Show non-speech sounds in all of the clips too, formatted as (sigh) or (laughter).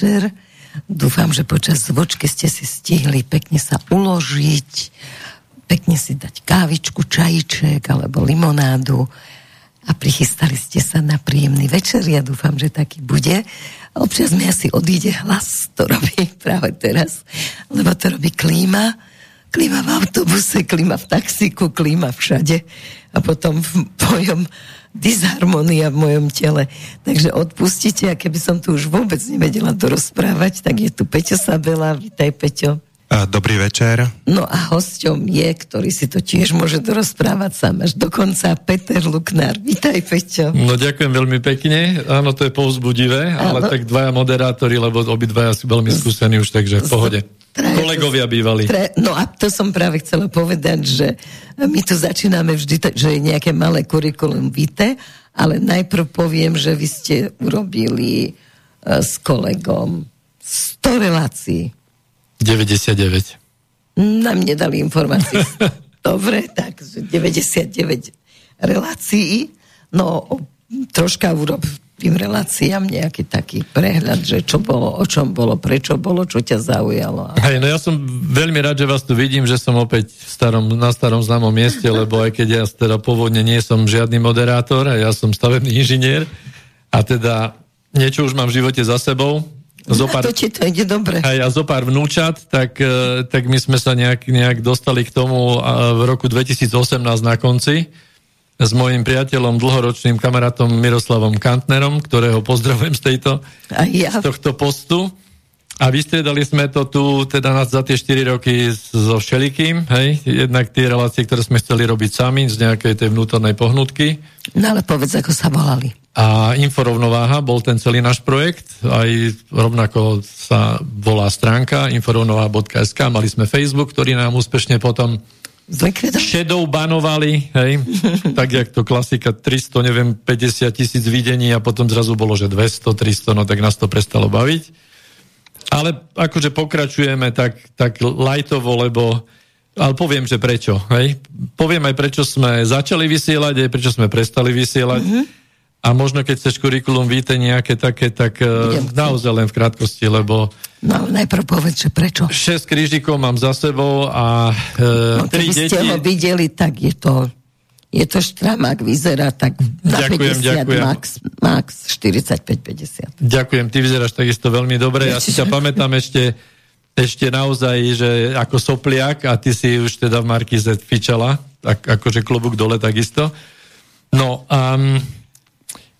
večer. Dúfam, že počas zvočky ste si stihli pekne sa uložiť, pekne si dať kávičku, čajíček alebo limonádu a prichystali ste sa na príjemný večer. Ja dúfam, že taký bude. Občas mi asi odíde hlas, to robí práve teraz, lebo to robí klíma. Klíma v autobuse, klíma v taxíku, klíma všade. A potom v mojom disharmonia v mojom tele. Takže odpustite, a keby som tu už vôbec nevedela dorozprávať, tak je tu Peťo Sabela. Vítaj, Peťo. Dobrý večer. No a hosťom je, ktorý si to tiež môže dorozprávať sám až dokonca, Peter Luknár. Vítaj, Peťo. No ďakujem veľmi pekne. Áno, to je povzbudivé, ale tak dvaja moderátori, lebo obidvaja sú veľmi skúsení už, takže v pohode. Traja Kolegovia bývali. Tra... No a to som práve chcela povedať, že my tu začíname vždy, tak, že je nejaké malé kurikulum vitae, ale najprv poviem, že vy ste urobili uh, s kolegom 100 relácií. 99. Nám nedali informácie. (laughs) Dobre, tak 99 relácií. No, troška urob tým reláciám nejaký taký prehľad, že čo bolo, o čom bolo, prečo bolo, čo ťa zaujalo. Hej, no ja som veľmi rád, že vás tu vidím, že som opäť starom, na starom známom mieste, lebo aj keď ja teda pôvodne nie som žiadny moderátor, ja som stavebný inžinier a teda niečo už mám v živote za sebou, (laughs) zopár, to ti to ide dobre. A ja zo pár vnúčat, tak, e, tak my sme sa nejak, nejak dostali k tomu v roku 2018 na konci s mojim priateľom, dlhoročným kamarátom Miroslavom Kantnerom, ktorého pozdravujem z, tejto, a ja. z tohto postu. A vystriedali sme to tu teda za tie 4 roky so všelikým, hej, jednak tie relácie, ktoré sme chceli robiť sami, z nejakej tej vnútornej pohnutky. No ale povedz, ako sa volali. A Inforovnováha bol ten celý náš projekt, aj rovnako sa volá stránka inforovnováha.sk, mali sme Facebook, ktorý nám úspešne potom Shadow banovali, hej, (laughs) tak jak to klasika, 300, neviem, 50 tisíc videní a potom zrazu bolo, že 200, 300, no tak nás to prestalo baviť. Ale akože pokračujeme tak, tak lajtovo, lebo ale poviem, že prečo. Hej? Poviem aj, prečo sme začali vysielať, aj prečo sme prestali vysielať. Mm-hmm. A možno, keď chceš kurikulum víte nejaké také, tak Idem uh, naozaj len v krátkosti, lebo... No, najprv povedz, že prečo. 6 krížikov mám za sebou a uh, no, 3 deti... ste ho videli, tak je to... Je to štramák, vyzerá tak na ďakujem, 50, ďakujem. max, max 45-50. Ďakujem, ty vyzeráš takisto veľmi dobre. Ja si ťa pamätám ešte, ešte naozaj, že ako sopliak a ty si už teda v Markize fičala, tak akože klobúk dole takisto. No, um,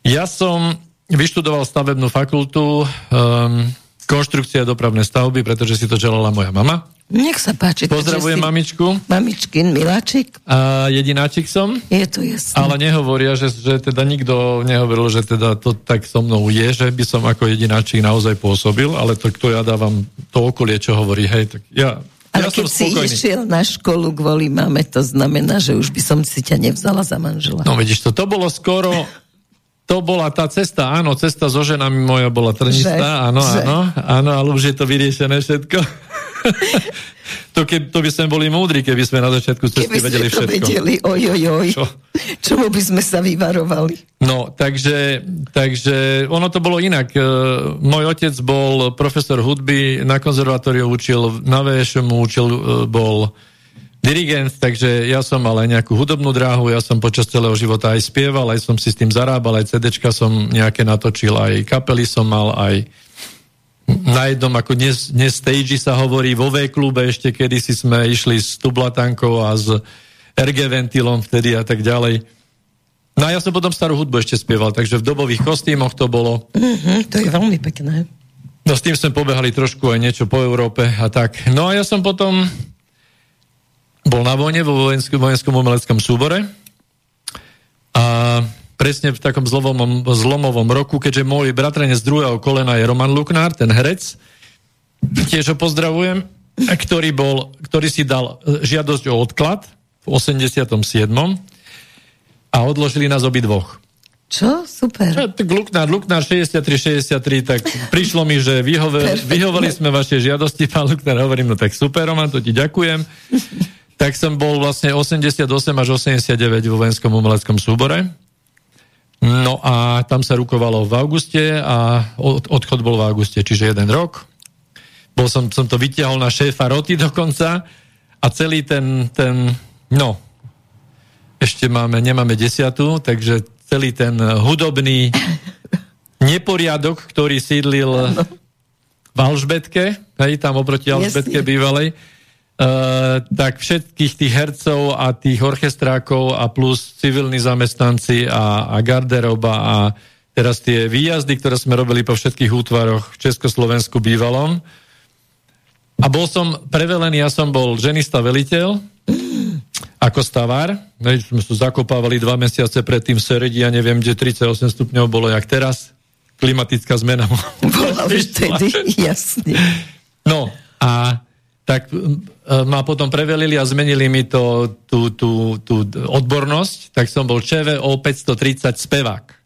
ja som vyštudoval stavebnú fakultu, um, konštrukcia dopravné stavby, pretože si to želala moja mama. Nech sa páči. Pozdravujem si... mamičku. Mamičkin, miláčik. A jedináčik som. Je to jasné. Ale nehovoria, že, že teda nikto nehovoril, že teda to tak so mnou je, že by som ako jedináčik naozaj pôsobil, ale to, kto ja dávam to okolie, čo hovorí, hej, tak ja ale ja keď si išiel na školu kvôli máme, to znamená, že už by som si ťa nevzala za manžela. No vidíš, to, to bolo skoro to bola tá cesta, áno, cesta so ženami moja bola trnistá, áno, že? áno, áno, ale už je to vyriešené všetko. (laughs) to, ke, to by sme boli múdri, keby sme na začiatku cesty keby vedeli všetko. Keby vedeli, oj, oj, oj. Čo? Čomu by sme sa vyvarovali? No, takže, takže ono to bolo inak. E, môj otec bol profesor hudby, na konzervatóriu učil, na VŠM učil, e, bol dirigent, takže ja som mal aj nejakú hudobnú dráhu, ja som počas celého života aj spieval, aj som si s tým zarábal, aj CDčka som nejaké natočil, aj kapely som mal, aj na jednom, ako dnes, dnes stage sa hovorí, vo V-klube ešte kedysi sme išli s tublatankou a s RG ventilom vtedy a tak ďalej. No a ja som potom starú hudbu ešte spieval, takže v dobových kostýmoch to bolo. Mm-hmm, to je veľmi pekné. No s tým sme pobehali trošku aj niečo po Európe a tak. No a ja som potom bol na vojne vo vojenskom, vojenskom umeleckom súbore a presne v takom zlomovom, zlomovom roku, keďže môj bratranec z druhého kolena je Roman Luknár, ten herec, tiež ho pozdravujem, ktorý, bol, ktorý si dal e, žiadosť o odklad v 87. a odložili nás obidvoch. Čo? Super. Ja, tak Luknár, Luknár 63-63, tak prišlo mi, že vyhove, vyhovali sme vaše žiadosti, pán Luknár, hovorím, no tak super, Roman, to ti ďakujem tak som bol vlastne 88 až 89 vo vojenskom umeleckom súbore. No a tam sa rukovalo v auguste a odchod bol v auguste, čiže jeden rok. Bol som, som to vytiahol na šéfa roty dokonca a celý ten, ten no, ešte máme, nemáme desiatu, takže celý ten hudobný neporiadok, ktorý sídlil v Alžbetke, hej, tam oproti Alžbetke bývalej, Uh, tak všetkých tých hercov a tých orchestrákov a plus civilní zamestnanci a, a garderoba a teraz tie výjazdy, ktoré sme robili po všetkých útvaroch v Československu bývalom. A bol som prevelený, ja som bol ženista veliteľ ako stavár. My sme sa zakopávali dva mesiace predtým v Seredi, ja neviem, kde 38 stupňov bolo jak teraz. Klimatická zmena. (laughs) Bola už vtedy, jasne. No a tak ma potom prevelili a zmenili mi to, tú, tú, tú odbornosť, tak som bol ČVO 530 spevák.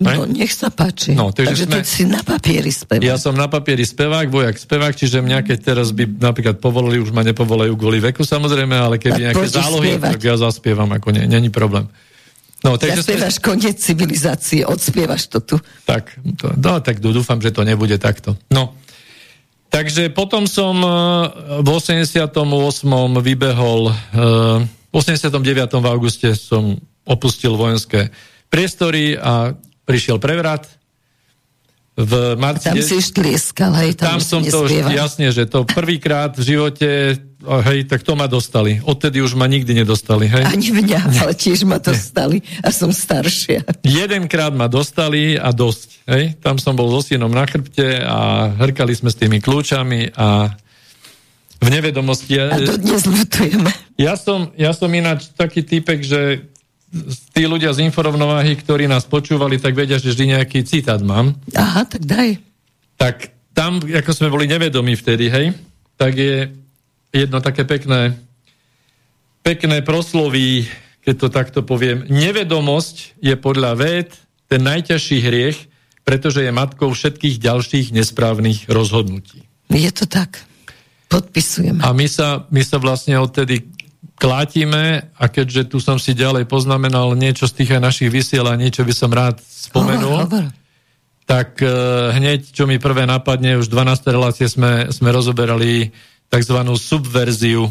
No, nech sa páči. No, takže takže sme, si na papieri spevák. Ja som na papieri spevák, vojak spevák, čiže mňa keď teraz by napríklad povolili, už ma nepovolajú kvôli veku samozrejme, ale keby nejaké zálohy, spievať. tak ja zaspievam, ako nie, není problém. No, takže Zaspievaš sme... koniec civilizácie, odspievaš to tu. Tak, to, no, tak dúfam, že to nebude takto. No, Takže potom som e, v 88. vybehol, e, v 89. v auguste som opustil vojenské priestory a prišiel prevrat. V marci, tam si už tlieskal, hej, tam, tam som to jasne, že to prvýkrát v živote hej, tak to ma dostali. Odtedy už ma nikdy nedostali, hej. Ani mňa, ale tiež ma (laughs) dostali a som staršia. Jedenkrát ma dostali a dosť, hej. Tam som bol so synom na chrbte a hrkali sme s tými kľúčami a v nevedomosti. A to dnes ľutujeme. Ja som, ja som ináč taký typek, že tí ľudia z inforovnováhy, ktorí nás počúvali, tak vedia, že vždy nejaký citát mám. Aha, tak daj. Tak tam, ako sme boli nevedomí vtedy, hej, tak je jedno také pekné, pekné prosloví, keď to takto poviem. Nevedomosť je podľa ved ten najťažší hriech, pretože je matkou všetkých ďalších nesprávnych rozhodnutí. Je to tak. Podpisujeme. A my sa, my sa vlastne odtedy klátime a keďže tu som si ďalej poznamenal niečo z tých aj našich vysielaní, niečo by som rád spomenul, hovor, hovor. tak uh, hneď, čo mi prvé napadne, už 12. relácie sme, sme rozoberali tzv. subverziu.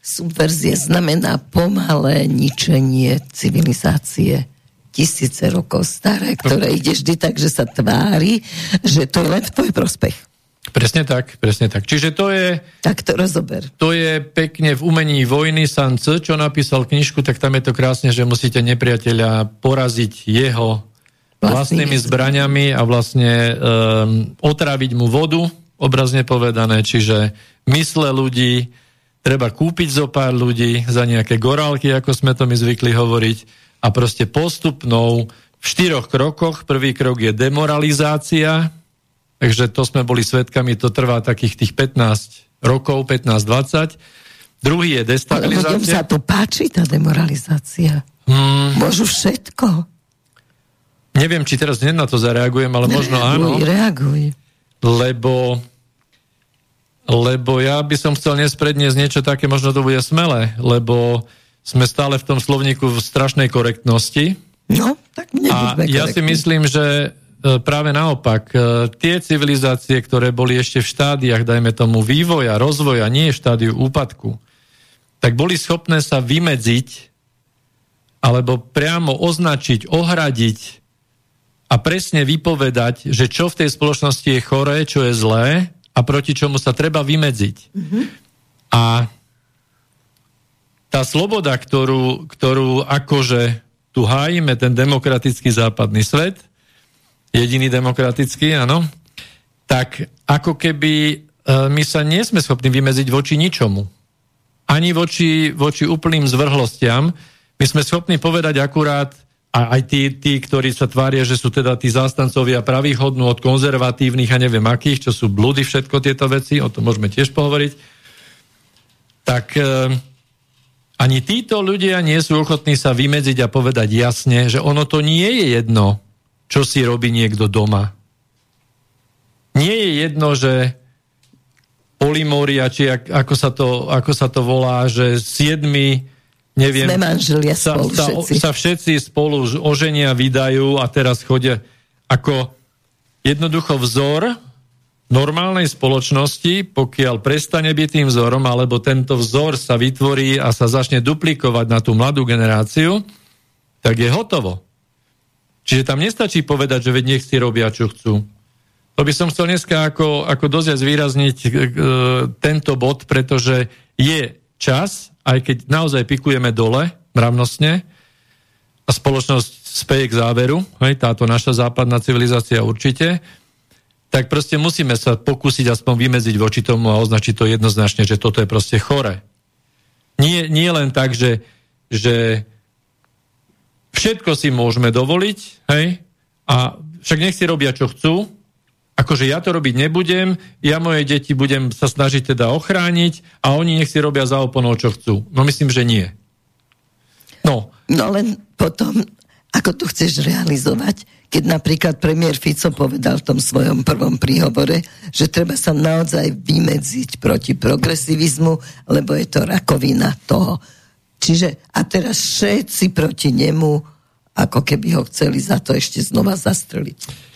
Subverzie znamená pomalé ničenie civilizácie tisíce rokov staré, ktoré (laughs) ide vždy tak, že sa tvári, že to je len v tvoj prospech. Presne tak, presne tak. Čiže to je... Tak to rozober. To je pekne v umení vojny San C, čo napísal knižku, tak tam je to krásne, že musíte nepriateľa poraziť jeho vlastnými zbraňami a vlastne um, otraviť mu vodu, obrazne povedané, čiže mysle ľudí, treba kúpiť zo pár ľudí za nejaké gorálky, ako sme to my zvykli hovoriť, a proste postupnou v štyroch krokoch. Prvý krok je demoralizácia, takže to sme boli svetkami, to trvá takých tých 15 rokov, 15-20. Druhý je destabilizácia. Ale sa to páči, tá demoralizácia. Hmm. Môžu všetko. Neviem, či teraz hneď na to zareagujem, ale možno áno. Reaguj. Lebo lebo ja by som chcel dnes predniesť niečo také, možno to bude smelé, lebo sme stále v tom slovníku v strašnej korektnosti. No, tak A ja si myslím, že e, práve naopak, e, tie civilizácie, ktoré boli ešte v štádiách, dajme tomu, vývoja, rozvoja, nie v štádiu úpadku, tak boli schopné sa vymedziť alebo priamo označiť, ohradiť a presne vypovedať, že čo v tej spoločnosti je choré, čo je zlé a proti čomu sa treba vymedziť. Mm-hmm. A tá sloboda, ktorú, ktorú akože tu hájime, ten demokratický západný svet, jediný demokratický, áno, tak ako keby e, my sa nie sme schopní vymedziť voči ničomu. Ani voči, voči úplným zvrhlostiam. My sme schopní povedať akurát, a aj tí, tí, ktorí sa tvária, že sú teda tí zástancovia pravých hodnú od konzervatívnych a neviem akých, čo sú blúdy všetko tieto veci, o tom môžeme tiež pohovoriť, tak e, ani títo ľudia nie sú ochotní sa vymedziť a povedať jasne, že ono to nie je jedno, čo si robí niekto doma. Nie je jedno, že polimória, či ako sa to, ako sa to volá, že siedmi neviem, Sme manželia sa, spolu sa, všetci. sa všetci spolu oženia, vydajú a teraz chodia ako jednoducho vzor normálnej spoločnosti, pokiaľ prestane byť tým vzorom, alebo tento vzor sa vytvorí a sa začne duplikovať na tú mladú generáciu, tak je hotovo. Čiže tam nestačí povedať, že veď nech si robia, čo chcú. To by som chcel dneska ako, ako dosť zvýrazniť e, tento bod, pretože je čas, aj keď naozaj pikujeme dole, mravnostne, a spoločnosť speje k záveru, hej, táto naša západná civilizácia určite, tak proste musíme sa pokúsiť aspoň vymedziť voči tomu a označiť to jednoznačne, že toto je proste chore. Nie, nie len tak, že, že všetko si môžeme dovoliť, hej, a však nech si robia, čo chcú, akože ja to robiť nebudem, ja moje deti budem sa snažiť teda ochrániť a oni nech si robia za oponou, čo chcú. No myslím, že nie. No. No len potom, ako to chceš realizovať, keď napríklad premiér Fico povedal v tom svojom prvom príhovore, že treba sa naozaj vymedziť proti progresivizmu, lebo je to rakovina toho. Čiže a teraz všetci proti nemu, ako keby ho chceli za to ešte znova zastreliť.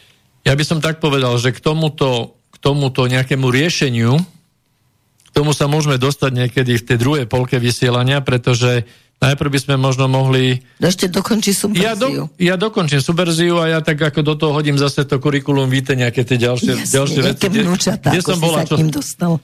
Ja by som tak povedal, že k tomuto, k tomuto nejakému riešeniu, k tomu sa môžeme dostať niekedy v tej druhej polke vysielania, pretože Najprv by sme možno mohli... No ešte dokončí subverziu. Ja, do, ja dokončím subverziu a ja tak ako do toho hodím zase to kurikulum, víte, nejaké tie ďalšie, Jasne, ďalšie veci. Vnúčata, kde som bola, čo... dostal.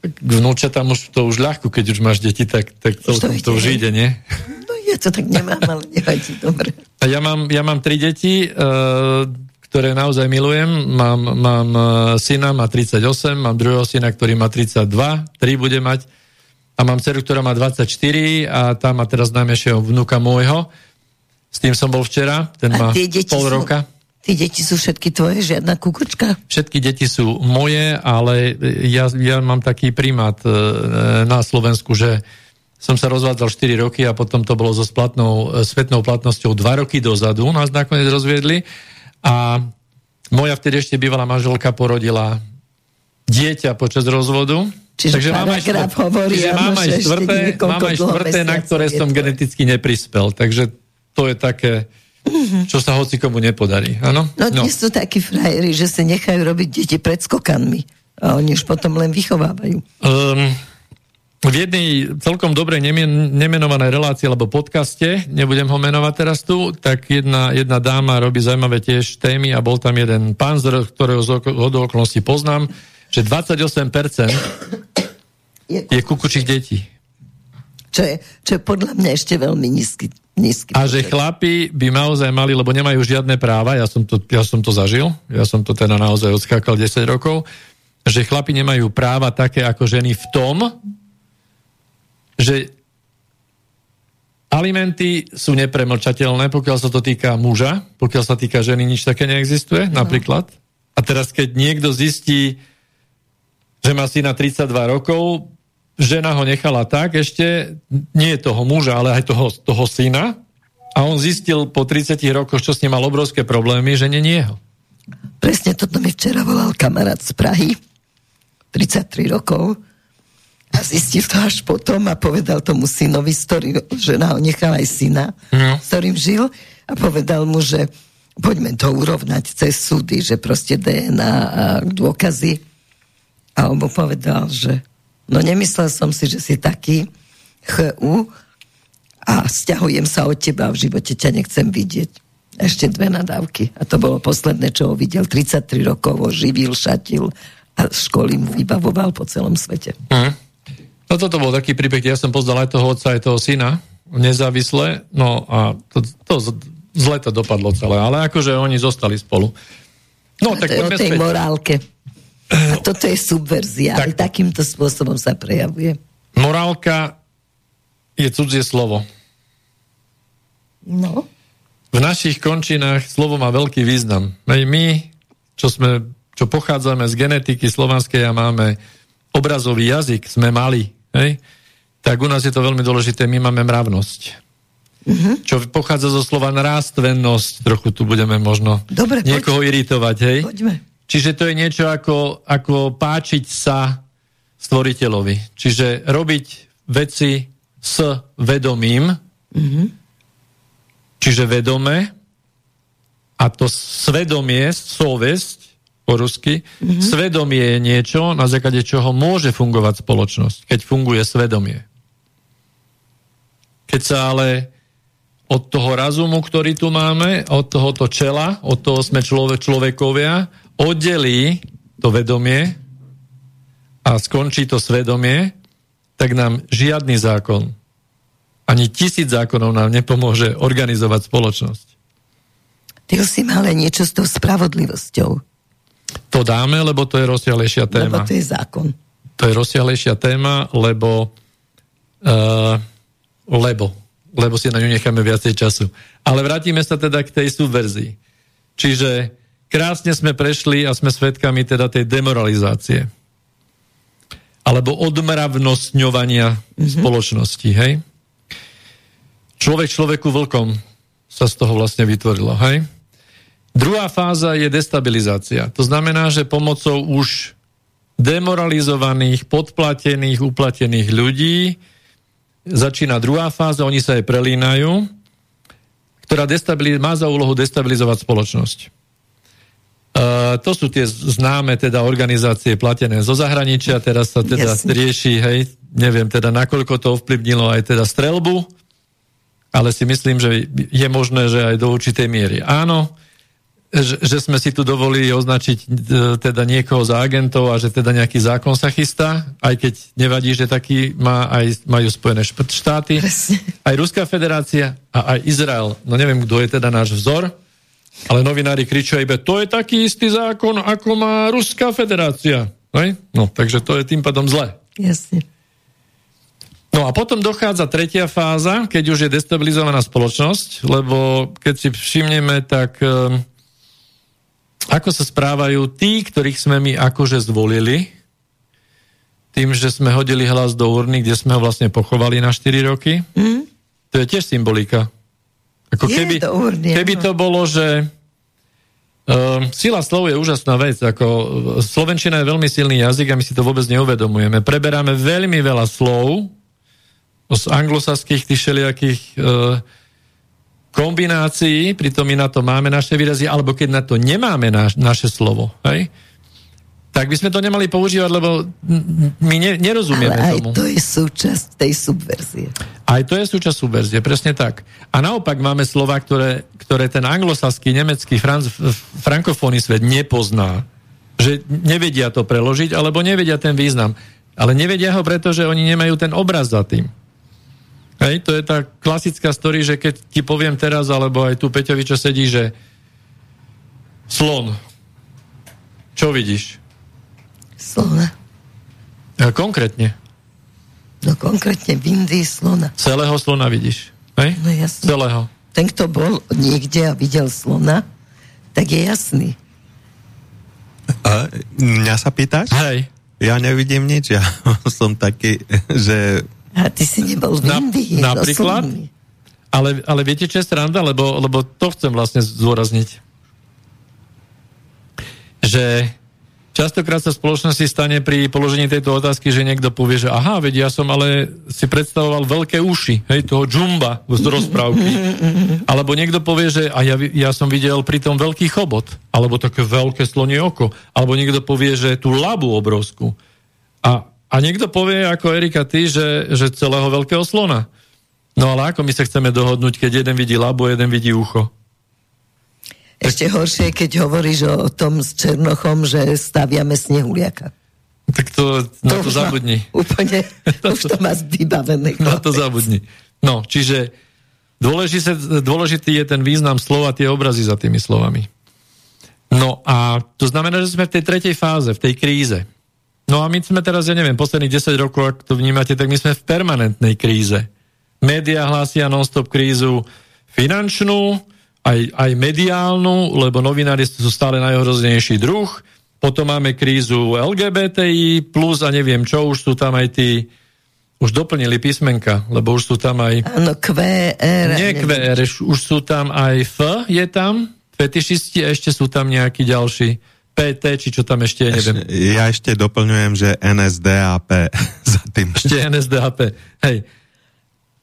K už to už ľahko, keď už máš deti, tak, tak to, to, to už ide, nie? No ja to tak nemám, ale nevadí, dobre. A ja mám, ja mám tri deti, uh, ktoré naozaj milujem. Mám, mám uh, syna, má 38, mám druhého syna, ktorý má 32, tri bude mať a mám dceru, ktorá má 24 a tá má teraz najmäšieho vnúka môjho. S tým som bol včera, ten má pol sú, roka. Tie deti sú všetky tvoje, žiadna kukučka? Všetky deti sú moje, ale ja, ja mám taký primát e, na Slovensku, že som sa rozvádzal 4 roky a potom to bolo so splatnou, e, svetnou platnosťou 2 roky dozadu, nás nakoniec rozviedli a moja vtedy ešte bývalá manželka porodila dieťa počas rozvodu Čiže Takže mám aj, hovorí, čiže mám aj štvrté, mám aj štvrté na ktoré som to. geneticky neprispel. Takže to je také, čo sa hoci komu nepodarí. Ano? No, no sú takí frajeri, že sa nechajú robiť deti pred skokanmi. A oni už potom len vychovávajú. Um, v jednej celkom dobrej nemenovanej relácii alebo podcaste, nebudem ho menovať teraz tu, tak jedna, jedna dáma robí zaujímavé tiež témy a bol tam jeden pán, ktorého z okolností poznám, že 28% je, je kukučích detí. Čo je, čo je podľa mňa ešte veľmi nízky. nízky a že chlapi by naozaj mali, lebo nemajú žiadne práva, ja som, to, ja som to zažil, ja som to teda naozaj odskákal 10 rokov, že chlapi nemajú práva také ako ženy v tom, že alimenty sú nepremlčateľné, pokiaľ sa to týka muža, pokiaľ sa týka ženy, nič také neexistuje, no. napríklad. A teraz, keď niekto zistí, že má syna 32 rokov, žena ho nechala tak ešte, nie toho muža, ale aj toho, toho syna, a on zistil po 30 rokoch, čo s ním mal obrovské problémy, že nie jeho. Presne toto mi včera volal kamarát z Prahy, 33 rokov, a zistil to až potom a povedal tomu synovi, ktorý žena ho nechala aj syna, no. s ktorým žil, a povedal mu, že poďme to urovnať cez súdy, že proste DNA a dôkazy a on mu povedal, že no nemyslel som si, že si taký chu a stiahujem sa od teba, v živote ťa nechcem vidieť. Ešte dve nadávky. A to bolo posledné, čo ho videl. 33 rokov ho živil, šatil a školy mu vybavoval po celom svete. Mm. No toto bol taký príbeh, ja som poznal aj toho otca, aj toho syna, nezávisle, no a to, to zle to dopadlo celé, ale akože oni zostali spolu. No, a tak to je o tej späť. morálke. A toto je subverzia, tak, ale takýmto spôsobom sa prejavuje. Morálka je cudzie slovo. No. V našich končinách slovo má veľký význam. My, čo, sme, čo pochádzame z genetiky slovanskej a máme obrazový jazyk, sme mali, hej, tak u nás je to veľmi dôležité, my máme mravnosť. Uh-huh. Čo pochádza zo slova nrástvennosť, trochu tu budeme možno Dobre, niekoho poď. iritovať, hej? Poďme. Čiže to je niečo ako, ako páčiť sa stvoriteľovi. Čiže robiť veci s vedomím, mm-hmm. čiže vedome, a to svedomie, sovesť, po rusky, mm-hmm. svedomie je niečo, na základe čoho môže fungovať spoločnosť, keď funguje svedomie. Keď sa ale od toho razumu, ktorý tu máme, od tohoto čela, od toho sme človek, človekovia, oddelí to vedomie a skončí to svedomie, tak nám žiadny zákon, ani tisíc zákonov nám nepomôže organizovať spoločnosť. Ty si mal niečo s tou spravodlivosťou. To dáme, lebo to je rozsiahlejšia téma. Lebo to je zákon. To je rozsiahlejšia téma, lebo uh, lebo lebo si na ňu necháme viacej času. Ale vrátime sa teda k tej subverzii. Čiže krásne sme prešli a sme svedkami teda tej demoralizácie. Alebo odmravnostňovania mm-hmm. spoločnosti, hej? Človek človeku vlkom sa z toho vlastne vytvorilo, hej? Druhá fáza je destabilizácia. To znamená, že pomocou už demoralizovaných, podplatených, uplatených ľudí začína druhá fáza, oni sa aj prelínajú, ktorá má za úlohu destabilizovať spoločnosť. Uh, to sú tie známe teda organizácie platené zo zahraničia, teraz sa teda Jasne. rieši, hej, neviem teda nakoľko to ovplyvnilo aj teda strelbu, ale si myslím, že je možné, že aj do určitej miery. Áno, že, sme si tu dovolili označiť e, teda niekoho za agentov a že teda nejaký zákon sa chystá, aj keď nevadí, že taký má aj, majú Spojené štáty, aj Ruská federácia a aj Izrael. No neviem, kto je teda náš vzor, ale novinári kričia iba, to je taký istý zákon, ako má Ruská federácia. Hej? No, takže to je tým pádom zle. Jasne. No a potom dochádza tretia fáza, keď už je destabilizovaná spoločnosť, lebo keď si všimneme, tak um, ako sa správajú tí, ktorých sme my akože zvolili, tým, že sme hodili hlas do urny, kde sme ho vlastne pochovali na 4 roky. Mm. To je tiež symbolika. Ako je keby, to urny, keby to bolo, že uh, sila slov je úžasná vec. Ako, Slovenčina je veľmi silný jazyk a my si to vôbec neuvedomujeme. Preberáme veľmi veľa slov z anglosaských, tých všelijakých uh, kombinácií, pritom my na to máme naše výrazy, alebo keď na to nemáme naš, naše slovo, hej, tak by sme to nemali používať, lebo my ne, nerozumieme Ale aj tomu. to je súčasť tej subverzie. Aj to je súčasť subverzie, presne tak. A naopak máme slova, ktoré, ktoré ten anglosaský, nemecký, franc, frankofónny svet nepozná. Že nevedia to preložiť, alebo nevedia ten význam. Ale nevedia ho, pretože oni nemajú ten obraz za tým. Hej, to je tá klasická story, že keď ti poviem teraz, alebo aj tu Peťovi, čo sedí, že slon. Čo vidíš? Slona. A konkrétne? No konkrétne v Indii slona. Celého slona vidíš? Hej? No jasne. Celého. Ten, kto bol niekde a videl slona, tak je jasný. A mňa sa pýtaš? Hej. Ja nevidím nič, ja (laughs) som taký, že a ty si nebol v Indii. Na, napríklad? Ale, ale viete, čo je stranda? Lebo, lebo to chcem vlastne zdôrazniť. Že častokrát sa spoločnosti stane pri položení tejto otázky, že niekto povie, že aha, veď ja som ale si predstavoval veľké uši, hej, toho džumba z rozprávky. (laughs) Alebo niekto povie, že a ja, ja som videl pri tom veľký chobot, alebo také veľké slonie oko. Alebo niekto povie, že tú labu obrovskú. A a niekto povie, ako Erika, ty, že, že celého veľkého slona. No ale ako my sa chceme dohodnúť, keď jeden vidí labu, jeden vidí ucho? Ešte horšie, keď hovoríš o tom s Černochom, že staviame snehuliaka. Tak to, na to, to zabudni. Úplne, (laughs) už to má vybavené. Na to zabudni. No, čiže dôležitý, dôležitý je ten význam slova, tie obrazy za tými slovami. No a to znamená, že sme v tej tretej fáze, v tej kríze. No a my sme teraz, ja neviem, posledných 10 rokov, ak to vnímate, tak my sme v permanentnej kríze. Média hlásia non-stop krízu finančnú, aj, aj mediálnu, lebo novinári sú stále najohrozenejší druh. Potom máme krízu LGBTI, plus a neviem čo, už sú tam aj tí, už doplnili písmenka, lebo už sú tam aj... Áno, QR. Nie QR, už sú tam aj F, je tam, fetišisti, a ešte sú tam nejakí ďalší PT, či čo tam ešte je, neviem. Ešte, ja ešte doplňujem, že NSDAP (laughs) za tým. Ešte (laughs) NSDAP, hej.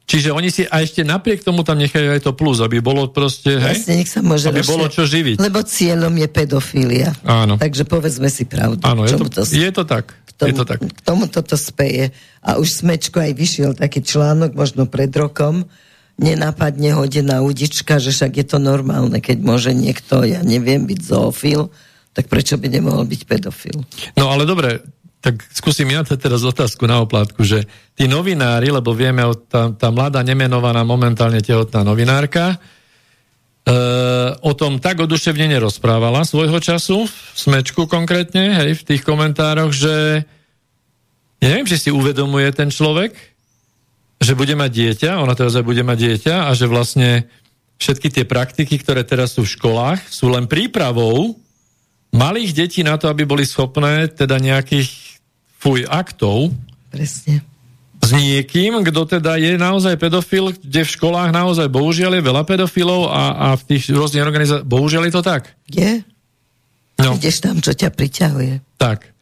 Čiže oni si a ešte napriek tomu tam nechajú aj to plus, aby bolo proste, hej? Vlastne nech sa môže aby bolo čo živiť. Lebo cieľom je pedofília. Áno. Takže povedzme si pravdu. Áno, je to, to, je to tak. K tomu, je to tak. K tomu toto speje. A už smečko aj vyšiel taký článok, možno pred rokom, nenapadne hodená udička, že však je to normálne, keď môže niekto, ja neviem, byť zoofil, tak prečo by nemohol byť pedofil? No ale dobre, tak skúsim ja teraz otázku na oplátku, že tí novinári, lebo vieme, tá, tá mladá nemenovaná momentálne tehotná novinárka, e, o tom tak oduševnene rozprávala svojho času, v smečku konkrétne, hej, v tých komentároch, že ja neviem, či si uvedomuje ten človek, že bude mať dieťa, ona teraz aj bude mať dieťa a že vlastne všetky tie praktiky, ktoré teraz sú v školách, sú len prípravou malých detí na to, aby boli schopné teda nejakých fuj aktov Presne. s niekým, kto teda je naozaj pedofil, kde v školách naozaj bohužiaľ je veľa pedofilov a, a v tých rôznych organizáciách, bohužiaľ je to tak. Je? No. Ideš tam, čo ťa priťahuje. Tak.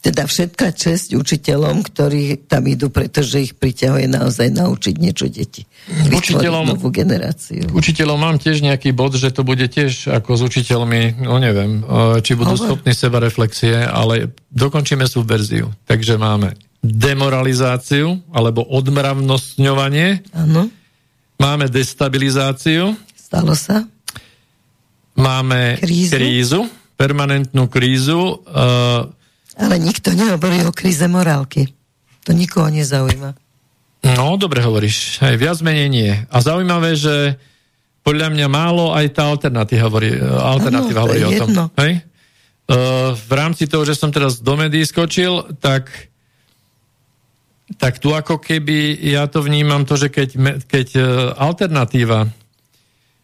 Teda všetká česť učiteľom, ktorí tam idú, pretože ich priťahuje naozaj naučiť niečo deti. Učiteľom, novú generáciu. Učiteľom mám tiež nejaký bod, že to bude tiež ako s učiteľmi, no neviem, e, či budú Hovor. schopní seba reflexie, ale dokončíme verziu. Takže máme demoralizáciu alebo odmravnostňovanie. Áno. Máme destabilizáciu. Stalo sa. Máme krízu, krízu permanentnú krízu. Uh, ale nikto nehovorí o kríze morálky. To nikoho nezaujíma. No, dobre hovoríš. Aj viac menej nie. A zaujímavé, že podľa mňa málo aj tá alternatíva hovorí, alternatíva ano, hovorí o tom. Hej? Uh, v rámci toho, že som teraz do médií skočil, tak tak tu ako keby ja to vnímam to, že keď, keď uh, alternatíva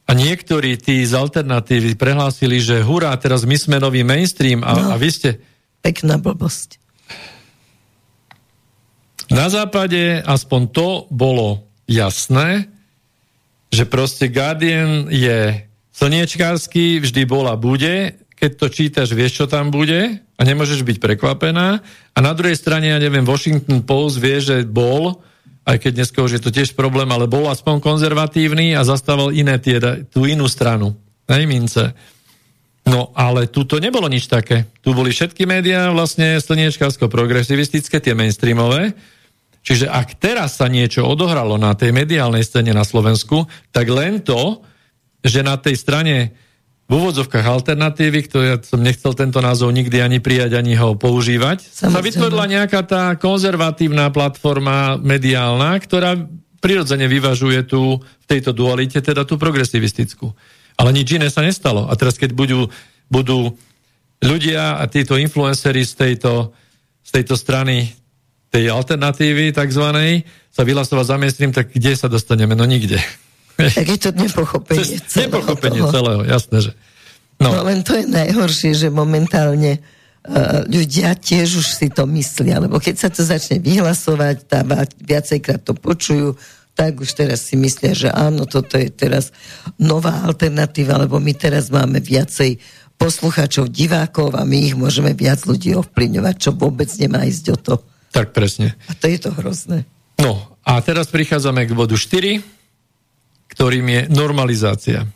a niektorí tí z alternatívy prehlásili, že hurá, teraz my sme nový mainstream a, no. a vy ste Pekná blbosť. Na západe aspoň to bolo jasné, že proste Guardian je slniečkársky, vždy bola bude, keď to čítaš, vieš, čo tam bude a nemôžeš byť prekvapená. A na druhej strane, ja neviem, Washington Post vie, že bol, aj keď dneska už je to tiež problém, ale bol aspoň konzervatívny a zastával iné tie, tú inú stranu. Najmince. No ale tu to nebolo nič také. Tu boli všetky médiá vlastne slniečkarsko-progresivistické, tie mainstreamové. Čiže ak teraz sa niečo odohralo na tej mediálnej scéne na Slovensku, tak len to, že na tej strane v úvodzovkách alternatívy, ktoré ja som nechcel tento názov nikdy ani prijať, ani ho používať, Samozrejme. sa vytvorila nejaká tá konzervatívna platforma mediálna, ktorá prirodzene vyvažuje tu v tejto dualite, teda tú progresivistickú. Ale nič iné sa nestalo. A teraz, keď budú, budú ľudia a títo influenceri z tejto, z tejto strany tej alternatívy takzvanej sa vyhlasovať za mainstream, tak kde sa dostaneme? No nikde. (laughs) Tak je to nepochopenie celého. Nepochopenie toho. celého, jasné, že. No. no len to je najhoršie, že momentálne uh, ľudia tiež už si to myslia, lebo keď sa to začne vyhlasovať, tá viacejkrát to počujú, tak už teraz si myslia, že áno, toto je teraz nová alternatíva, lebo my teraz máme viacej poslucháčov, divákov a my ich môžeme viac ľudí ovplyvňovať, čo vôbec nemá ísť o to. Tak presne. A to je to hrozné. No a teraz prichádzame k bodu 4, ktorým je normalizácia.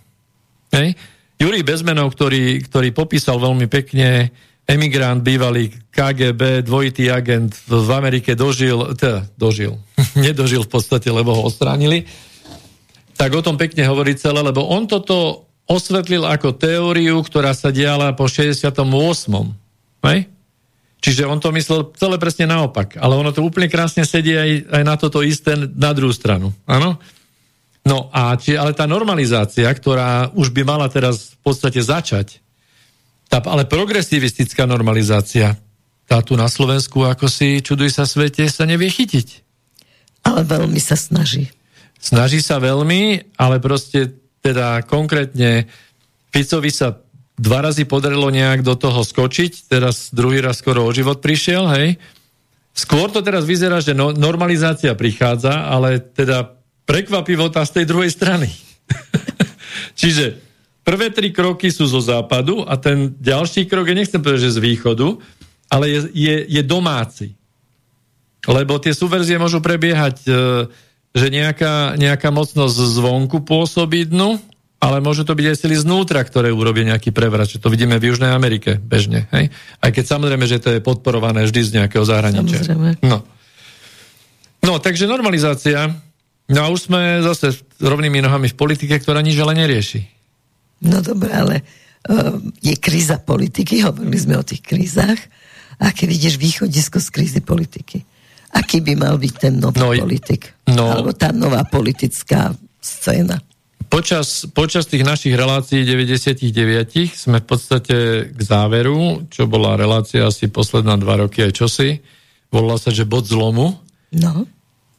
Hej? Jurij Bezmenov, ktorý, ktorý popísal veľmi pekne emigrant, bývalý KGB, dvojitý agent v Amerike dožil, teda dožil, (laughs) nedožil v podstate, lebo ho odstránili, tak o tom pekne hovorí celé, lebo on toto osvetlil ako teóriu, ktorá sa diala po 68. Hej? Čiže on to myslel celé presne naopak. Ale ono to úplne krásne sedí aj, aj na toto isté na druhú stranu. Áno? No a či, ale tá normalizácia, ktorá už by mala teraz v podstate začať, tá, ale progresivistická normalizácia, tá tu na Slovensku, ako si čuduj sa svete, sa nevie chytiť. Ale veľmi sa snaží. Snaží sa veľmi, ale proste teda konkrétne Ficovi sa dva razy podarilo nejak do toho skočiť, teraz druhý raz skoro o život prišiel, hej. Skôr to teraz vyzerá, že no, normalizácia prichádza, ale teda prekvapivo tá z tej druhej strany. (laughs) Čiže Prvé tri kroky sú zo západu a ten ďalší krok, je, nechcem povedať, že z východu, ale je, je, je domáci. Lebo tie subverzie môžu prebiehať e, že nejaká, nejaká mocnosť zvonku pôsobí dnu, ale môže to byť aj sily znútra, ktoré urobia nejaký prevrat, čo to vidíme v Južnej Amerike bežne. Hej? Aj keď samozrejme, že to je podporované vždy z nejakého zahraničia. Samozrejme. No. no, takže normalizácia. No a už sme zase rovnými nohami v politike, ktorá nič ale nerieši. No dobre, ale uh, je kríza politiky, hovorili sme o tých krízach. Aké vidíš východisko z krízy politiky? Aký by mal byť ten nový no, politik? No, Alebo tá nová politická scéna? Počas, počas tých našich relácií 99 sme v podstate k záveru, čo bola relácia asi posledná dva roky aj čosi, volala sa, že bod zlomu. No.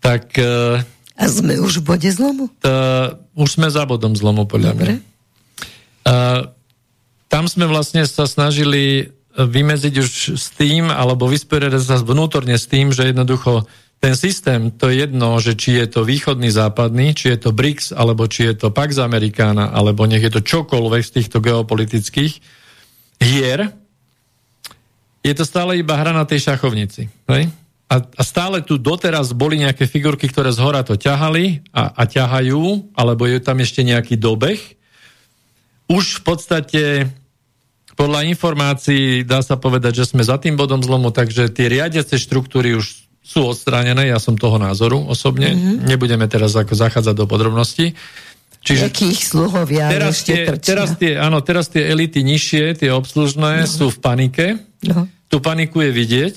Tak... E, A sme už v bode zlomu? Tá, už sme za bodom zlomu, podľa Dobre. mňa. Tam sme vlastne sa snažili vymeziť už s tým, alebo vysporiadať sa vnútorne s tým, že jednoducho ten systém, to je jedno, že či je to východný, západný, či je to BRICS, alebo či je to Pax Americana, alebo nech je to čokoľvek z týchto geopolitických hier, je to stále iba hra na tej šachovnici. Hej? A, a stále tu doteraz boli nejaké figurky, ktoré z hora to ťahali a, a ťahajú, alebo je tam ešte nejaký dobeh. Už v podstate podľa informácií dá sa povedať, že sme za tým bodom zlomu, takže tie riadiace štruktúry už sú odstránené, ja som toho názoru osobne, mm-hmm. nebudeme teraz ako zachádzať do podrobností. Čiže Jakých sluhovia teraz tie, teraz tie, áno, teraz tie elity nižšie, tie obslužné, no. sú v panike. No. Tu paniku je vidieť.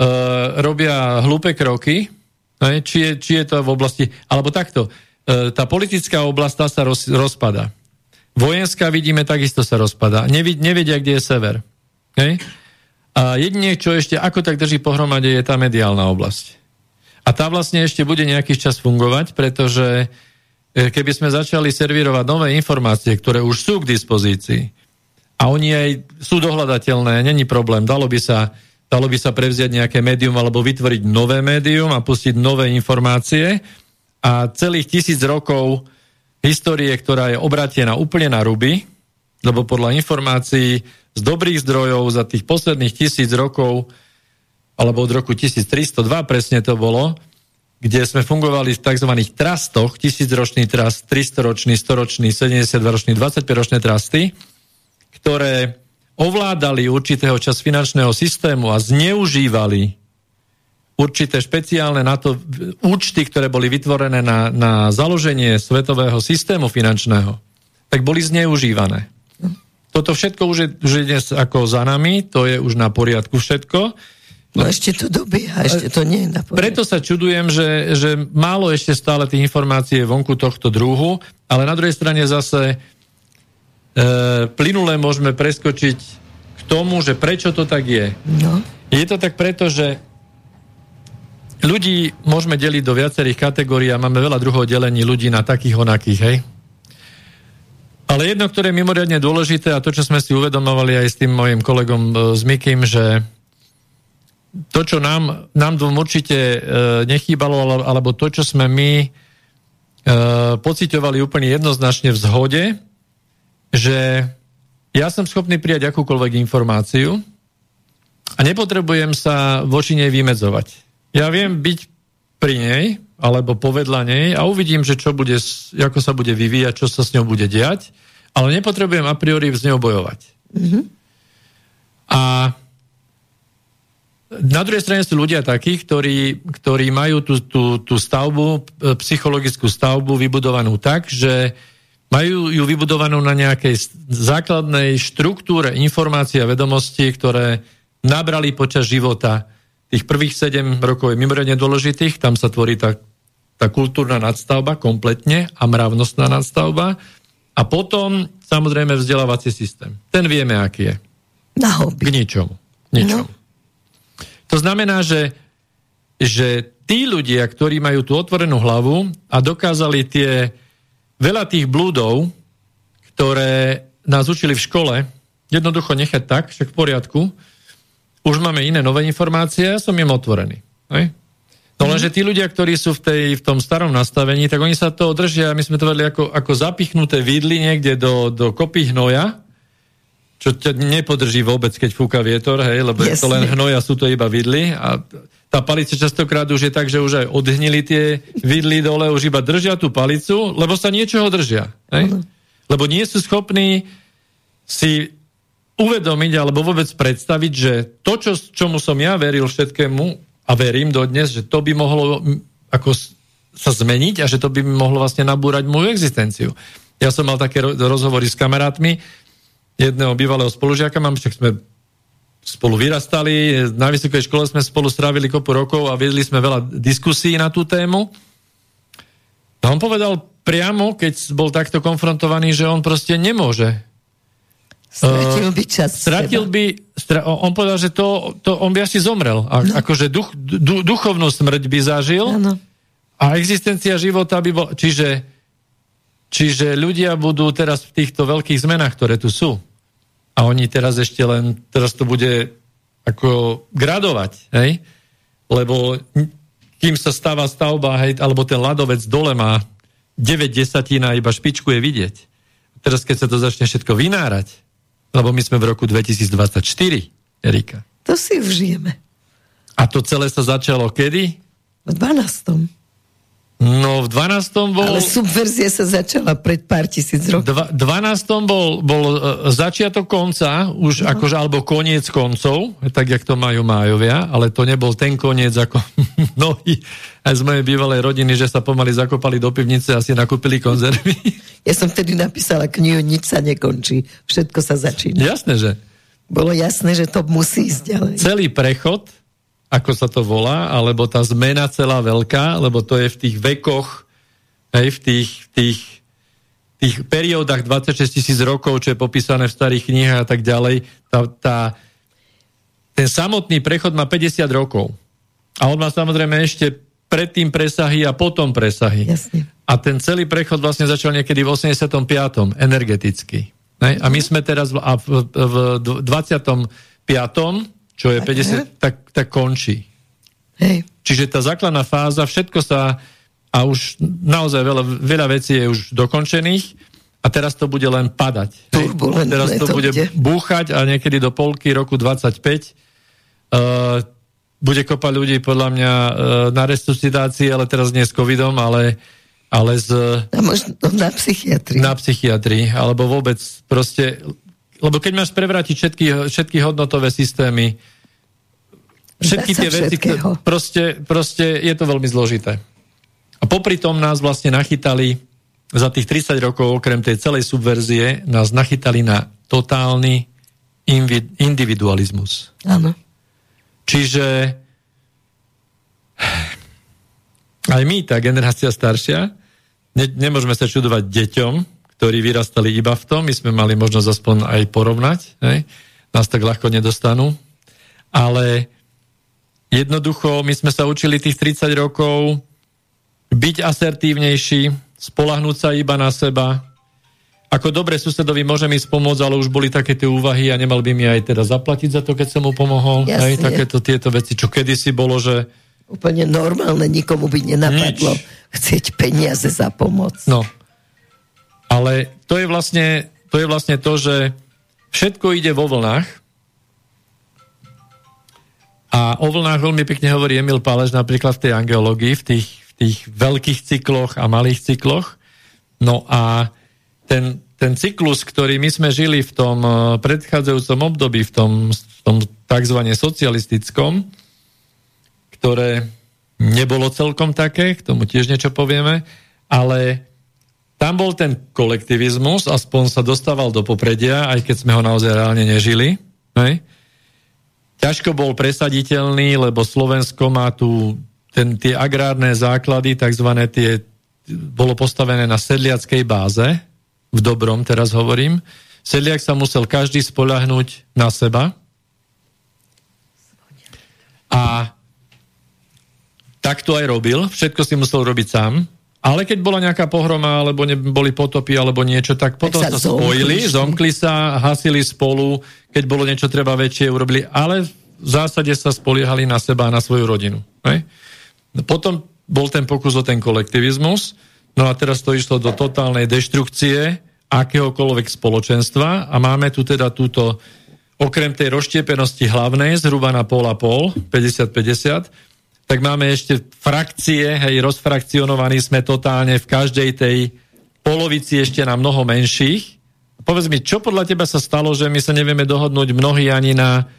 Uh, robia hlúpe kroky. Ne? Či, je, či je to v oblasti... Alebo takto. Uh, tá politická oblasť tá sa roz, rozpada. Vojenská vidíme, takisto sa rozpada. Nevid, nevedia, kde je sever. Hej? A jedine, čo ešte ako tak drží pohromade, je tá mediálna oblasť. A tá vlastne ešte bude nejaký čas fungovať, pretože e, keby sme začali servírovať nové informácie, ktoré už sú k dispozícii, a oni aj sú dohľadateľné, není problém, dalo by sa, dalo by sa prevziať nejaké médium alebo vytvoriť nové médium a pustiť nové informácie a celých tisíc rokov histórie, ktorá je obratená úplne na ruby, lebo podľa informácií z dobrých zdrojov za tých posledných tisíc rokov, alebo od roku 1302 presne to bolo, kde sme fungovali v tzv. trastoch, tisícročný trast, 300-ročný, 100-ročný, 72-ročný, 25-ročné trasty, ktoré ovládali určitého čas finančného systému a zneužívali určité špeciálne na to účty, ktoré boli vytvorené na, na založenie svetového systému finančného, tak boli zneužívané. Toto všetko už je, už je dnes ako za nami, to je už na poriadku všetko. No ešte to dobieha, ešte to nie je na poriadku. Preto sa čudujem, že, že málo ešte stále informácií je vonku tohto druhu, ale na druhej strane zase e, plynule môžeme preskočiť k tomu, že prečo to tak je. No. Je to tak preto, že ľudí môžeme deliť do viacerých kategórií a máme veľa druhov delení ľudí na takých onakých, hej? Ale jedno, ktoré je mimoriadne dôležité a to, čo sme si uvedomovali aj s tým mojim kolegom e, s Mikým, že to, čo nám, nám dvom určite e, nechýbalo, alebo to, čo sme my e, pocitovali úplne jednoznačne v zhode, že ja som schopný prijať akúkoľvek informáciu a nepotrebujem sa voči nej vymedzovať. Ja viem byť pri nej, alebo povedla nej a uvidím, že čo bude, ako sa bude vyvíjať, čo sa s ňou bude diať, ale nepotrebujem a priori s ňou bojovať. Mm-hmm. A na druhej strane sú ľudia takí, ktorí, ktorí majú tú, tú, tú stavbu, e, psychologickú stavbu vybudovanú tak, že majú ju vybudovanú na nejakej základnej štruktúre informácií a vedomostí, ktoré nabrali počas života. Tých prvých 7 rokov je mimoriadne dôležitých, tam sa tvorí tá tá kultúrna nadstavba kompletne a mravnostná nadstavba a potom samozrejme vzdelávací systém. Ten vieme, aký je. Na hobby. K ničomu. ničomu. No. To znamená, že, že tí ľudia, ktorí majú tú otvorenú hlavu a dokázali tie veľa tých blúdov, ktoré nás učili v škole, jednoducho nechať tak, však v poriadku, už máme iné nové informácie, ja som im otvorený. Hej? No lenže tí ľudia, ktorí sú v, tej, v tom starom nastavení, tak oni sa to držia, my sme to vedeli ako, ako zapichnuté vidly niekde do, do kopy hnoja, čo ťa nepodrží vôbec, keď fúka vietor, hej, lebo Jasne. to len hnoja, sú to iba vidly a tá palica častokrát už je tak, že už aj odhnili tie vidly dole, už iba držia tú palicu, lebo sa niečoho držia. Hej? Lebo nie sú schopní si uvedomiť alebo vôbec predstaviť, že to, čo, čomu som ja veril všetkému a verím dodnes, že to by mohlo ako sa zmeniť a že to by mohlo vlastne nabúrať moju existenciu. Ja som mal také rozhovory s kamarátmi, jedného bývalého spolužiaka, mám však sme spolu vyrastali, na vysokej škole sme spolu strávili kopu rokov a viedli sme veľa diskusí na tú tému. A on povedal priamo, keď bol takto konfrontovaný, že on proste nemôže. Stratil by čas. Stratil by, stra, on povedal, že to, to on by asi zomrel. A, no. Akože duch, du, duchovnú smrť by zažil ano. a existencia života by bol... Čiže, čiže ľudia budú teraz v týchto veľkých zmenách, ktoré tu sú a oni teraz ešte len, teraz to bude ako gradovať, hej? Lebo kým sa stáva stavba, hej, alebo ten ľadovec dole má 9 desatín a iba špičku je vidieť. Teraz, keď sa to začne všetko vynárať, lebo my sme v roku 2024, Erika. To si užijeme. A to celé sa začalo kedy? V 12. No v 12. bol... Ale subverzia sa začala pred pár tisíc rokov. Dva, 12. bol, bol uh, začiatok konca, už no. akože, alebo koniec koncov, tak jak to majú májovia, ale to nebol ten koniec ako (laughs) mnohí aj z mojej bývalej rodiny, že sa pomaly zakopali do pivnice a si nakúpili konzervy. (laughs) Ja som vtedy napísala knihu Nič sa nekončí, všetko sa začína. Jasné, že. Bolo jasné, že to musí ísť ďalej. Celý prechod ako sa to volá, alebo tá zmena celá veľká, lebo to je v tých vekoch, hej, v tých, tých, tých periódach 26 tisíc rokov, čo je popísané v starých knihách a tak ďalej, tá, tá, ten samotný prechod má 50 rokov. A on má samozrejme ešte predtým presahy a potom presahy. Jasne. A ten celý prechod vlastne začal niekedy v 85. energeticky. Ne? A my sme teraz v, v, v 25 čo je 50, tak, tak končí. Hej. Čiže tá základná fáza, všetko sa, a už naozaj veľa, veľa vecí je už dokončených, a teraz to bude len padať. Teraz to, to bude bude búchať a niekedy do polky roku 25 uh, bude kopa ľudí podľa mňa uh, na resuscitácii, ale teraz nie s covidom, ale, ale z... A možno na psychiatrii. Na psychiatrii, alebo vôbec proste lebo keď máš prevrátiť všetky, všetky hodnotové systémy, všetky tie veci, proste, proste je to veľmi zložité. A popri tom nás vlastne nachytali za tých 30 rokov, okrem tej celej subverzie, nás nachytali na totálny individualizmus. Áno. Čiže aj my, tá generácia staršia, ne, nemôžeme sa čudovať deťom, ktorí vyrastali iba v tom, my sme mali možnosť aspoň aj porovnať, hej? nás tak ľahko nedostanú, ale jednoducho my sme sa učili tých 30 rokov byť asertívnejší, spolahnúť sa iba na seba, ako dobre susedovi môžem ísť pomôcť, ale už boli také tie úvahy a nemal by mi aj teda zaplatiť za to, keď som mu pomohol. Aj takéto tieto veci, čo kedysi bolo, že... Úplne normálne, nikomu by nenapadlo nič. chcieť peniaze za pomoc. No, ale to je vlastne to, je vlastne to že všetko ide vo vlnách a o vlnách veľmi pekne hovorí Emil Pálež napríklad v tej angeológii, v tých, v tých veľkých cykloch a malých cykloch. No a ten, ten cyklus, ktorý my sme žili v tom eh, predchádzajúcom období, v tom, v tom tzv. socialistickom, ktoré nebolo celkom také, k tomu tiež niečo povieme, ale tam bol ten kolektivizmus, aspoň sa dostával do popredia, aj keď sme ho naozaj reálne nežili. Hej? Ťažko bol presaditeľný, lebo Slovensko má tu ten, tie agrárne základy, takzvané tie, bolo postavené na sedliackej báze, v dobrom teraz hovorím. Sedliak sa musel každý spoľahnúť na seba. A tak to aj robil, všetko si musel robiť sám. Ale keď bola nejaká pohroma, alebo boli potopy, alebo niečo, tak potom tak sa, sa spojili, zomkli sa, hasili spolu, keď bolo niečo treba väčšie, urobili, ale v zásade sa spoliehali na seba a na svoju rodinu. Hej? Potom bol ten pokus o ten kolektivizmus, no a teraz to išlo do totálnej deštrukcie akéhokoľvek spoločenstva a máme tu teda túto, okrem tej rozštiepenosti hlavnej, zhruba na pol a pol, 50-50, tak máme ešte frakcie, hej, rozfrakcionovaní sme totálne v každej tej polovici ešte na mnoho menších. Povedz mi, čo podľa teba sa stalo, že my sa nevieme dohodnúť mnohí ani na...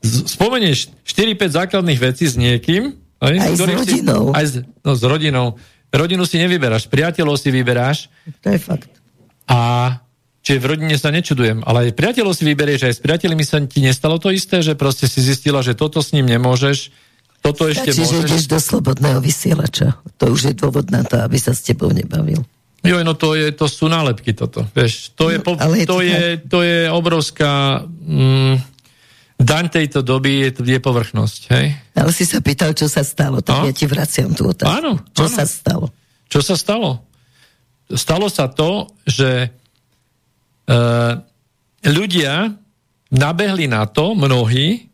Spomenieš 4-5 základných vecí s niekým, aj, aj s rodinou. Si, aj s, no, s rodinou. Rodinu si nevyberáš, priateľov si vyberáš. To je fakt. A čiže v rodine sa nečudujem, ale aj priateľov si vyberieš, aj s priateľmi sa ti nestalo to isté, že proste si zistila, že toto s ním nemôžeš, toto ešte Stačí, môžeš... že ideš do slobodného vysielača. To už je dôvod na to, aby sa s tebou nebavil. Jo, no to, je, to sú nálepky toto. Vieš, to, je, no, po, je to, je, to je obrovská... Mm, daň tejto doby je, je povrchnosť. Hej? Ale si sa pýtal, čo sa stalo, tak no? ja ti vraciam tú otázku. Áno. Čo áno. sa stalo? Čo sa stalo? Stalo sa to, že e, ľudia nabehli na to, mnohí,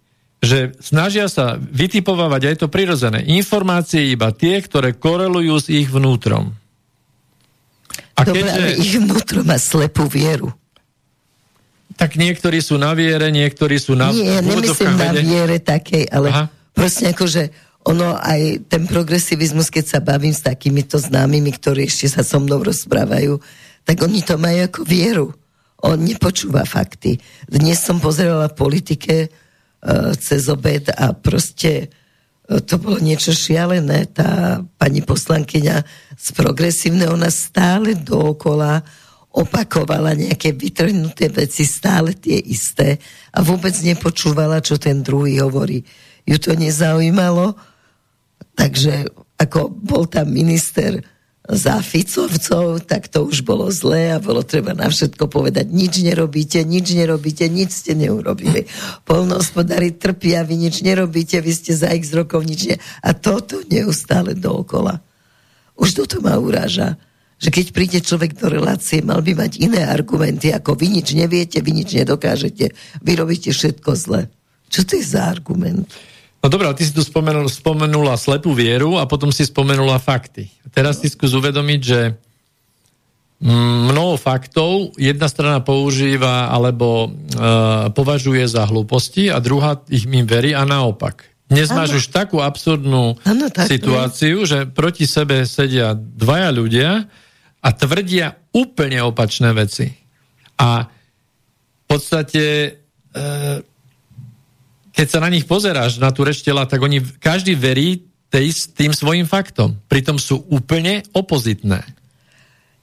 že snažia sa vytipovať aj to prirodzené informácie iba tie, ktoré korelujú s ich vnútrom. A Dobre, keďže... ale ich vnútro má slepú vieru. Tak niektorí sú na viere, niektorí sú na... Nie, nemyslím na viere takej, ale Aha. proste akože ono aj ten progresivizmus, keď sa bavím s takýmito známymi, ktorí ešte sa so mnou rozprávajú, tak oni to majú ako vieru. On nepočúva fakty. Dnes som pozerala v politike cez obed a proste uh, to bolo niečo šialené. Tá pani poslankyňa z progresívne, ona stále dookola opakovala nejaké vytrhnuté veci, stále tie isté a vôbec nepočúvala, čo ten druhý hovorí. Ju to nezaujímalo, takže ako bol tam minister za Ficovcov, tak to už bolo zlé a bolo treba na všetko povedať, nič nerobíte, nič nerobíte, nič ste neurobili. Polnohospodári trpia, vy nič nerobíte, vy ste za x rokov nič ne... A toto neustále dookola. Už toto ma uráža že keď príde človek do relácie, mal by mať iné argumenty, ako vy nič neviete, vy nič nedokážete, vy robíte všetko zle. Čo to je za argument? No dobré, ty si tu spomenul, spomenula slepú vieru a potom si spomenula fakty. Teraz si skús uvedomiť, že mnoho faktov jedna strana používa alebo uh, považuje za hlúposti a druhá ich im verí a naopak. Dnes ano. máš už takú absurdnú ano, tak situáciu, že proti sebe sedia dvaja ľudia a tvrdia úplne opačné veci. A v podstate uh, keď sa na nich pozeráš, na tú reč tak oni, každý verí tej, tým svojim faktom. Pritom sú úplne opozitné.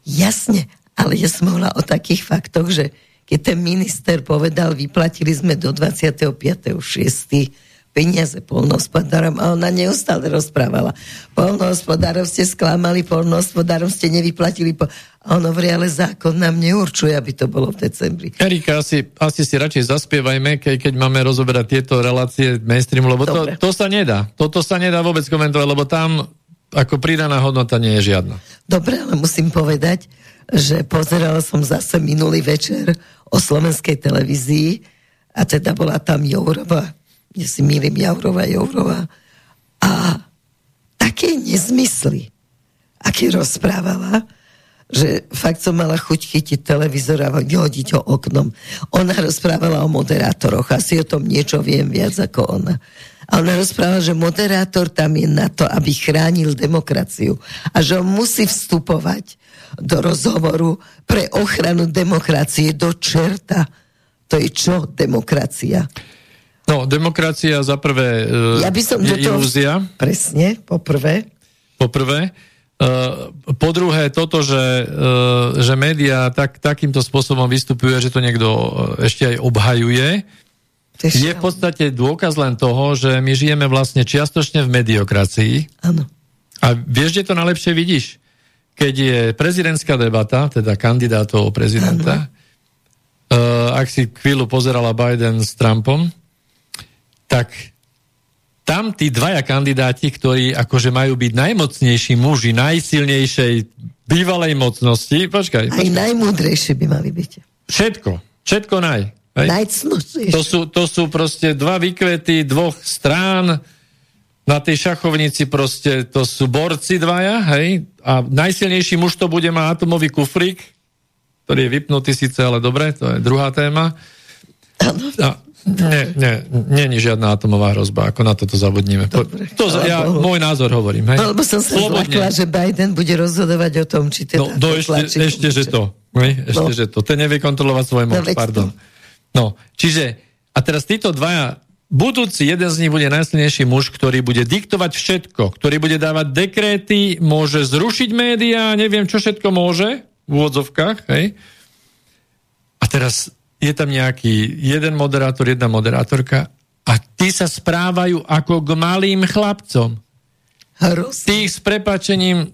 Jasne, ale ja som hovorila o takých faktoch, že keď ten minister povedal, vyplatili sme do 25.6 peniaze polnohospodárom a ona neustále rozprávala. Polnohospodárov ste sklamali, polnohospodárom ste nevyplatili. Po... A on hovorí, ale zákon nám neurčuje, aby to bolo v decembri. Erika, asi, asi si radšej zaspievajme, keď, keď máme rozoberať tieto relácie mainstreamu, lebo to, to sa nedá. Toto sa nedá vôbec komentovať, lebo tam ako pridaná hodnota nie je žiadna. Dobre, ale musím povedať, že pozerala som zase minulý večer o slovenskej televízii a teda bola tam Jourova ja si milím Jaurova, Jourova a také nezmysly, aké rozprávala, že fakt som mala chuť chytiť televízor a vyhodiť ho oknom. Ona rozprávala o moderátoroch, asi o tom niečo viem viac ako ona. A ona rozprávala, že moderátor tam je na to, aby chránil demokraciu a že on musí vstupovať do rozhovoru pre ochranu demokracie do čerta. To je čo demokracia? No, demokracia za prvé ja by som je to... ilúzia. Presne, poprvé. Poprvé. Uh, po druhé, toto, že, uh, že média tak, takýmto spôsobom vystupuje, že to niekto ešte aj obhajuje, je v podstate dôkaz len toho, že my žijeme vlastne čiastočne v mediokracii. Áno. A vieš, kde to najlepšie vidíš? Keď je prezidentská debata, teda kandidátov prezidenta, uh, ak si chvíľu pozerala Biden s Trumpom, tak tam tí dvaja kandidáti, ktorí akože majú byť najmocnejší muži, najsilnejšej bývalej mocnosti, počkaj. počkaj. Aj najmúdrejšie by mali byť. Všetko, všetko naj. To sú, to sú proste dva vykvety dvoch strán, na tej šachovnici proste, to sú borci dvaja, hej, a najsilnejší muž to bude mať atomový kufrík, ktorý je vypnutý síce, ale dobre, to je druhá téma. A Nie, nie, nie je žiadna atomová hrozba, ako na toto zabudníme. Dobre, to, ja môj názor hovorím. Hej. Alebo som sa zlakla, že Biden bude rozhodovať o tom, či teda... No, no ešte, ešte že to. Hej, ešte, no. že to. Ten nevie kontrolovať svoj moc, no, pardon. No, čiže, a teraz títo dvaja, budúci jeden z nich bude najsilnejší muž, ktorý bude diktovať všetko, ktorý bude dávať dekréty, môže zrušiť médiá, neviem, čo všetko môže, v úvodzovkách, hej. A teraz je tam nejaký jeden moderátor, jedna moderátorka a tí sa správajú ako k malým chlapcom. Hrozný. Tých s prepačením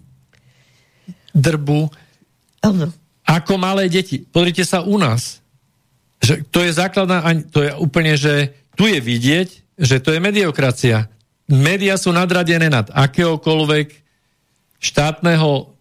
drbu ano. ako malé deti. Pozrite sa u nás. Že to je základná, to je úplne, že tu je vidieť, že to je mediokracia. Média sú nadradené nad akéhokoľvek štátneho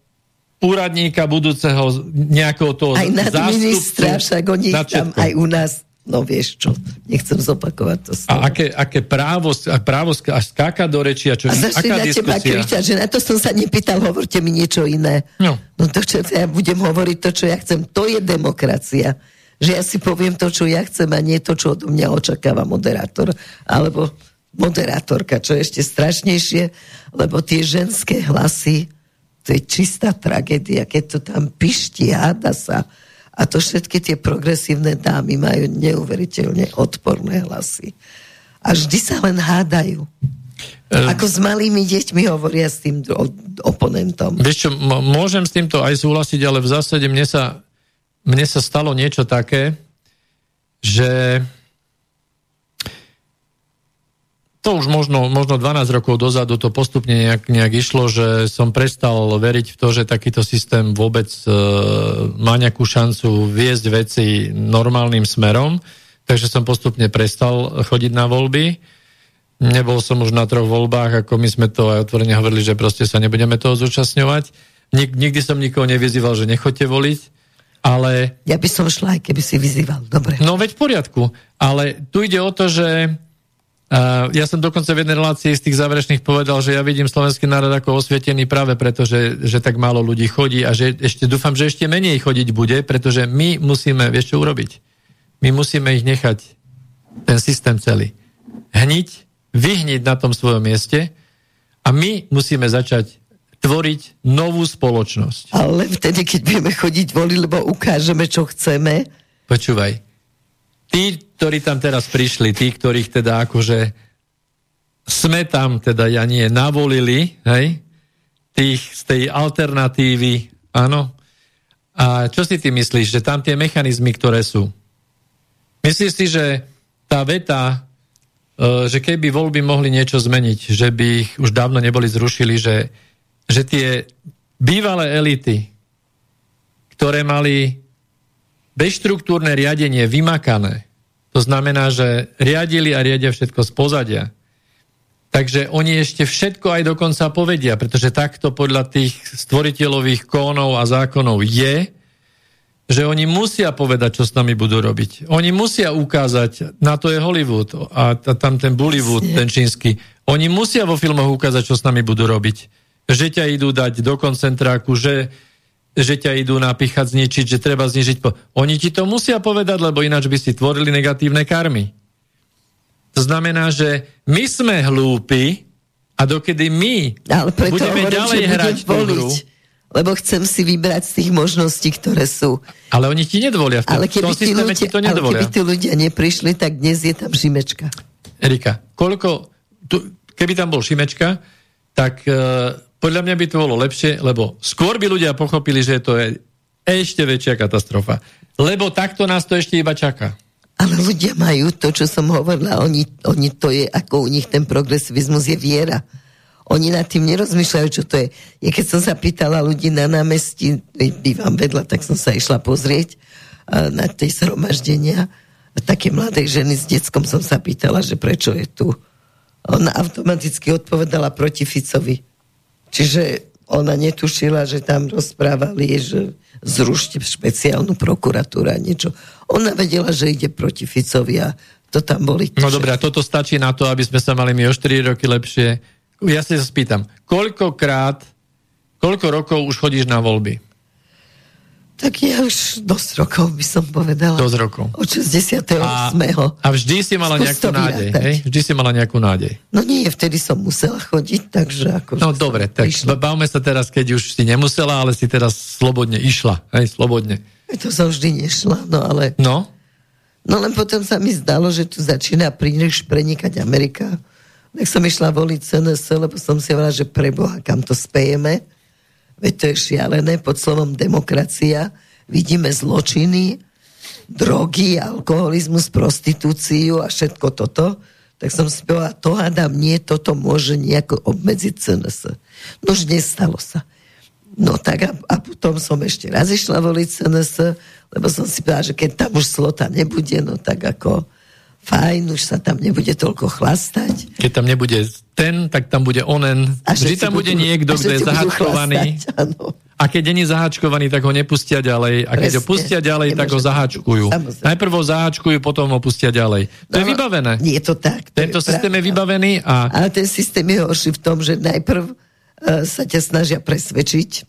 úradníka budúceho nejakého toho Aj nad zástupcu, ministra, však oni tam aj u nás No vieš čo, nechcem zopakovať to slovo. A aké, aké právo, právo až skáka do reči a čo? A začne na teba kričať, že na to som sa nepýtal, hovorte mi niečo iné. No. no to, čo ja budem hovoriť to, čo ja chcem, to je demokracia. Že ja si poviem to, čo ja chcem a nie to, čo od mňa očakáva moderátor. Alebo moderátorka, čo je ešte strašnejšie, lebo tie ženské hlasy to je čistá tragédia, keď to tam pišti, háda sa. A to všetky tie progresívne dámy majú neuveriteľne odporné hlasy. A vždy sa len hádajú. Um, Ako s malými deťmi hovoria s tým oponentom. Vieš čo, môžem s týmto aj súhlasiť, ale v zásade mne sa, mne sa stalo niečo také, že to už možno, možno 12 rokov dozadu to postupne nejak, nejak išlo, že som prestal veriť v to, že takýto systém vôbec e, má nejakú šancu viesť veci normálnym smerom, takže som postupne prestal chodiť na voľby. Nebol som už na troch voľbách, ako my sme to aj otvorene hovorili, že proste sa nebudeme toho zúčastňovať. Nik, nikdy som nikoho nevyzýval, že nechoďte voliť, ale... Ja by som šla, aj keby si vyzýval, dobre. No veď v poriadku, ale tu ide o to, že Uh, ja som dokonca v jednej relácii z tých záverečných povedal, že ja vidím slovenský národ ako osvietený práve preto, že, že tak málo ľudí chodí a že ešte dúfam, že ešte menej chodiť bude, pretože my musíme, vieš čo urobiť? My musíme ich nechať ten systém celý. Hniť, vyhniť na tom svojom mieste a my musíme začať tvoriť novú spoločnosť. Ale vtedy, keď budeme chodiť voliť, lebo ukážeme, čo chceme. Počúvaj, tí, ktorí tam teraz prišli, tí, ktorých teda akože sme tam, teda ja nie, navolili, hej, tých z tej alternatívy, áno. A čo si ty myslíš, že tam tie mechanizmy, ktoré sú? Myslíš si, že tá veta, e, že keby voľby mohli niečo zmeniť, že by ich už dávno neboli zrušili, že, že tie bývalé elity, ktoré mali bezštruktúrne riadenie vymakané, to znamená, že riadili a riadia všetko z pozadia, takže oni ešte všetko aj dokonca povedia, pretože takto podľa tých stvoriteľových kónov a zákonov je, že oni musia povedať, čo s nami budú robiť. Oni musia ukázať, na to je Hollywood a tam ten Bollywood, ten čínsky. Oni musia vo filmoch ukázať, čo s nami budú robiť. Že ťa idú dať do koncentráku, že že ťa idú napíchať, zničiť, že treba znižiť. Po... Oni ti to musia povedať, lebo ináč by si tvorili negatívne karmy. To znamená, že my sme hlúpi a dokedy my Ale budeme hovorím, ďalej hrať tú hru, lebo chcem si vybrať z tých možností, ktoré sú. Ale oni ti nedvolia. V tom, ale keby, v tom tí ľudia, ti to nedvolia. ale keby tí ľudia neprišli, tak dnes je tam Šimečka. Erika, koľko... Tu, keby tam bol Šimečka, tak uh, podľa mňa by to bolo lepšie, lebo skôr by ľudia pochopili, že to je ešte väčšia katastrofa. Lebo takto nás to ešte iba čaká. Ale ľudia majú to, čo som hovorila, oni, oni to je, ako u nich ten progresivizmus je viera. Oni nad tým nerozmýšľajú, čo to je. Ja keď som sa pýtala ľudí na námestí, bývam vedľa, tak som sa išla pozrieť na tej zhromaždenia. Také mladej ženy s deckom som sa pýtala, že prečo je tu. Ona automaticky odpovedala proti Ficovi. Čiže ona netušila, že tam rozprávali, že zrušte špeciálnu prokuratúru a niečo. Ona vedela, že ide proti Ficovi a to tam boli... No dobré, a toto stačí na to, aby sme sa mali my o 4 roky lepšie. Ja sa spýtam, koľkokrát, koľko rokov už chodíš na voľby? Tak ja už dosť rokov by som povedala. Dosť rokov. Od 68. A, a vždy si mala nejakú nádej, hej? Vždy si mala nejakú nádej. No nie, vtedy som musela chodiť, takže ako... No dobre, tak prišla. bavme sa teraz, keď už si nemusela, ale si teraz slobodne išla, hej, slobodne. To sa vždy nešla, no ale... No? No len potom sa mi zdalo, že tu začína príliš prenikať Amerika. Tak som išla voliť CNS, lebo som si hovorila, že preboha, kam to spejeme Veď to je šialené pod slovom demokracia. Vidíme zločiny, drogy, alkoholizmus, prostitúciu a všetko toto. Tak som si povedala, to hádam, nie, toto môže nejako obmedziť CNS. No už nestalo sa. No tak a, a potom som ešte raz išla voliť CNS, lebo som si povedala, že keď tam už slota nebude, no tak ako fajn, už sa tam nebude toľko chlastať. Keď tam nebude ten, tak tam bude onen. A Vždy tam bude budú, niekto, kto je zahačkovaný. A keď není zaháčkovaný, tak ho nepustia ďalej. A keď Presne, ho pustia ďalej, tak ho zaháčkujú. Najprv ho zaháčkujú, potom ho pustia ďalej. To no, je vybavené. Nie je to tak. To Tento je systém pravda. je vybavený. A... Ale ten systém je horší v tom, že najprv uh, sa ťa snažia presvedčiť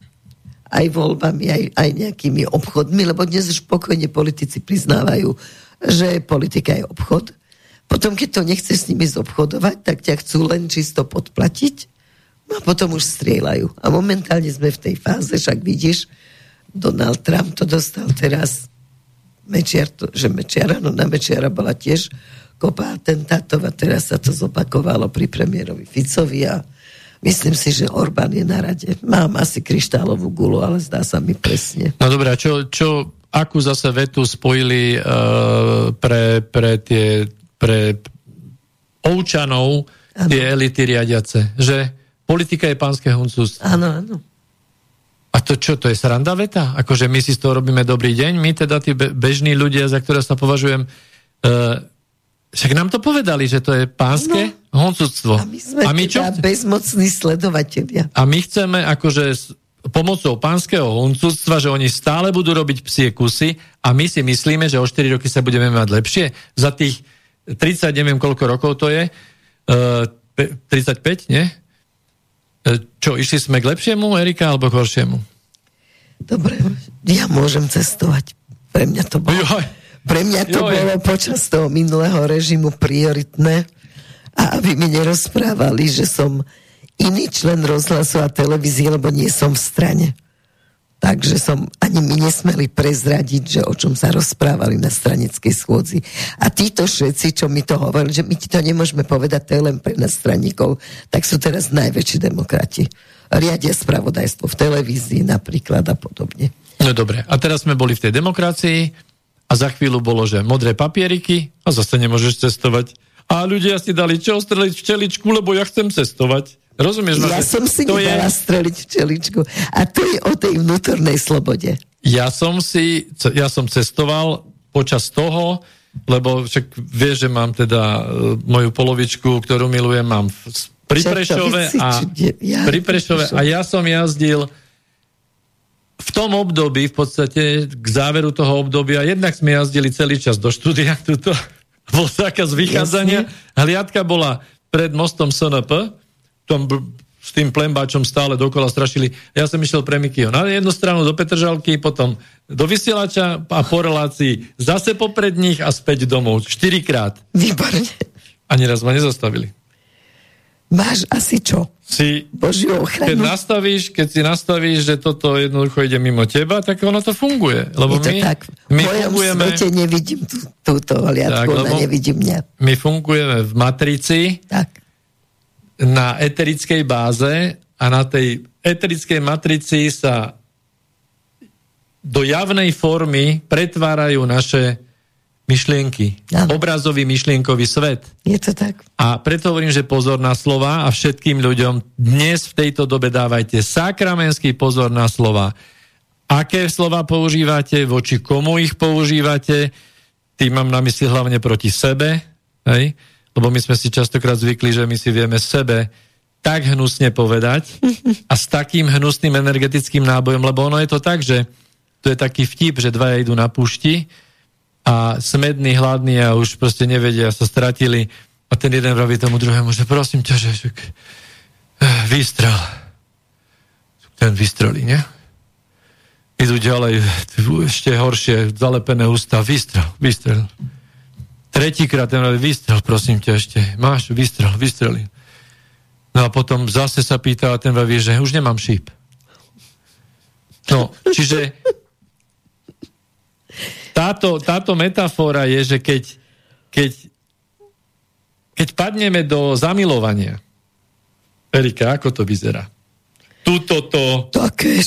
aj voľbami, aj, aj nejakými obchodmi, lebo dnes už pokojne politici priznávajú, že politika je obchod. Potom, keď to nechceš s nimi zobchodovať, tak ťa chcú len čisto podplatiť no a potom už strieľajú. A momentálne sme v tej fáze, však vidíš, Donald Trump to dostal teraz Mečiar, to, že Mečiara, no na Mečiara bola tiež kopa atentátov a teraz sa to zopakovalo pri premiérovi Ficovi a myslím si, že Orbán je na rade. Mám asi kryštálovú gulu, ale zdá sa mi presne. No dobré, čo, čo akú zase vetu spojili uh, pre, pre tie pre ovčanov ano. tie elity riadiace, že politika je pánske huncústvo. Áno, áno. A to čo, to je sranda veta? Akože my si z toho robíme dobrý deň, my teda tí bežní ľudia, za ktoré sa považujem, uh, však nám to povedali, že to je pánske no. honcúctvo. A my sme a my teda čo? bezmocní sledovateľia. A my chceme akože pomocou pánskeho huncúctva, že oni stále budú robiť psie kusy a my si myslíme, že o 4 roky sa budeme mať lepšie. Za tých 30, neviem koľko rokov to je, uh, 35, nie? Uh, čo, išli sme k lepšiemu, Erika, alebo k horšiemu? Dobre, ja môžem cestovať. Pre mňa to bolo, pre mňa to Joj. bolo počas toho minulého režimu prioritné a aby mi nerozprávali, že som iný člen rozhlasu a televízie, lebo nie som v strane. Takže som, ani my nesmeli prezradiť, že o čom sa rozprávali na stranickej schôdzi. A títo všetci, čo mi to hovorili, že my ti to nemôžeme povedať, to je len pre nás straníkov, tak sú teraz najväčší demokrati. Riadia spravodajstvo v televízii napríklad a podobne. No dobre, a teraz sme boli v tej demokracii a za chvíľu bolo, že modré papieriky a zase nemôžeš cestovať. A ľudia si dali čo streliť včeličku, lebo ja chcem cestovať. Rozumieš? Ja som si to nedala je... streliť včeličku. A to je o tej vnútornej slobode. Ja som si, ja som cestoval počas toho, lebo však vieš, že mám teda uh, moju polovičku, ktorú milujem, mám pri Prešove a, pri Prešove a ja som jazdil v tom období, v podstate k záveru toho obdobia, jednak sme jazdili celý čas do štúdia, (laughs) tuto bol zákaz vychádzania, hliadka bola pred mostom SNP, tom, s tým plembáčom stále dokola strašili. Ja som išiel pre Mikyho na jednu stranu do Petržalky, potom do vysielača a po relácii zase popred nich a späť domov. Štyrikrát. Výborne. Ani raz ma nezastavili. Máš asi čo? Si, Božiu ochranu. Keď nastavíš, keď si nastavíš, že toto jednoducho ide mimo teba, tak ono to funguje. Lebo je to my, tak. V my mojom fungujeme, svete nevidím tú, túto hliadku, ona nevidím mňa. My fungujeme v matrici, tak na eterickej báze a na tej eterickej matrici sa do javnej formy pretvárajú naše myšlienky. Ano. Obrazový myšlienkový svet. Je to tak. A preto hovorím, že pozor na slova a všetkým ľuďom dnes v tejto dobe dávajte sakramenský pozor na slova. Aké slova používate, voči komu ich používate, tým mám na mysli hlavne proti sebe, hej? Lebo my sme si častokrát zvykli, že my si vieme sebe tak hnusne povedať a s takým hnusným energetickým nábojom, lebo ono je to tak, že to je taký vtip, že dvaja idú na púšti a smedný, hladný a už proste nevedia, sa stratili a ten jeden vraví tomu druhému, že prosím ťa, že, výstrel. Ten vystrelí, nie? Idú ďalej, ešte horšie, zalepené ústa, vystrel, vystrel. Tretíkrát ten vystrel, prosím ťa ešte. Máš, vystrel, vystreli. No a potom zase sa pýta a ten vie, že už nemám šíp. No, čiže táto, táto metafora je, že keď, keď, keď padneme do zamilovania, Erika, ako to vyzerá? Tuto to... Také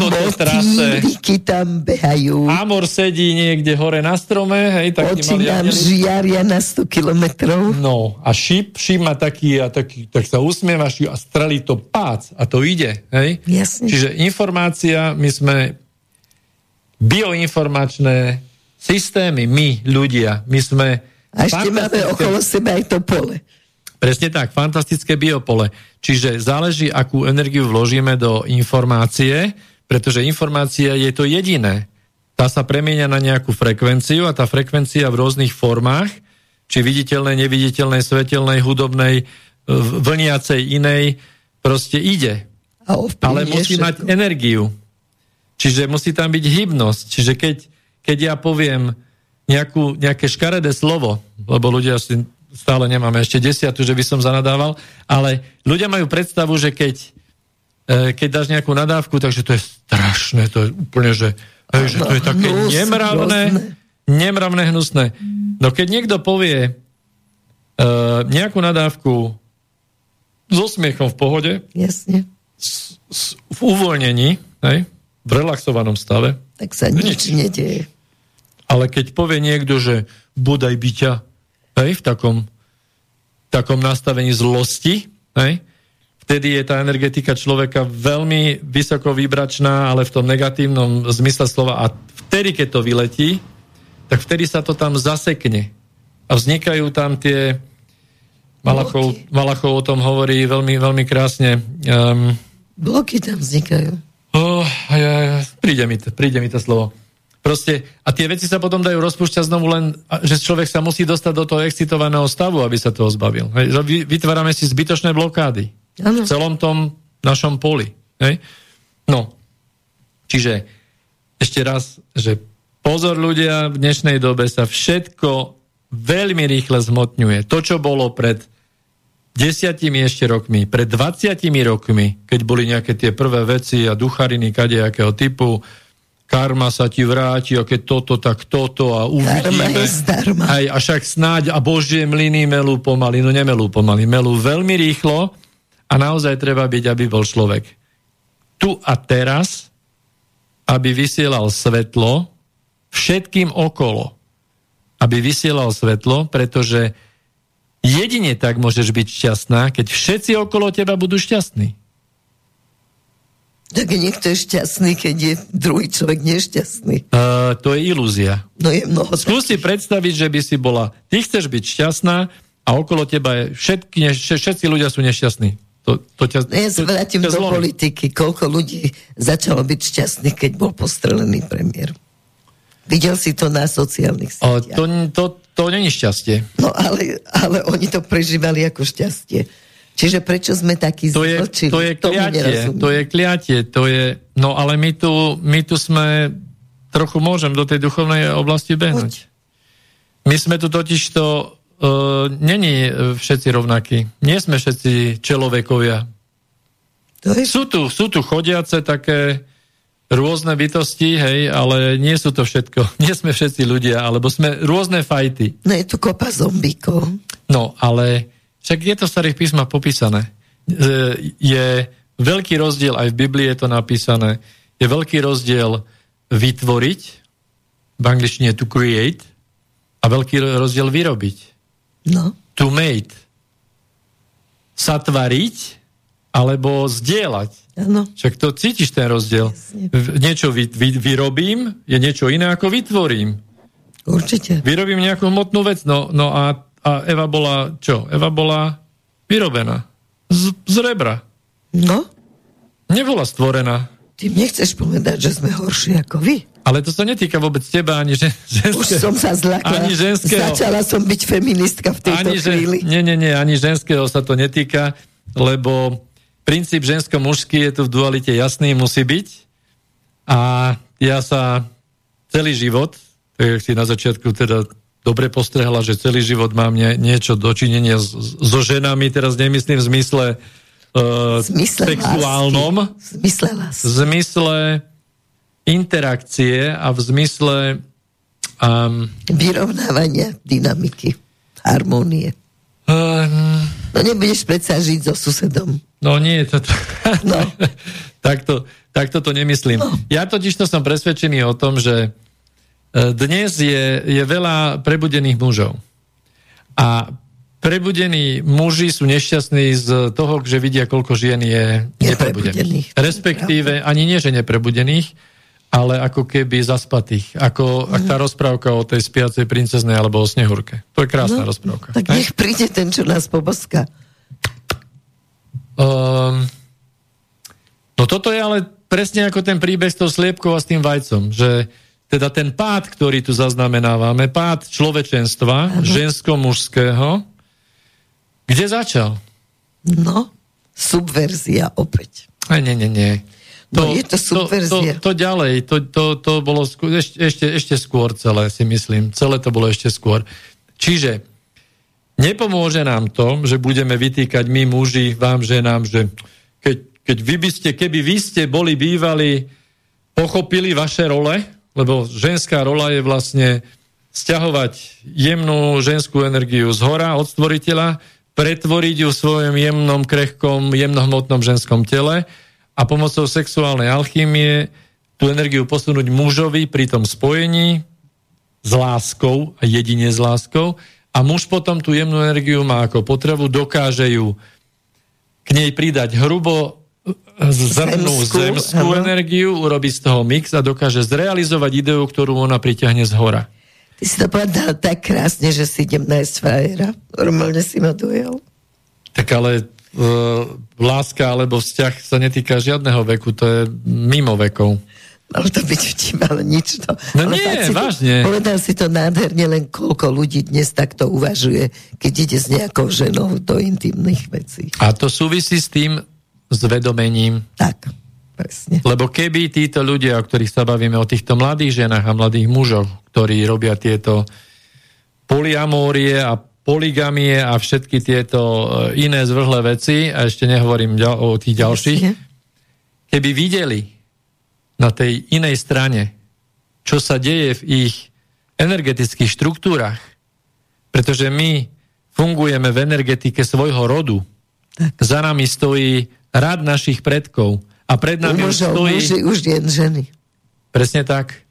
motýliky tam behajú. Amor sedí niekde hore na strome, hej, taký Oči nám žiaria na 100 kilometrov. No, a šíp, šíp má taký, a taký, tak sa usmieva a strelí to pác a to ide, hej. Jasne. Čiže informácia, my sme bioinformačné systémy, my, ľudia, my sme... A ešte máme okolo seba aj to pole. Presne tak, fantastické biopole. Čiže záleží, akú energiu vložíme do informácie, pretože informácia je to jediné. Tá sa premieňa na nejakú frekvenciu a tá frekvencia v rôznych formách, či viditeľnej, neviditeľnej, svetelnej, hudobnej, vlniacej, inej, proste ide. A Ale musí všetko. mať energiu. Čiže musí tam byť hybnosť. Čiže keď, keď ja poviem nejakú, nejaké škaredé slovo, lebo ľudia si stále nemáme ešte desiatu, že by som zanadával, ale ľudia majú predstavu, že keď, e, keď dáš nejakú nadávku, takže to je strašné, to je úplne, že, hej, že to je také nemravné, nemravné, hnusné. No keď niekto povie uh, nejakú nadávku so smiechom v pohode, Jasne. S, s, v uvoľnení, hej, v relaxovanom stave, tak sa nič, nič nedieje. Ale keď povie niekto, že bodaj by ťa hej, v takom, takom nastavení zlosti, hej, vtedy je tá energetika človeka veľmi vysoko vybračná, ale v tom negatívnom zmysle slova. A vtedy, keď to vyletí, tak vtedy sa to tam zasekne. A vznikajú tam tie... Malachov, Malachov o tom hovorí veľmi, veľmi krásne. Um, Bloky tam vznikajú. Oh, ja, príde, mi to, príde mi to slovo. Proste, a tie veci sa potom dajú rozpúšťať znovu len, že človek sa musí dostať do toho excitovaného stavu, aby sa toho zbavil. Hej? Vytvárame si zbytočné blokády ano. v celom tom našom poli. Hej? No, čiže ešte raz, že pozor ľudia, v dnešnej dobe sa všetko veľmi rýchle zmotňuje. To, čo bolo pred desiatimi ešte rokmi, pred 20 rokmi, keď boli nejaké tie prvé veci a duchariny kadejakého typu, karma sa ti vráti, a keď toto, tak toto a uvidíme. Aj, a však snáď a božie mlyny melú pomaly, no nemelú pomaly, melú veľmi rýchlo a naozaj treba byť, aby bol človek. Tu a teraz, aby vysielal svetlo všetkým okolo. Aby vysielal svetlo, pretože jedine tak môžeš byť šťastná, keď všetci okolo teba budú šťastní. Tak niekto je šťastný, keď je druhý človek nešťastný. Uh, to je ilúzia. No je mnoho. Skús si predstaviť, že by si bola... Ty chceš byť šťastná a okolo teba je všetky, všetci ľudia sú nešťastní. To, to ťa, no ja sa vrátim do zlomí. politiky. Koľko ľudí začalo byť šťastných, keď bol postrelený premiér? Videl si to na sociálnych sieťach. To, to, to není šťastie. No ale, ale oni to prežívali ako šťastie. Čiže prečo sme takí to je, to je kliatie, to je kliatie, to je, no ale my tu, my tu sme, trochu môžem do tej duchovnej oblasti behnúť. My sme tu totiž to, uh, není všetci rovnakí. Nie sme všetci čelovekovia. To je... Sú tu, sú tu chodiace také rôzne bytosti, hej, ale nie sú to všetko. (laughs) Nie sme všetci ľudia, alebo sme rôzne fajty. No je tu kopa zombíkov. No, ale však je to v starých písmach popísané. E, je veľký rozdiel, aj v Biblii je to napísané, je veľký rozdiel vytvoriť, v angličtine to create, a veľký rozdiel vyrobiť. No. To made. Sa tvariť, alebo zdieľať. Ano. Však to cítiš ten rozdiel. Jasne. Niečo vy, vy, vyrobím, je niečo iné ako vytvorím. Určite. Vyrobím nejakú hmotnú vec, no, no a a Eva bola čo? Eva bola vyrobená. Z, z rebra. No? Nebola stvorená. Ty nechceš povedať, že sme horší ako vy. Ale to sa netýka vôbec teba, ani žen, ženského. Už som sa zlakla. Ani ženského. Začala som byť feministka v tejto ani chvíli. Žen, nie, nie, nie, ani ženského sa to netýka, lebo princíp žensko-mužský je tu v dualite jasný, musí byť. A ja sa celý život, tak si na začiatku teda dobre postrehla, že celý život mám nie, niečo dočinenia so ženami, teraz nemyslím v zmysle, uh, zmysle sexuálnom, lásky. zmysle lásky. v zmysle interakcie a v zmysle um, vyrovnávania dynamiky, harmónie. Um, no nebudeš predsa žiť so susedom. No nie, to, to, no. (laughs) takto, takto to nemyslím. No. Ja totiž to som presvedčený o tom, že dnes je, je veľa prebudených mužov. A prebudení muži sú nešťastní z toho, že vidia, koľko žien je neprebudených. Respektíve, ani nie, že neprebudených, ale ako keby zaspatých. Ako mm. tá rozprávka o tej spiacej princeznej alebo o Snehurke. To je krásna no, rozprávka. Tak nech príde ten, čo nás poboská. Um, no toto je ale presne ako ten príbeh s tou sliepkou a s tým vajcom, že teda ten pád, ktorý tu zaznamenávame, pád človečenstva, ano. žensko-mužského, kde začal? No, subverzia opäť. A nie, nie, nie. To, no je to subverzia. To, to, to ďalej, to, to, to bolo skôr, ešte, ešte, ešte skôr celé, si myslím. Celé to bolo ešte skôr. Čiže nepomôže nám to, že budeme vytýkať my muži, vám ženám, že keď, keď vy by ste, keby vy ste boli bývali, pochopili vaše role, lebo ženská rola je vlastne stiahovať jemnú ženskú energiu z hora od stvoriteľa, pretvoriť ju v svojom jemnom, krehkom, jemnohmotnom ženskom tele a pomocou sexuálnej alchýmie tú energiu posunúť mužovi pri tom spojení s láskou a jedine s láskou. A muž potom tú jemnú energiu má ako potrebu, dokáže ju k nej pridať hrubo, zrnú zemskú, zemskú energiu, urobí z toho mix a dokáže zrealizovať ideu, ktorú ona priťahne z hora. Ty si to povedal tak krásne, že si idem nájsť frajera. Normálne si ma dojel. Tak ale uh, láska alebo vzťah sa netýka žiadneho veku, to je mimo vekov. Malo to byť vtip, ale nič to. No ale nie, vážne. To, povedal si to nádherne, len koľko ľudí dnes takto uvažuje, keď ide s nejakou ženou do intimných vecí. A to súvisí s tým, s vedomením. Tak, presne. Lebo keby títo ľudia, o ktorých sa bavíme, o týchto mladých ženách a mladých mužoch, ktorí robia tieto poliamórie a poligamie a všetky tieto e, iné zvrhlé veci, a ešte nehovorím o tých ďalších, keby videli na tej inej strane, čo sa deje v ich energetických štruktúrach, pretože my fungujeme v energetike svojho rodu, tak. za nami stojí rad našich predkov. A pred nami už stojí... Muži, už jen ženy. Presne tak.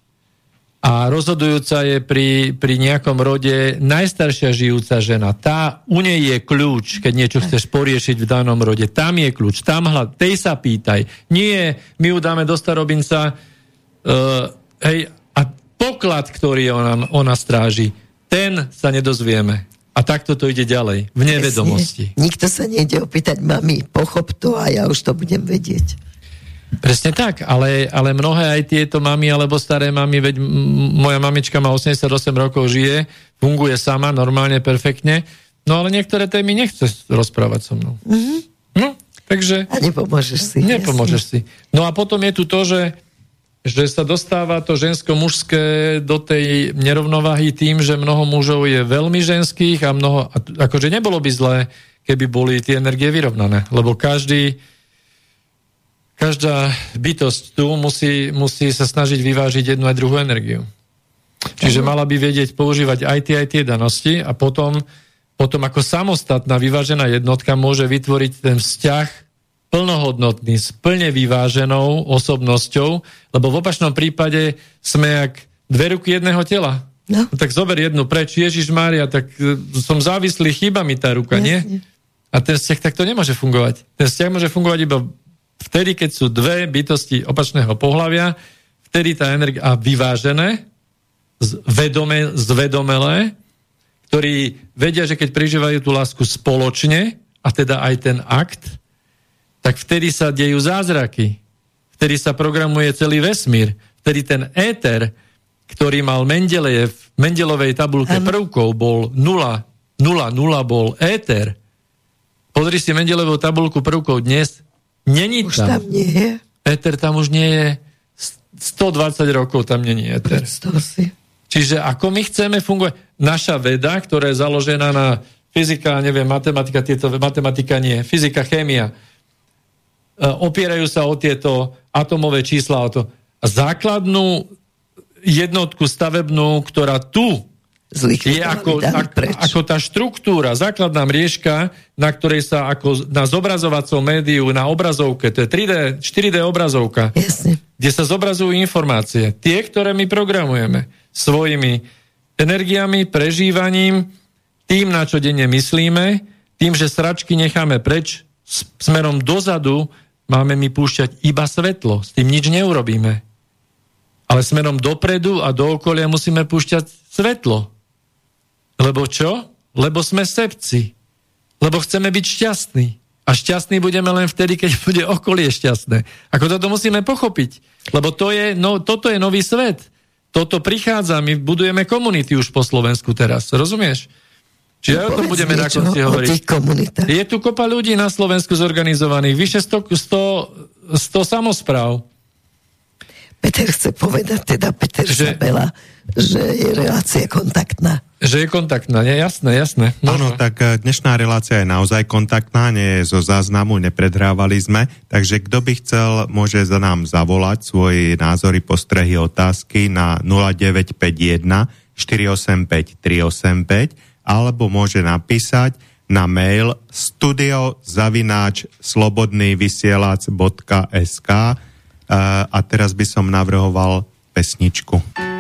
A rozhodujúca je pri, pri nejakom rode najstaršia žijúca žena. Tá, u nej je kľúč, keď niečo chceš poriešiť v danom rode. Tam je kľúč, tam hľad, tej sa pýtaj. Nie, my ju dáme do starobinca uh, hej, a poklad, ktorý ona, ona stráži, ten sa nedozvieme. A takto to ide ďalej, v nevedomosti. Presne. Nikto sa nejde opýtať, mami, pochop to a ja už to budem vedieť. Presne tak, ale, ale mnohé aj tieto mami alebo staré mami, veď moja mamička má 88 rokov, žije, funguje sama, normálne, perfektne, no ale niektoré témy nechce rozprávať so mnou. Mm-hmm. No, takže... A nepomôžeš si. Nepomôžeš jasne. si. No a potom je tu to, že že sa dostáva to žensko-mužské do tej nerovnováhy tým, že mnoho mužov je veľmi ženských a mnoho, akože nebolo by zlé, keby boli tie energie vyrovnané, lebo každý každá bytosť tu musí, musí sa snažiť vyvážiť jednu aj druhú energiu. Čiže mala by vedieť používať aj tie, aj tie danosti a potom, potom ako samostatná vyvážená jednotka môže vytvoriť ten vzťah plnohodnotný, s plne vyváženou osobnosťou, lebo v opačnom prípade sme jak dve ruky jedného tela. No. tak zober jednu preč, Ježiš Mária, tak e, som závislý, chýba mi tá ruka, nie? nie? A ten vzťah takto nemôže fungovať. Ten vzťah môže fungovať iba vtedy, keď sú dve bytosti opačného pohľavia, vtedy tá energia a vyvážené, zvedome, zvedomelé, ktorí vedia, že keď prežívajú tú lásku spoločne, a teda aj ten akt, tak vtedy sa dejú zázraky. Vtedy sa programuje celý vesmír. Vtedy ten éter, ktorý mal Mendelejev v Mendelovej tabulke ano. prvkov, bol 0, 0, 0 bol éter. Pozri si Mendelovú tabulku prvkov dnes. Není už tam. tam nie je. Éter tam už nie je. 120 rokov tam není éter. Čiže ako my chceme fungovať? Naša veda, ktorá je založená na fyzika, neviem, matematika, tieto, matematika nie, fyzika, chémia, opierajú sa o tieto atomové čísla, o to. základnú jednotku stavebnú, ktorá tu je ako, ako, ako tá štruktúra, základná mriežka, na ktorej sa ako na zobrazovacom médiu, na obrazovke, to je 3D, 4D obrazovka, Jasne. kde sa zobrazujú informácie. Tie, ktoré my programujeme svojimi energiami, prežívaním, tým, na čo denne myslíme, tým, že sračky necháme preč, smerom dozadu máme my púšťať iba svetlo. S tým nič neurobíme. Ale smerom dopredu a do okolia musíme púšťať svetlo. Lebo čo? Lebo sme sebci. Lebo chceme byť šťastní. A šťastní budeme len vtedy, keď (laughs) bude okolie šťastné. Ako toto musíme pochopiť. Lebo to je, no, toto je nový svet. Toto prichádza, my budujeme komunity už po Slovensku teraz. Rozumieš? Čiže no, o tom budeme na konci hovoriť. Je tu kopa ľudí na Slovensku zorganizovaných, vyše 100, 100, 100 samozpráv. Peter chce povedať, teda Peter že, Sabela, že je relácia kontaktná. Že je kontaktná, nie? Jasné, jasné. Áno, tak eh, dnešná relácia je naozaj kontaktná, nie je zo záznamu, nepredhrávali sme, takže kto by chcel, môže za nám zavolať svoje názory, postrehy, otázky na 0951 485 385 alebo môže napísať na mail studiozavináč slobodnývysielac.sk eh, a teraz by som navrhoval pesničku.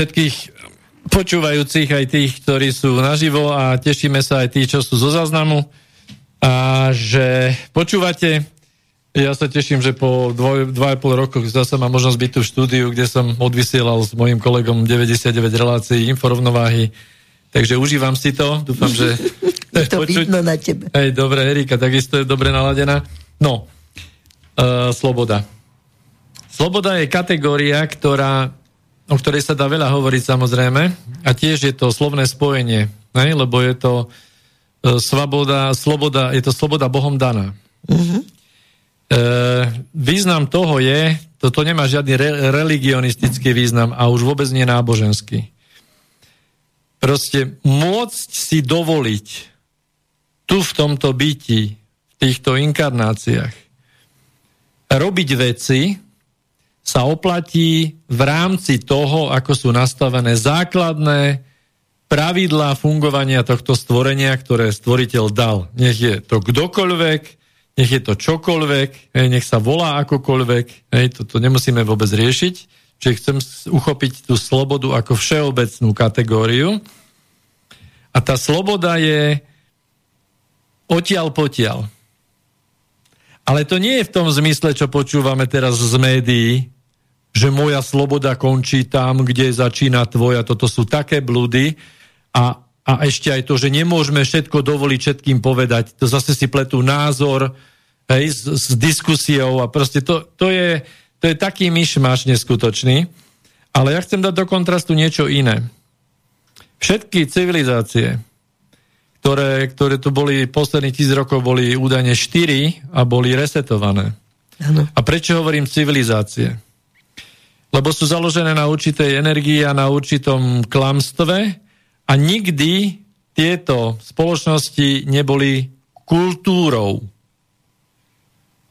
Všetkých počúvajúcich, aj tých, ktorí sú naživo a tešíme sa aj tí, čo sú zo záznamu. A že počúvate, ja sa teším, že po dvoj, dva a pol rokoch zase mám možnosť byť tu v štúdiu, kde som odvysielal s mojim kolegom 99 relácií inforovnováhy. Takže užívam si to. Dúfam, že... (laughs) je to počuť. vidno na tebe. Hej, dobre, Erika takisto je dobre naladená. No, uh, sloboda. Sloboda je kategória, ktorá, o ktorej sa dá veľa hovoriť samozrejme a tiež je to slovné spojenie, ne? lebo je to uh, sloboda, sloboda, je to sloboda Bohom daná. Uh-huh. E, význam toho je, toto nemá žiadny re, religionistický význam a už vôbec nie náboženský. Proste môcť si dovoliť tu v tomto byti, v týchto inkarnáciách, robiť veci sa oplatí v rámci toho, ako sú nastavené základné pravidlá fungovania tohto stvorenia, ktoré stvoriteľ dal. Nech je to kdokoľvek, nech je to čokoľvek, nech sa volá akokoľvek, toto nemusíme vôbec riešiť, čiže chcem uchopiť tú slobodu ako všeobecnú kategóriu. A tá sloboda je odtiaľ potiaľ. Ale to nie je v tom zmysle, čo počúvame teraz z médií, že moja sloboda končí tam, kde začína tvoja. Toto sú také blúdy a a ešte aj to, že nemôžeme všetko dovoliť všetkým povedať. To zase si pletú názor hej, s, s diskusiou a proste to, to, je, to je taký myšmaš neskutočný. Ale ja chcem dať do kontrastu niečo iné. Všetky civilizácie, ktoré, ktoré tu boli posledných tisíc rokov, boli údajne štyri a boli resetované. Ano. A prečo hovorím civilizácie? Lebo sú založené na určitej energii a na určitom klamstve, a nikdy tieto spoločnosti neboli kultúrou.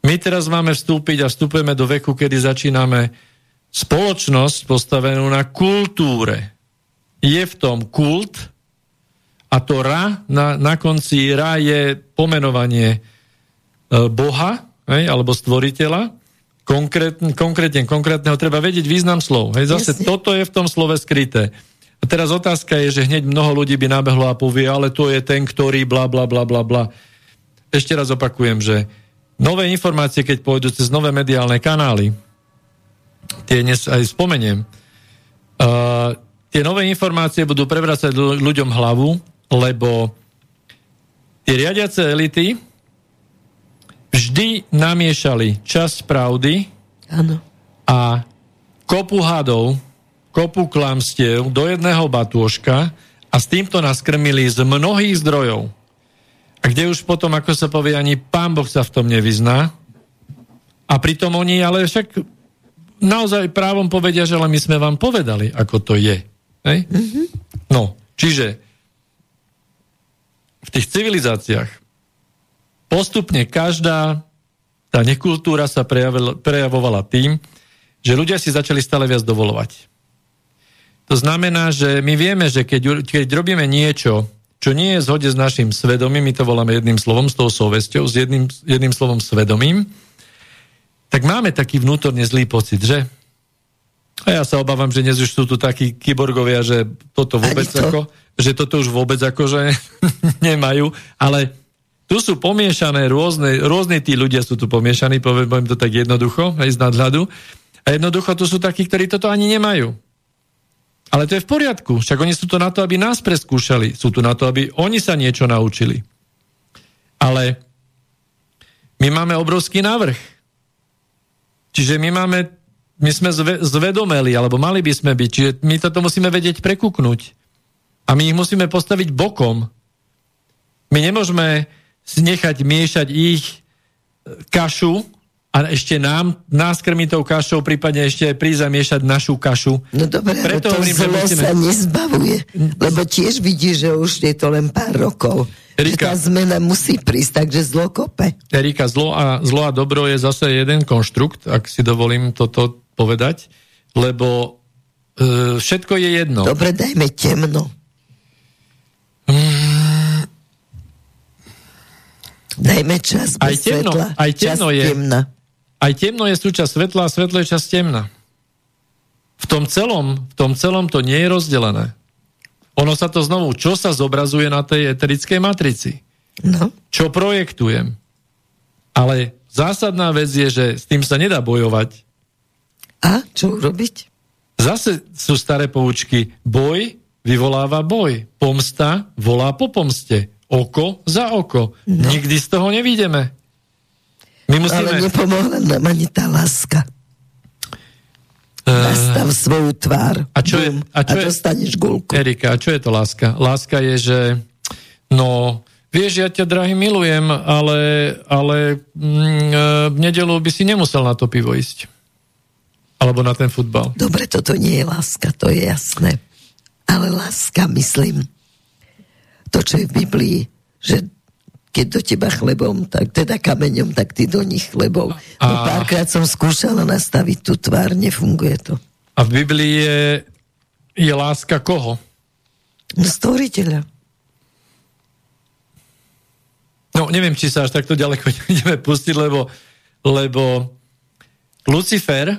My teraz máme vstúpiť a vstupujeme do veku, kedy začíname spoločnosť postavenú na kultúre. Je v tom kult a to ra, na, na konci ra je pomenovanie e, Boha, hej, alebo stvoriteľa, konkrétne, konkrétne, konkrétneho, treba vedieť význam slov. Hej, zase Jasne. toto je v tom slove skryté. A teraz otázka je, že hneď mnoho ľudí by nabehlo a povie, ale to je ten, ktorý bla bla bla bla bla. Ešte raz opakujem, že nové informácie, keď pôjdu cez nové mediálne kanály, tie dnes aj spomeniem, uh, tie nové informácie budú prevracať ľuďom hlavu, lebo tie riadiace elity vždy namiešali časť pravdy ano. a kopu hadov, kopu klamstiev do jedného batôžka a s týmto nás krmili z mnohých zdrojov. A kde už potom, ako sa povie, ani pán Boh sa v tom nevyzná. A pritom oni, ale však naozaj právom povedia, že ale my sme vám povedali, ako to je. Hej? Mm-hmm. No, čiže v tých civilizáciách postupne každá tá nekultúra sa prejavovala tým, že ľudia si začali stále viac dovolovať. To znamená, že my vieme, že keď, keď robíme niečo, čo nie je zhode s našim svedomím, my to voláme jedným slovom, s tou sovesťou, s jedným, jedným slovom svedomím, tak máme taký vnútorne zlý pocit, že? A ja sa obávam, že dnes už sú tu takí kyborgovia, že toto vôbec to. ako, že toto už vôbec akože (laughs) nemajú, ale tu sú pomiešané rôzne, rôzne tí ľudia sú tu pomiešaní, poviem, to tak jednoducho, aj z nadhľadu. A jednoducho tu sú takí, ktorí toto ani nemajú. Ale to je v poriadku, však oni sú tu na to, aby nás preskúšali, sú tu na to, aby oni sa niečo naučili. Ale my máme obrovský návrh. Čiže my máme, my sme zve, zvedomeli, alebo mali by sme byť, čiže my toto musíme vedieť prekúknuť. A my ich musíme postaviť bokom. My nemôžeme nechať miešať ich kašu a ešte nám, nás krmi tou kašou, prípadne ešte aj prizamiešať našu kašu. No dobre, Preto to hovorím, zlo musíme... sa nezbavuje, lebo tiež vidí, že už je to len pár rokov. Erika, že tá zmena musí prísť, takže zlo kope. Erika, zlo a, zlo a dobro je zase jeden konštrukt, ak si dovolím toto povedať, lebo e, všetko je jedno. Dobre, dajme temno. Dajme čas bez aj temno, svetla, aj temno čas je, temna. Aj temno je súčasť svetla a svetlo je časť temna. v tom celom, v tom celom to nie je rozdelené. Ono sa to znovu, čo sa zobrazuje na tej eterickej matrici? No. Čo projektujem? Ale zásadná vec je, že s tým sa nedá bojovať. A čo urobiť? Zase sú staré poučky. Boj vyvoláva boj. Pomsta volá po pomste. Oko za oko. No. Nikdy z toho nevidíme. My musíme... Ale nepomohla nám ani tá láska. Nastav svoju tvár. A, čo je, a, čo a dostaneš gulku. Erika, a čo je to láska? Láska je, že no, vieš, ja ťa, drahý, milujem, ale, ale mm, v nedelu by si nemusel na to pivo ísť. Alebo na ten futbal. Dobre, toto nie je láska, to je jasné. Ale láska, myslím, to, čo je v Biblii, že keď do teba chlebom, tak teda kameňom, tak ty do nich chlebom. A... No párkrát som skúšala nastaviť tú tvár, nefunguje to. A v Biblii je, je láska koho? No, stvoriteľa. No, neviem, či sa až takto ďaleko (laughs) ideme pustiť, lebo, lebo Lucifer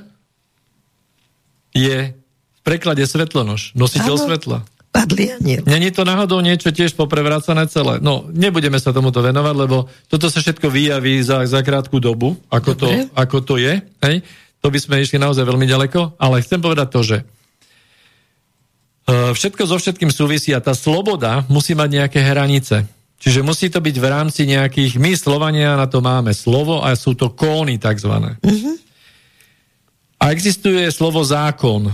je v preklade svetlonož, nositeľ ano. svetla padli aniel. Není to náhodou niečo tiež poprevracané celé? No, nebudeme sa tomuto venovať, lebo toto sa všetko vyjaví za, za krátku dobu, ako to, ako to je. Hej? To by sme išli naozaj veľmi ďaleko, ale chcem povedať to, že uh, všetko so všetkým súvisí a tá sloboda musí mať nejaké hranice. Čiže musí to byť v rámci nejakých, my Slovania na to máme slovo a sú to kóny takzvané. Uh-huh. A existuje slovo zákon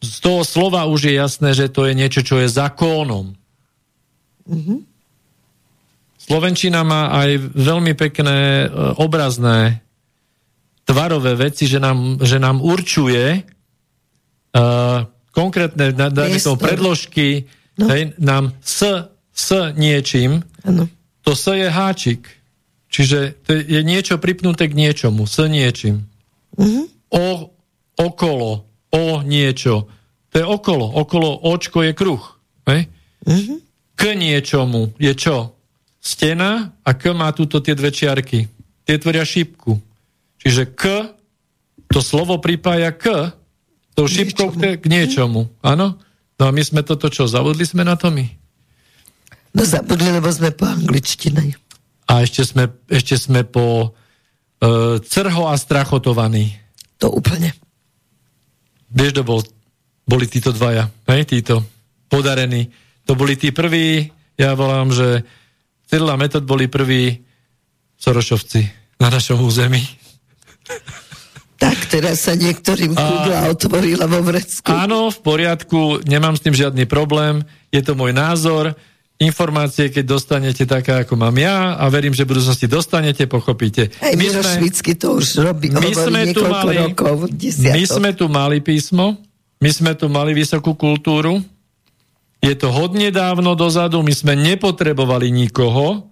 z toho slova už je jasné, že to je niečo, čo je zákónom. Mm-hmm. Slovenčina má aj veľmi pekné e, obrazné tvarové veci, že nám, že nám určuje uh, konkrétne na, to predložky, no. hej, nám s, s niečím, ano. to s je háčik. Čiže to je niečo pripnuté k niečomu, s niečím. Mm-hmm. O, okolo, o niečo. To je okolo. Okolo očko je kruh. Hej? Mm-hmm. K niečomu je čo? Stena a K má túto tie dve čiarky. Tie tvoria šípku. Čiže K, to slovo pripája K, tou šípkou k, k niečomu. Áno? No a my sme toto čo? Zavodli sme na to my? No zabudli, lebo sme po angličtine. A ešte sme, ešte sme po uh, crho a strachotovaní. To úplne. Vieš, to bol, boli títo dvaja, hej, títo podarení. To boli tí prví, ja volám, že Cyril a Metod boli prví Sorošovci na našom území. Tak teraz sa niektorým kúdla otvorila vo Vrecku. Áno, v poriadku, nemám s tým žiadny problém, je to môj názor, informácie, keď dostanete také, ako mám ja a verím, že v budúcnosti dostanete, pochopíte. Aj my sme, to už robí, my sme tu mali, rokov, My sme tu mali písmo, my sme tu mali vysokú kultúru, je to hodne dávno dozadu, my sme nepotrebovali nikoho,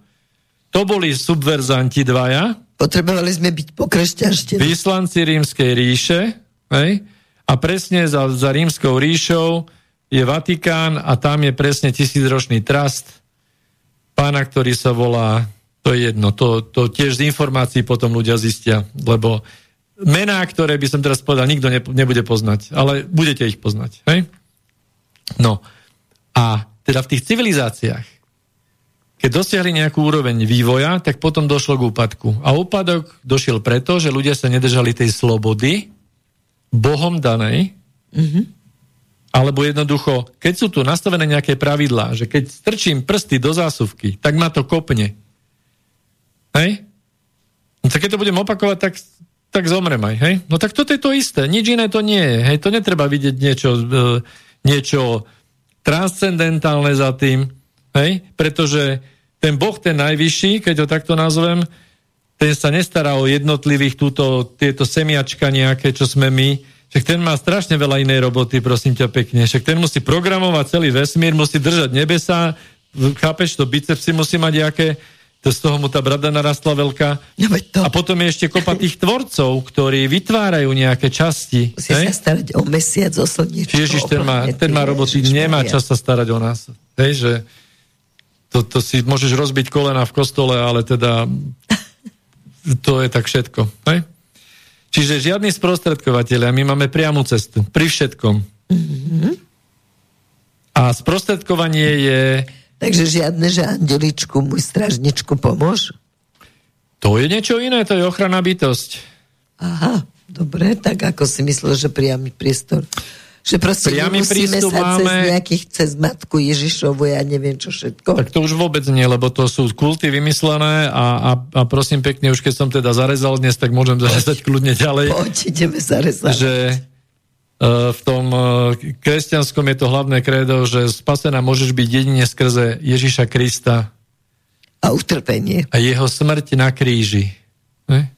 to boli subverzanti dvaja. Potrebovali sme byť pokresťanštení. Vyslanci rímskej ríše, hej? a presne za, za rímskou ríšou je Vatikán a tam je presne tisícročný trast pána, ktorý sa volá, to je jedno, to, to tiež z informácií potom ľudia zistia, lebo mená, ktoré by som teraz povedal, nikto ne, nebude poznať, ale budete ich poznať. Hej? No a teda v tých civilizáciách, keď dosiahli nejakú úroveň vývoja, tak potom došlo k úpadku. A úpadok došiel preto, že ľudia sa nedržali tej slobody, Bohom danej, mm-hmm alebo jednoducho, keď sú tu nastavené nejaké pravidlá, že keď strčím prsty do zásuvky, tak ma to kopne. Hej? No tak keď to budem opakovať, tak, tak zomrem aj. Hej? No tak toto je to isté. Nič iné to nie je. Hej? To netreba vidieť niečo, e, niečo transcendentálne za tým. Hej? Pretože ten Boh, ten najvyšší, keď ho takto nazvem, ten sa nestará o jednotlivých túto, tieto semiačka nejaké, čo sme my, však ten má strašne veľa inej roboty, prosím ťa pekne. Však ten musí programovať celý vesmír, musí držať nebesa, chápeš to, bicepsy musí mať nejaké, to z toho mu tá brada narastla veľká. No, to... A potom je ešte kopa tých tvorcov, ktorí vytvárajú nejaké časti. Musí hej? sa starať o mesiac, o slnečko. Ježiš, ten má, ten má roboty, nemá čas sa starať o nás. Hej, že to, to si môžeš rozbiť kolena v kostole, ale teda (laughs) to je tak všetko. Hej? Čiže žiadny sprostredkovateľ, my máme priamu cestu pri všetkom. Mm-hmm. A sprostredkovanie je... Takže žiadne, že Andeličku, môj stražničku, pomôž? To je niečo iné, to je ochrana bytosť. Aha, dobre, tak ako si myslel, že priamy prístor. Že proste Priamy prístup sa máme... cez nejakých, cez Matku Ježišovu, ja neviem čo všetko. Tak to už vôbec nie, lebo to sú kulty vymyslené a, a, a prosím pekne, už keď som teda zarezal dnes, tak môžem zarezať kľudne ďalej. Poď, ideme zarezať. Že uh, v tom uh, kresťanskom je to hlavné kredo, že spasená môžeš byť jedine skrze Ježiša Krista. A utrpenie. A jeho smrť na kríži. Ne?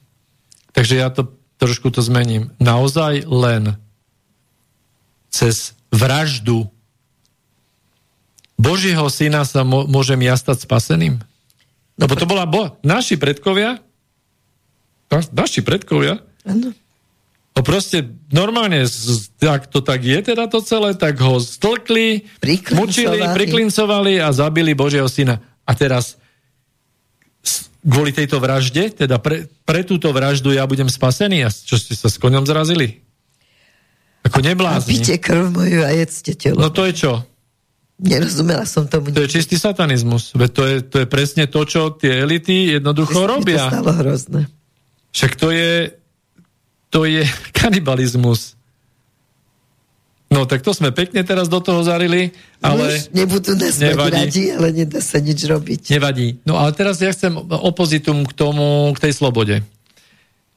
Takže ja to trošku to zmením. Naozaj len cez vraždu Božieho syna sa môžem ja stať spaseným? No, Lebo to bola bo- naši predkovia, naši predkovia, ano. No proste normálne, tak to tak je teda to celé, tak ho stlkli, mučili, priklincovali a zabili Božieho syna. A teraz kvôli tejto vražde, teda pre, pre túto vraždu ja budem spasený a čo ste sa s koňom zrazili? Ako neblázni. Píte krv moju a jedzte telo. No to je čo? Nerozumela som tomu. To je čistý satanizmus. Veď to je, to je presne to, čo tie elity jednoducho Presne robia. To stalo hrozné. Však to je, to je (laughs) kanibalizmus. No tak to sme pekne teraz do toho zarili, ale... No, nebudú nás nevadí. radi, ale nedá sa nič robiť. Nevadí. No ale teraz ja chcem opozitum k tomu, k tej slobode.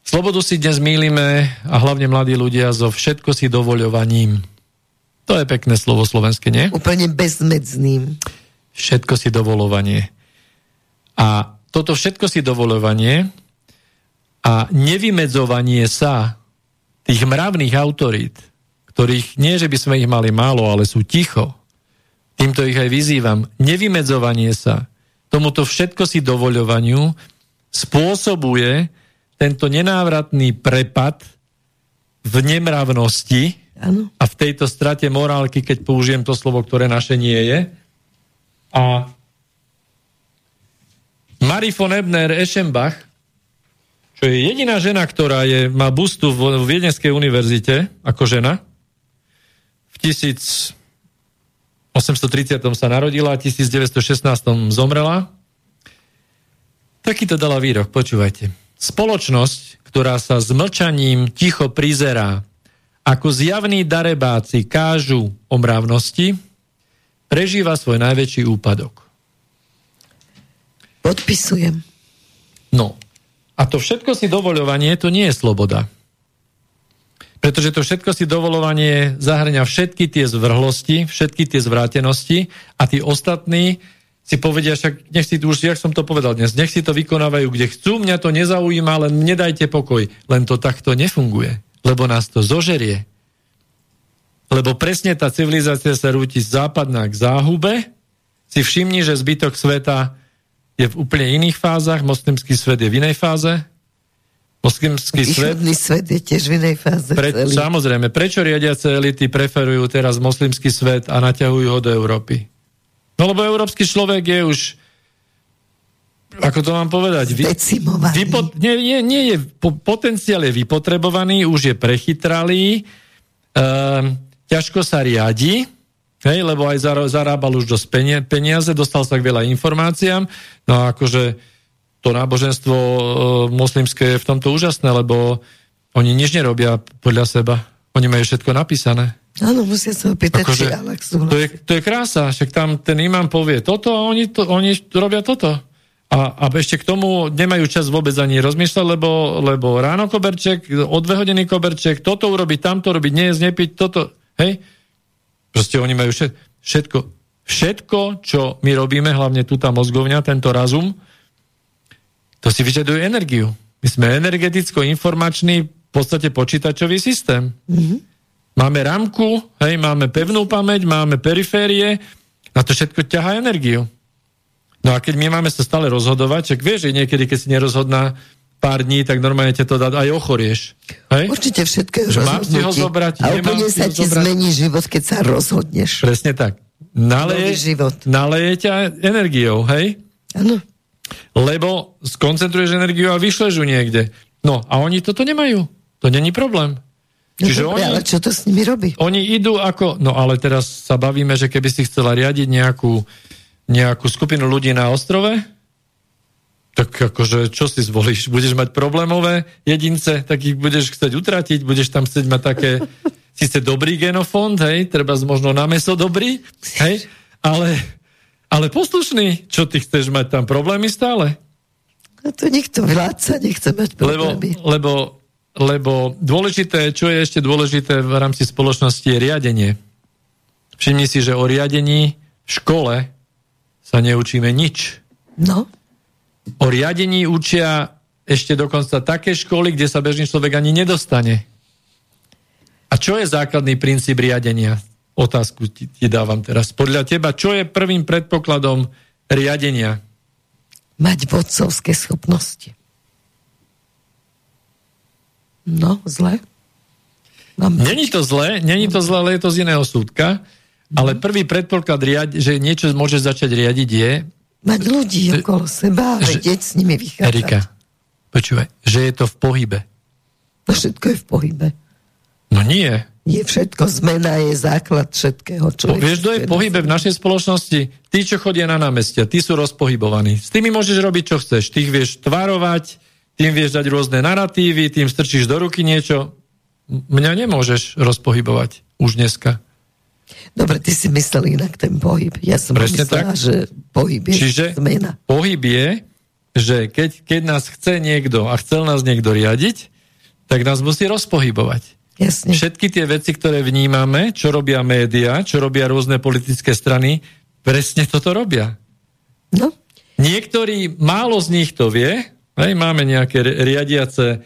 Slobodu si dnes mýlime a hlavne mladí ľudia so všetko si dovoľovaním. To je pekné slovo slovenské, nie? Úplne bezmedzným. Všetko si dovolovanie. A toto všetko si dovolovanie a nevymedzovanie sa tých mravných autorít, ktorých nie, že by sme ich mali málo, ale sú ticho, týmto ich aj vyzývam, nevymedzovanie sa tomuto všetko si dovoľovaniu spôsobuje, tento nenávratný prepad v nemravnosti ano. a v tejto strate morálky, keď použijem to slovo, ktoré naše nie je. A Marie von Ebner Eschenbach, čo je jediná žena, ktorá je, má bustu v, v Viedenskej univerzite ako žena, v 1830 sa narodila, v 1916 zomrela, takýto dala výrok, počúvajte. Spoločnosť, ktorá sa s mlčaním ticho prizerá, ako zjavní darebáci kážu o mravnosti, prežíva svoj najväčší úpadok. Podpisujem. No. A to všetko si dovoľovanie, to nie je sloboda. Pretože to všetko si dovolovanie zahrňa všetky tie zvrhlosti, všetky tie zvrátenosti a tí ostatní si povedia, však nech si už, jak som to povedal dnes, nech si to vykonávajú, kde chcú, mňa to nezaujíma, len nedajte pokoj. Len to takto nefunguje, lebo nás to zožerie. Lebo presne tá civilizácia sa rúti z západná k záhube, si všimni, že zbytok sveta je v úplne iných fázach, moslimský svet je v inej fáze, Moslimský svet... svet je tiež v inej fáze. Pre, samozrejme, prečo riadiace elity preferujú teraz moslimský svet a naťahujú ho do Európy? No lebo európsky človek je už ako to mám povedať? Vypo, nie, nie, nie je, po, potenciál je vypotrebovaný, už je prechytralý, um, ťažko sa riadi, hej, lebo aj zarábal už dosť peniaze, dostal sa k veľa informáciám, no akože to náboženstvo uh, moslimské je v tomto úžasné, lebo oni nič nerobia podľa seba. Oni majú všetko napísané. Áno, musia sa opýtať, či Alex to je, to je krása, však tam ten imám povie toto a oni, to, oni robia toto. A, a ešte k tomu nemajú čas vôbec ani rozmýšľať, lebo, lebo ráno koberček, o dve hodiny koberček, toto urobiť, tamto robiť, nie nepiť, toto, hej? Proste oni majú všetko, všetko, čo my robíme, hlavne tu tá mozgovňa, tento razum, to si vyžaduje energiu. My sme energeticko-informačný v podstate počítačový systém. Mm-hmm. Máme ramku, hej, máme pevnú pamäť, máme periférie a to všetko ťahá energiu. No a keď my máme sa stále rozhodovať, čak vieš, že niekedy, keď si nerozhodná pár dní, tak normálne ťa to dá, aj ochorieš. Hej? Určite všetko je Mám si ho zobrať, A úplne sa ti zobrať. zmení život, keď sa rozhodneš. Presne tak. Naleje, naleje ťa energiou, hej? Áno. Lebo skoncentruješ energiu a vyšleš ju niekde. No a oni toto nemajú. To není problém. No Čiže dobre, oni, ale čo to s nimi robí? Oni idú ako... No ale teraz sa bavíme, že keby si chcela riadiť nejakú, nejakú skupinu ľudí na ostrove, tak akože čo si zvolíš? Budeš mať problémové jedince, tak ich budeš chcieť utratiť, budeš tam chcieť mať také (laughs) síce dobrý genofond, hej, treba možno na meso dobrý, hej, ale, ale poslušný, čo ty chceš mať tam problémy stále? A to nikto vládca nechce mať problémy. Lebo, lebo lebo dôležité, čo je ešte dôležité v rámci spoločnosti je riadenie. Všimni si, že o riadení v škole sa neučíme nič. No. O riadení učia ešte dokonca také školy, kde sa bežný človek ani nedostane. A čo je základný princíp riadenia? Otázku ti, ti dávam teraz. Podľa teba, čo je prvým predpokladom riadenia? Mať vodcovské schopnosti. No, zle. Není to zle, není to zle, ale je to z iného súdka. Ale prvý predpoklad, že niečo môže začať riadiť je... Mať ľudí že, okolo seba a vedieť s nimi vychádzať. Erika, počúvaj, že je to v pohybe. No všetko je v pohybe. No nie. Je všetko, zmena je základ všetkého. Čo po, vieš, kto je v pohybe v našej spoločnosti? Tí, čo chodia na námestia, tí sú rozpohybovaní. S tými môžeš robiť, čo chceš. Ty ich vieš tvarovať, tým vieš dať rôzne narratívy, tým strčíš do ruky niečo. Mňa nemôžeš rozpohybovať už dneska. Dobre, ty si myslel inak ten pohyb. Ja som Presne myslela, tak. že pohyb je Čiže zmena. pohyb je, že keď, keď nás chce niekto a chcel nás niekto riadiť, tak nás musí rozpohybovať. Jasne. Všetky tie veci, ktoré vnímame, čo robia médiá, čo robia rôzne politické strany, presne toto robia. No. Niektorí, málo z nich to vie, Hej, máme nejaké riadiace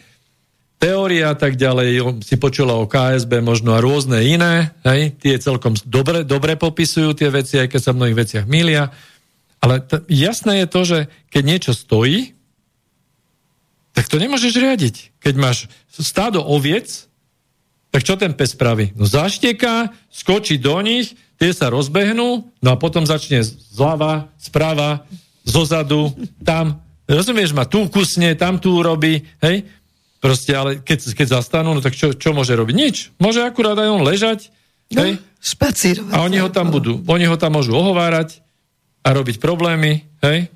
teórie a tak ďalej. Si počula o KSB, možno a rôzne iné. Hej, tie celkom dobre, dobre popisujú tie veci, aj keď sa v mnohých veciach milia. Ale t- jasné je to, že keď niečo stojí, tak to nemôžeš riadiť. Keď máš stádo oviec, tak čo ten pes spraví? No zašteká, skočí do nich, tie sa rozbehnú, no a potom začne zľava, sprava, zozadu, tam Rozumieš ma, tu kusne, tam tu urobí, hej? Proste, ale keď, keď zastanú, no tak čo, čo môže robiť? Nič. Môže akurát aj on ležať, no, hej? Špacírovať. A oni ho tam budú, oni ho tam môžu ohovárať a robiť problémy, hej?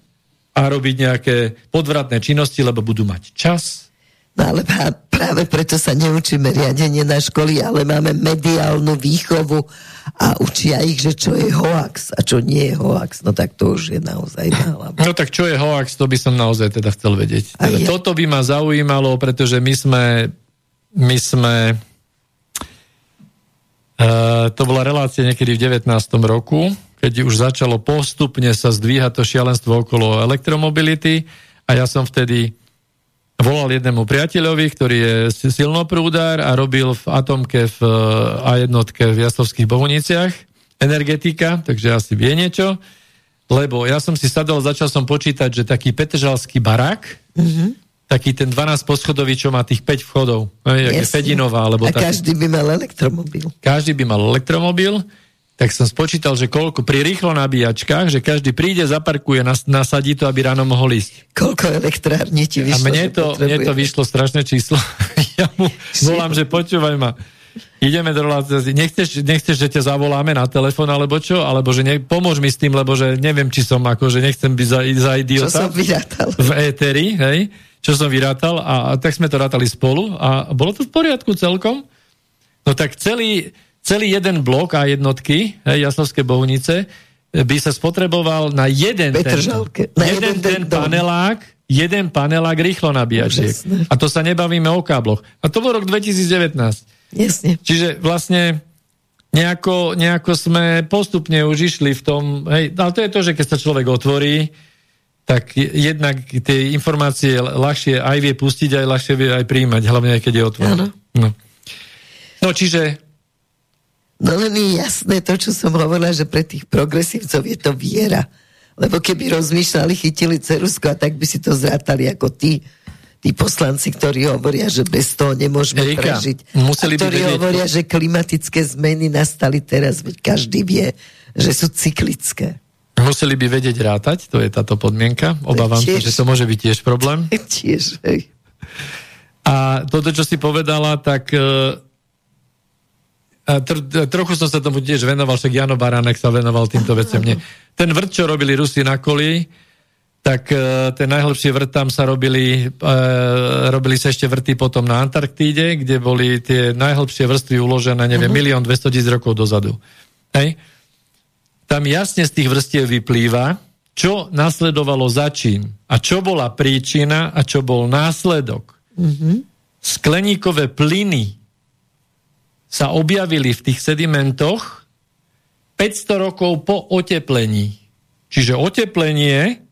A robiť nejaké podvratné činnosti, lebo budú mať čas, No ale práve preto sa neučíme riadenie na školy, ale máme mediálnu výchovu a učia ich, že čo je hoax a čo nie je hoax. No tak to už je naozaj na hlavu. No tak čo je hoax, to by som naozaj teda chcel vedieť. Teda ja. Toto by ma zaujímalo, pretože my sme my sme uh, to bola relácia niekedy v 19. roku, keď už začalo postupne sa zdvíhať to šialenstvo okolo elektromobility a ja som vtedy volal jednému priateľovi, ktorý je silnoprúdár a robil v Atomke v A1 v Jaslovských Bohuniciach energetika, takže asi vie niečo. Lebo ja som si sadol, začal som počítať, že taký petržalský barák, mm-hmm. taký ten 12 poschodový, čo má tých 5 vchodov, je Fedinová, alebo A taký. každý by mal elektromobil. Každý by mal elektromobil tak som spočítal, že koľko pri rýchlo nabíjačkách, že každý príde, zaparkuje, nas, nasadí to, aby ráno mohol ísť. Koľko elektrární ti vyšlo? A mne to, mne to vyšlo strašné číslo. (laughs) ja mu volám, že počúvaj ma, ideme do relácie, nechceš, nechceš, že ťa zavoláme na telefon, alebo čo? Alebo že ne, pomôž mi s tým, lebo že neviem, či som ako, že nechcem byť za, za idiota. Čo som vyrátal. V éteri, hej? Čo som vyrátal a, a tak sme to rátali spolu a bolo to v poriadku celkom. No tak celý, celý jeden blok a jednotky, hej, Jaslovské bohunice, by sa spotreboval na jeden, tento, na jeden, jeden ten dom. panelák, jeden panelák rýchlo nabíjačiek. A to sa nebavíme o kábloch. A to bol rok 2019. Jasne. Čiže vlastne nejako, nejako sme postupne už išli v tom, hej, ale to je to, že keď sa človek otvorí, tak jednak tie informácie ľahšie aj vie pustiť, aj ľahšie vie aj príjmať, hlavne aj keď je otvorený. No. no čiže No len je jasné to, čo som hovorila, že pre tých progresívcov je to viera. Lebo keby rozmýšľali, chytili cerusku a tak by si to zrátali ako tí, tí poslanci, ktorí hovoria, že bez toho nemôžeme Erika, prežiť. Museli a ktorí by hovoria, že klimatické zmeny nastali teraz, veď každý vie, že sú cyklické. Museli by vedieť rátať, to je táto podmienka. Obávam sa, že to môže byť tiež problém. (laughs) tiež, hej. A toto, čo si povedala, tak uh, tr- trochu som sa tomu tiež venoval, však Jano Baránek sa venoval týmto veciam. Nie. Ten vrt, čo robili Rusi na koli, tak uh, ten najhlbší vrt tam sa robili, uh, robili sa ešte vrty potom na Antarktíde, kde boli tie najhlbšie vrstvy uložené, neviem, uh-huh. milión 200 tisíc rokov dozadu. Hej? Tam jasne z tých vrstiev vyplýva, čo nasledovalo za čím a čo bola príčina a čo bol následok. Uh-huh. Skleníkové plyny sa objavili v tých sedimentoch 500 rokov po oteplení. Čiže oteplenie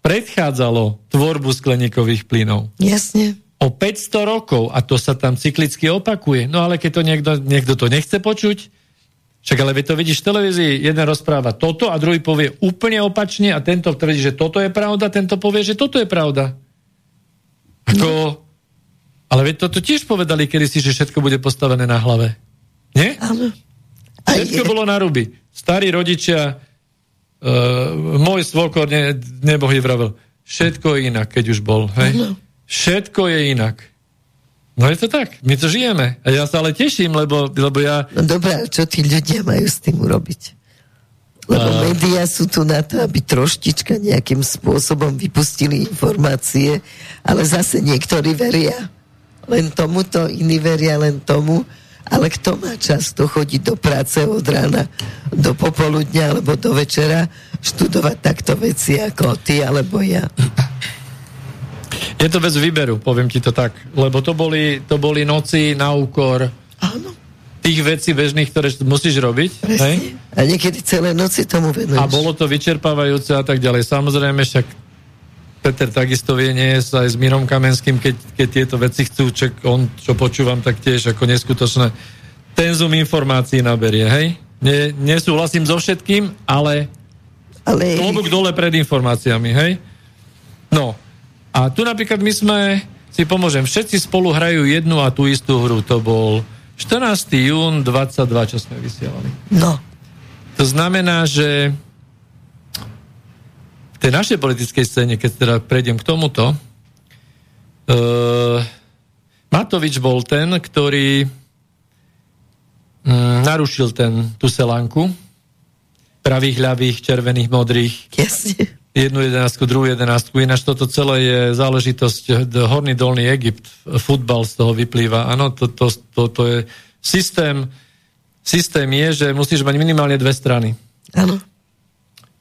predchádzalo tvorbu skleníkových plynov. Jasne. O 500 rokov a to sa tam cyklicky opakuje. No ale keď to niekto, niekto to nechce počuť, však ale to vidíš v televízii, jeden rozpráva toto a druhý povie úplne opačne a tento tvrdí, že toto je pravda, tento povie, že toto je pravda. Ako, no. Ale veď toto tiež povedali kedysi, že všetko bude postavené na hlave. Nie? Áno. Všetko je. bolo na ruby. Starí rodičia, uh, môj svokor ne, nebohy vravel, všetko je inak, keď už bol. Hej? Ano. Všetko je inak. No je to tak, my to žijeme. A ja sa ale teším, lebo, lebo ja... No dobré, čo tí ľudia majú s tým urobiť? Lebo uh... médiá sú tu na to, aby troštička nejakým spôsobom vypustili informácie, ale zase niektorí veria len tomuto, iní veria len tomu, ale kto má čas to chodiť do práce od rána do popoludňa alebo do večera študovať takto veci ako ty alebo ja? Je to bez výberu, poviem ti to tak. Lebo to boli, to boli noci na úkor Áno. tých vecí bežných, ktoré musíš robiť. Hej? A niekedy celé noci tomu venuješ. A bolo to vyčerpávajúce a tak ďalej. Samozrejme, však Peter takisto vie, nie aj s Mírom Kamenským, keď, keď tieto veci chcú, čak on, čo počúvam, tak tiež ako neskutočné tenzum informácií naberie, hej? Ne, nesúhlasím so všetkým, ale, ale... klobúk dole pred informáciami, hej? No, a tu napríklad my sme, si pomôžem, všetci spolu hrajú jednu a tú istú hru, to bol 14. jún 22, čo sme vysielali. No. To znamená, že tej našej politickej scéne, keď teda prejdem k tomuto, uh, Matovič bol ten, ktorý um, narušil ten, tú selánku pravých, ľavých, červených, modrých. Jasne. Jednu jedenáctku, druhú jedenáctku. Ináč toto celé je záležitosť Horný dolný Egypt. Futbal z toho vyplýva. Áno, to, to, to, to je systém. Systém je, že musíš mať minimálne dve strany. Áno.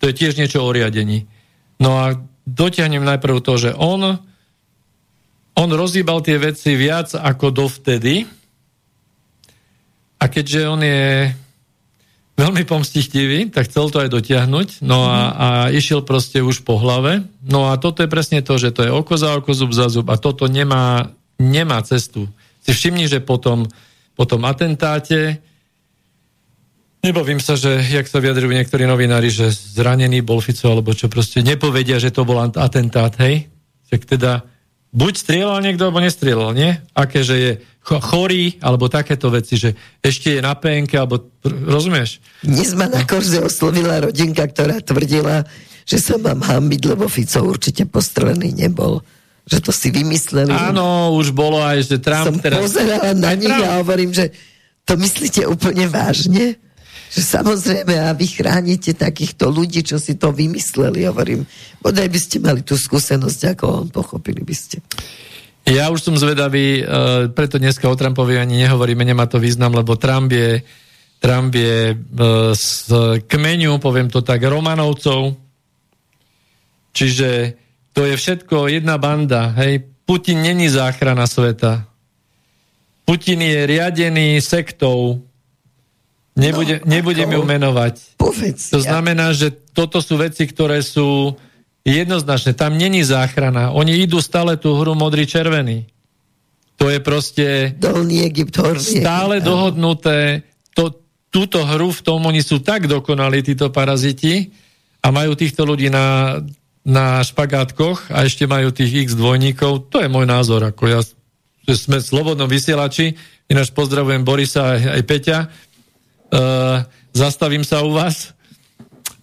To je tiež niečo o riadení. No a dotiahnem najprv to, že on, on rozhýbal tie veci viac ako dovtedy a keďže on je veľmi pomstichtivý, tak chcel to aj dotiahnuť, no a, a išiel proste už po hlave. No a toto je presne to, že to je oko za oko, zub za zub a toto nemá, nemá cestu. Si všimni, že potom, po tom atentáte Nebavím sa, že jak sa vyjadrujú niektorí novinári, že zranený bol Fico, alebo čo proste nepovedia, že to bol atentát, hej? Tak teda buď strieľal niekto, alebo nestrieľal, nie? Aké, že je chorý, alebo takéto veci, že ešte je na penke, alebo rozumieš? Dnes ma na korze oslovila rodinka, ktorá tvrdila, že sa mám hambiť, lebo Fico určite postrelený nebol. Že to si vymysleli. Áno, už bolo aj, že Trump... Som teraz... pozerala na nich a hovorím, že to myslíte úplne vážne? Že samozrejme a vy chránite takýchto ľudí, čo si to vymysleli, hovorím, bodaj by ste mali tú skúsenosť, ako on, pochopili by ste. Ja už som zvedavý, uh, preto dneska o Trumpovi ani nehovoríme, nemá to význam, lebo Trump je, Trump je uh, z kmeňu, poviem to tak, Romanovcov, čiže to je všetko jedna banda, hej, Putin není záchrana sveta. Putin je riadený sektou, Nebude, no, nebudem ju menovať. Povedz, to znamená, že toto sú veci, ktoré sú jednoznačné. Tam není záchrana. Oni idú stále tú hru modrý-červený. To je proste Dolný Egypt, horný stále Egypt, dohodnuté. To, túto hru v tom oni sú tak dokonali, títo paraziti, a majú týchto ľudí na, na špagátkoch a ešte majú tých x dvojníkov. To je môj názor. Ako ja, sme v slobodnom vysielači. Ináč pozdravujem Borisa aj, aj Peťa zastavím sa u vás,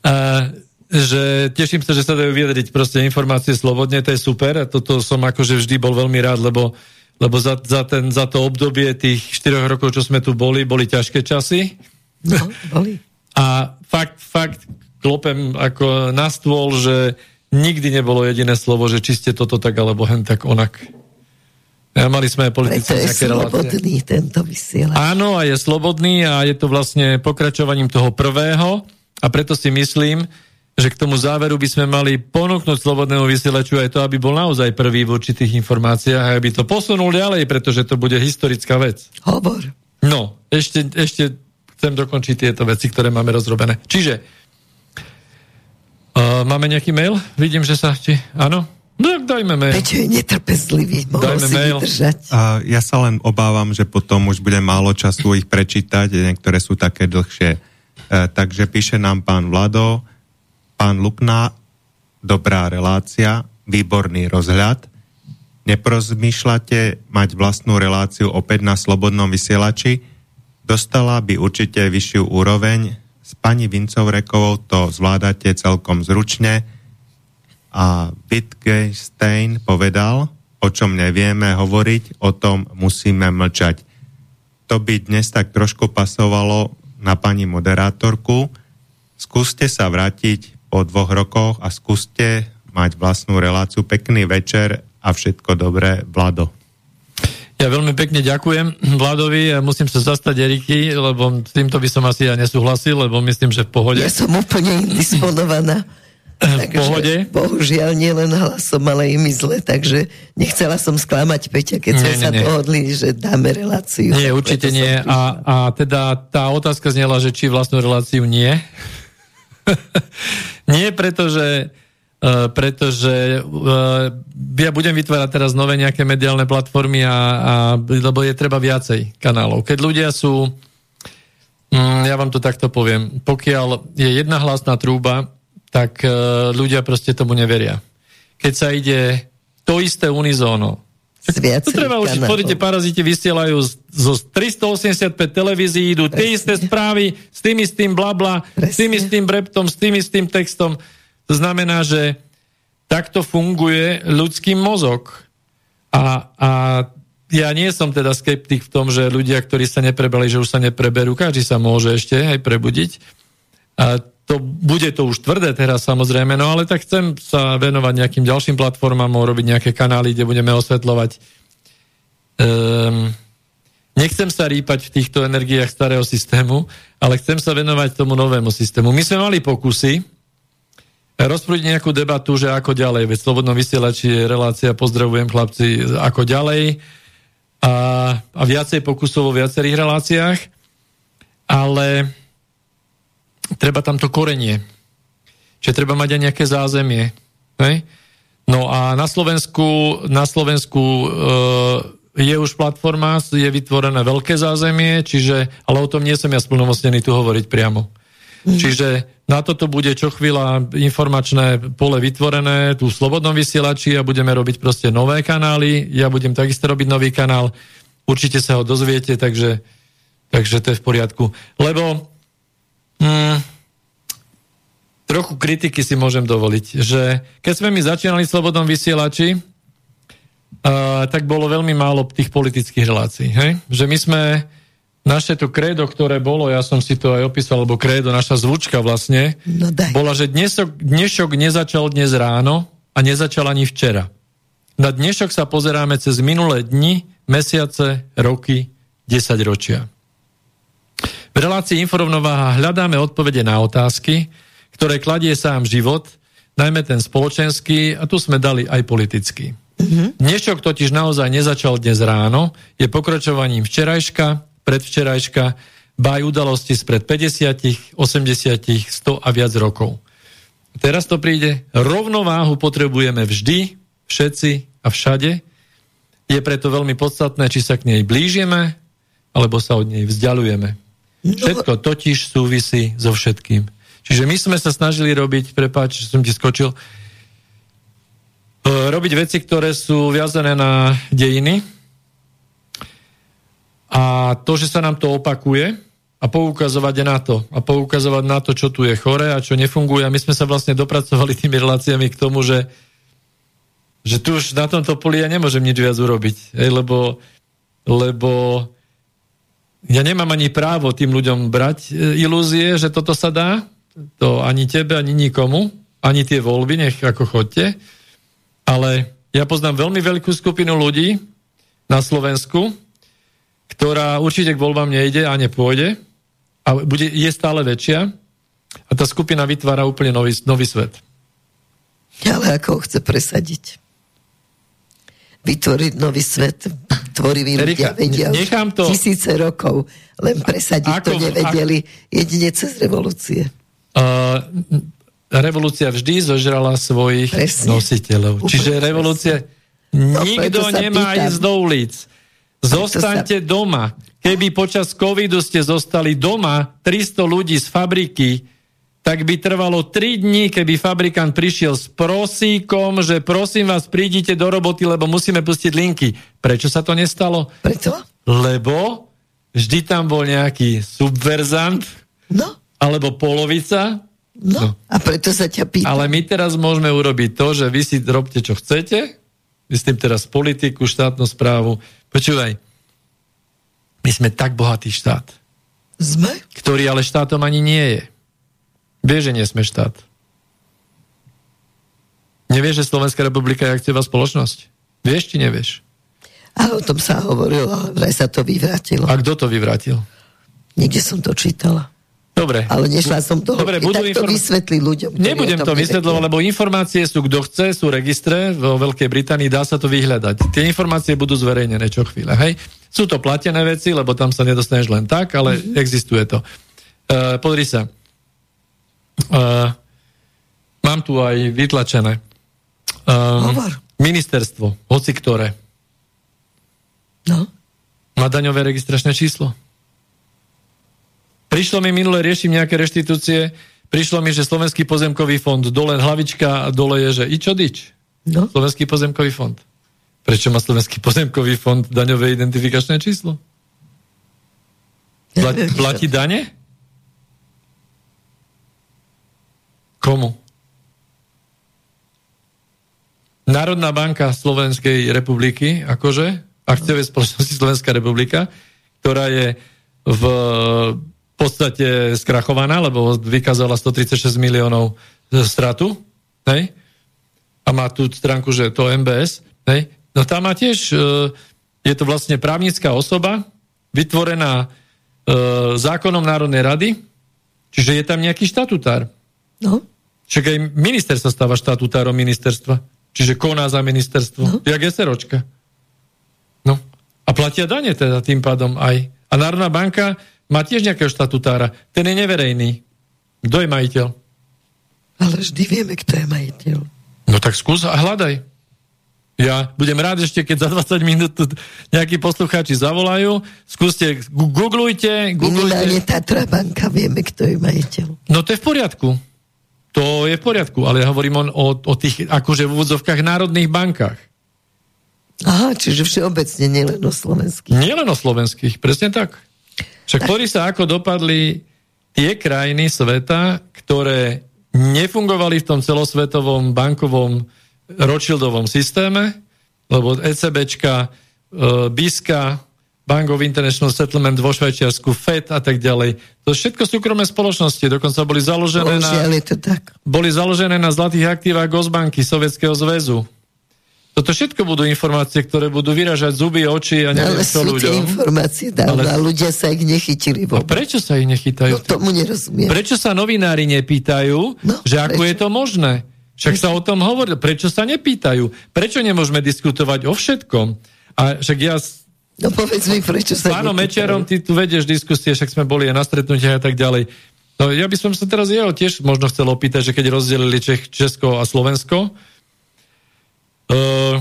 uh, že teším sa, že sa dajú vyjadriť proste informácie slobodne, to je super a toto som akože vždy bol veľmi rád, lebo lebo za, za, ten, za to obdobie tých 4 rokov, čo sme tu boli, boli ťažké časy. No, boli. A fakt, fakt klopem ako na stôl, že nikdy nebolo jediné slovo, že či ste toto tak, alebo hen tak onak. Mali sme politické nejaké relácie. tento vysielač. Áno, a je slobodný a je to vlastne pokračovaním toho prvého a preto si myslím, že k tomu záveru by sme mali ponúknuť slobodnému vysielaču aj to, aby bol naozaj prvý v určitých informáciách a aby to posunul ďalej, pretože to bude historická vec. Hovor. No, ešte, ešte chcem dokončiť tieto veci, ktoré máme rozrobené. Čiže, uh, máme nejaký mail? Vidím, že sa... Či, áno? No, dajme mail. Peťo je netrpezlivý, mohol dajme si mail. vydržať. Uh, ja sa len obávam, že potom už bude málo času ich prečítať, niektoré sú také dlhšie. Uh, takže píše nám pán Vlado, pán Lupná, dobrá relácia, výborný rozhľad. Neprozmýšľate mať vlastnú reláciu opäť na slobodnom vysielači? Dostala by určite vyššiu úroveň. S pani Vincovrekovou to zvládate celkom zručne. A Wittgenstein povedal, o čom nevieme hovoriť, o tom musíme mlčať. To by dnes tak trošku pasovalo na pani moderátorku. Skúste sa vrátiť po dvoch rokoch a skúste mať vlastnú reláciu. Pekný večer a všetko dobré, Vlado. Ja veľmi pekne ďakujem Vladovi a musím sa zastať Eriky, lebo s týmto by som asi ja nesúhlasil, lebo myslím, že v pohode. Ja som úplne indisponovaná. V pohode? Bohužiaľ nie len hlasom, ale i mi zle, takže nechcela som sklamať Peťa, keď nie, sme nie, sa nie. dohodli, že dáme reláciu. Nie, určite nie. A, a teda tá otázka znela, že či vlastnú reláciu nie. (laughs) Nie, pretože Uh, pretože uh, ja budem vytvárať teraz nové nejaké mediálne platformy, a, a, lebo je treba viacej kanálov. Keď ľudia sú, um, ja vám to takto poviem, pokiaľ je jedna hlasná trúba, tak uh, ľudia proste tomu neveria. Keď sa ide to isté unizóno, to treba učiť. Pozrite, paraziti vysielajú zo 385 televízií, idú tie isté správy s tým istým blabla, s tým istým breptom, s tým istým textom. To znamená, že takto funguje ľudský mozog. A, a ja nie som teda skeptik v tom, že ľudia, ktorí sa neprebrali, že už sa nepreberú, každý sa môže ešte aj prebudiť. A to, bude to už tvrdé teraz samozrejme, no ale tak chcem sa venovať nejakým ďalším platformám, robiť nejaké kanály, kde budeme osvetľovať. Um, nechcem sa rýpať v týchto energiách starého systému, ale chcem sa venovať tomu novému systému. My sme mali pokusy rozprúdiť nejakú debatu, že ako ďalej, veď Slobodnom vysielači je relácia, pozdravujem chlapci, ako ďalej a, a viacej pokusov vo viacerých reláciách, ale treba tam to korenie. Čiže treba mať aj nejaké zázemie. Hej? No a na Slovensku, na Slovensku e, je už platforma, je vytvorené veľké zázemie, čiže, ale o tom nie som ja splnomocnený tu hovoriť priamo. Mm. Čiže na toto bude čo chvíľa informačné pole vytvorené tu v Slobodnom vysielači a budeme robiť proste nové kanály. Ja budem takisto robiť nový kanál. Určite sa ho dozviete, takže, takže to je v poriadku. Lebo Hmm, trochu kritiky si môžem dovoliť, že keď sme my začínali v Slobodnom vysielači, uh, tak bolo veľmi málo tých politických relácií. Hej? Že my sme naše to krédo, ktoré bolo, ja som si to aj opísal, lebo krédo, naša zvučka vlastne, no bola, že dnesok, dnešok nezačal dnes ráno a nezačal ani včera. Na dnešok sa pozeráme cez minulé dni, mesiace, roky, 10 ročia. V relácii Inforovnováha hľadáme odpovede na otázky, ktoré kladie sám život, najmä ten spoločenský, a tu sme dali aj politický. Mm-hmm. Dnešok totiž naozaj nezačal dnes ráno, je pokračovaním včerajška, predvčerajška, ba aj udalosti spred 50, 80, 100 a viac rokov. Teraz to príde, rovnováhu potrebujeme vždy, všetci a všade. Je preto veľmi podstatné, či sa k nej blížime, alebo sa od nej vzdialujeme. Všetko totiž súvisí so všetkým. Čiže my sme sa snažili robiť, prepáč, že som ti skočil, e, robiť veci, ktoré sú viazané na dejiny. A to, že sa nám to opakuje a poukazovať na to a poukazovať na to, čo tu je chore a čo nefunguje. A my sme sa vlastne dopracovali tými reláciami k tomu, že že tu už na tomto poli ja nemôžem nič viac urobiť, hej, lebo, lebo ja nemám ani právo tým ľuďom brať e, ilúzie, že toto sa dá, to ani tebe, ani nikomu, ani tie voľby, nech ako chodte, ale ja poznám veľmi veľkú skupinu ľudí na Slovensku, ktorá určite k voľbám nejde a nepôjde. A bude, je stále väčšia. A tá skupina vytvára úplne nový, nový svet. Ale ako ho chce presadiť? Vytvoriť nový svet tvorivý ľudia vedia nechám to... tisíce rokov, len presadiť ako, to nevedeli ako... jedine cez revolúcie. Uh, revolúcia vždy zožrala svojich Presne. nositeľov. Úplne Čiže revolúcia... No, nikto nemá pýtam. ísť do ulic. Zostaňte sa... doma. Keby počas covidu ste zostali doma, 300 ľudí z fabriky tak by trvalo 3 dní, keby fabrikant prišiel s prosíkom, že prosím vás, prídite do roboty, lebo musíme pustiť linky. Prečo sa to nestalo? Prečo? Lebo vždy tam bol nejaký subverzant, no. alebo polovica. No, no, a preto sa ťa pýtam. Ale my teraz môžeme urobiť to, že vy si robte, čo chcete, myslím teraz politiku, štátnu správu. Počúvaj, my sme tak bohatý štát. Sme? Ktorý ale štátom ani nie je. Vieš, že nie sme štát. Nevieš, že Slovenská republika je akciová spoločnosť? Vieš, či nevieš? A o tom sa hovorilo, vraj sa to vyvrátilo. A kto to vyvrátil? Niekde som to čítala. Dobre. Ale nešla som to. Dobre, budú tak inform... to vysvetli ľuďom. Nebudem to vysvetľovať, lebo informácie sú, kto chce, sú registre vo Veľkej Británii, dá sa to vyhľadať. Tie informácie budú zverejnené čo chvíle, hej? Sú to platené veci, lebo tam sa nedostaneš len tak, ale mm-hmm. existuje to. Uh, podri sa. Uh, mám tu aj vytlačené. Um, ministerstvo, hoci ktoré. No. Má daňové registračné číslo. Prišlo mi minule, riešim nejaké reštitúcie, prišlo mi, že Slovenský pozemkový fond, dole hlavička a dole je, že ičo dič. No. Slovenský pozemkový fond. Prečo má Slovenský pozemkový fond daňové identifikačné číslo? Platí, platí dane? Komu? Národná banka Slovenskej republiky, akože, akciové spoločnosti Slovenská republika, ktorá je v podstate skrachovaná, lebo vykázala 136 miliónov stratu, hej? a má tu stránku, že to MBS, hej? no tam má tiež, e, je to vlastne právnická osoba, vytvorená e, zákonom Národnej rady, čiže je tam nejaký štatutár. No. Však aj minister sa stáva štatutárom ministerstva. Čiže koná za ministerstvo. No. Jak SROčka. No. A platia dane teda tým pádom aj. A Národná banka má tiež nejakého štatutára. Ten je neverejný. Kto je majiteľ? Ale vždy vieme, kto je majiteľ. No tak skús a hľadaj. Ja budem rád ešte, keď za 20 minút nejakí poslucháči zavolajú. Skúste, googlujte. googlujte. Minimálne Tatra banka, vieme, kto je majiteľ. No to je v poriadku. To je v poriadku, ale ja hovorím o, o tých akože v úvodzovkách národných bankách. Aha, čiže všeobecne, nielen o slovenských. Nielen o slovenských, presne tak. Však ktorí sa ako dopadli tie krajiny sveta, ktoré nefungovali v tom celosvetovom bankovom Rothschildovom systéme, lebo ECBčka, e, BISka, Bank of International Settlement vo Švajčiarsku, FED a tak ďalej. To všetko súkromné spoločnosti, dokonca boli založené na, to tak. boli založené na zlatých aktívach Gosbanky Sovietskeho zväzu. Toto všetko budú informácie, ktoré budú vyražať zuby, oči a neviem Ale čo ľuďom. tie informácie dávno Ale... a ľudia sa ich nechytili. A prečo sa ich nechytajú? No tomu nerozumiem. Prečo sa novinári nepýtajú, no, že ako prečo? je to možné? Však prečo? sa o tom hovorí. Prečo sa nepýtajú? Prečo nemôžeme diskutovať o všetkom? A však ja No povedz mi, prečo sa... Pánom Mečerom, ty tu vedieš diskusie, však sme boli aj na stretnutiach a tak ďalej. No ja by som sa teraz jeho tiež možno chcel opýtať, že keď rozdelili Čech, Česko a Slovensko, uh,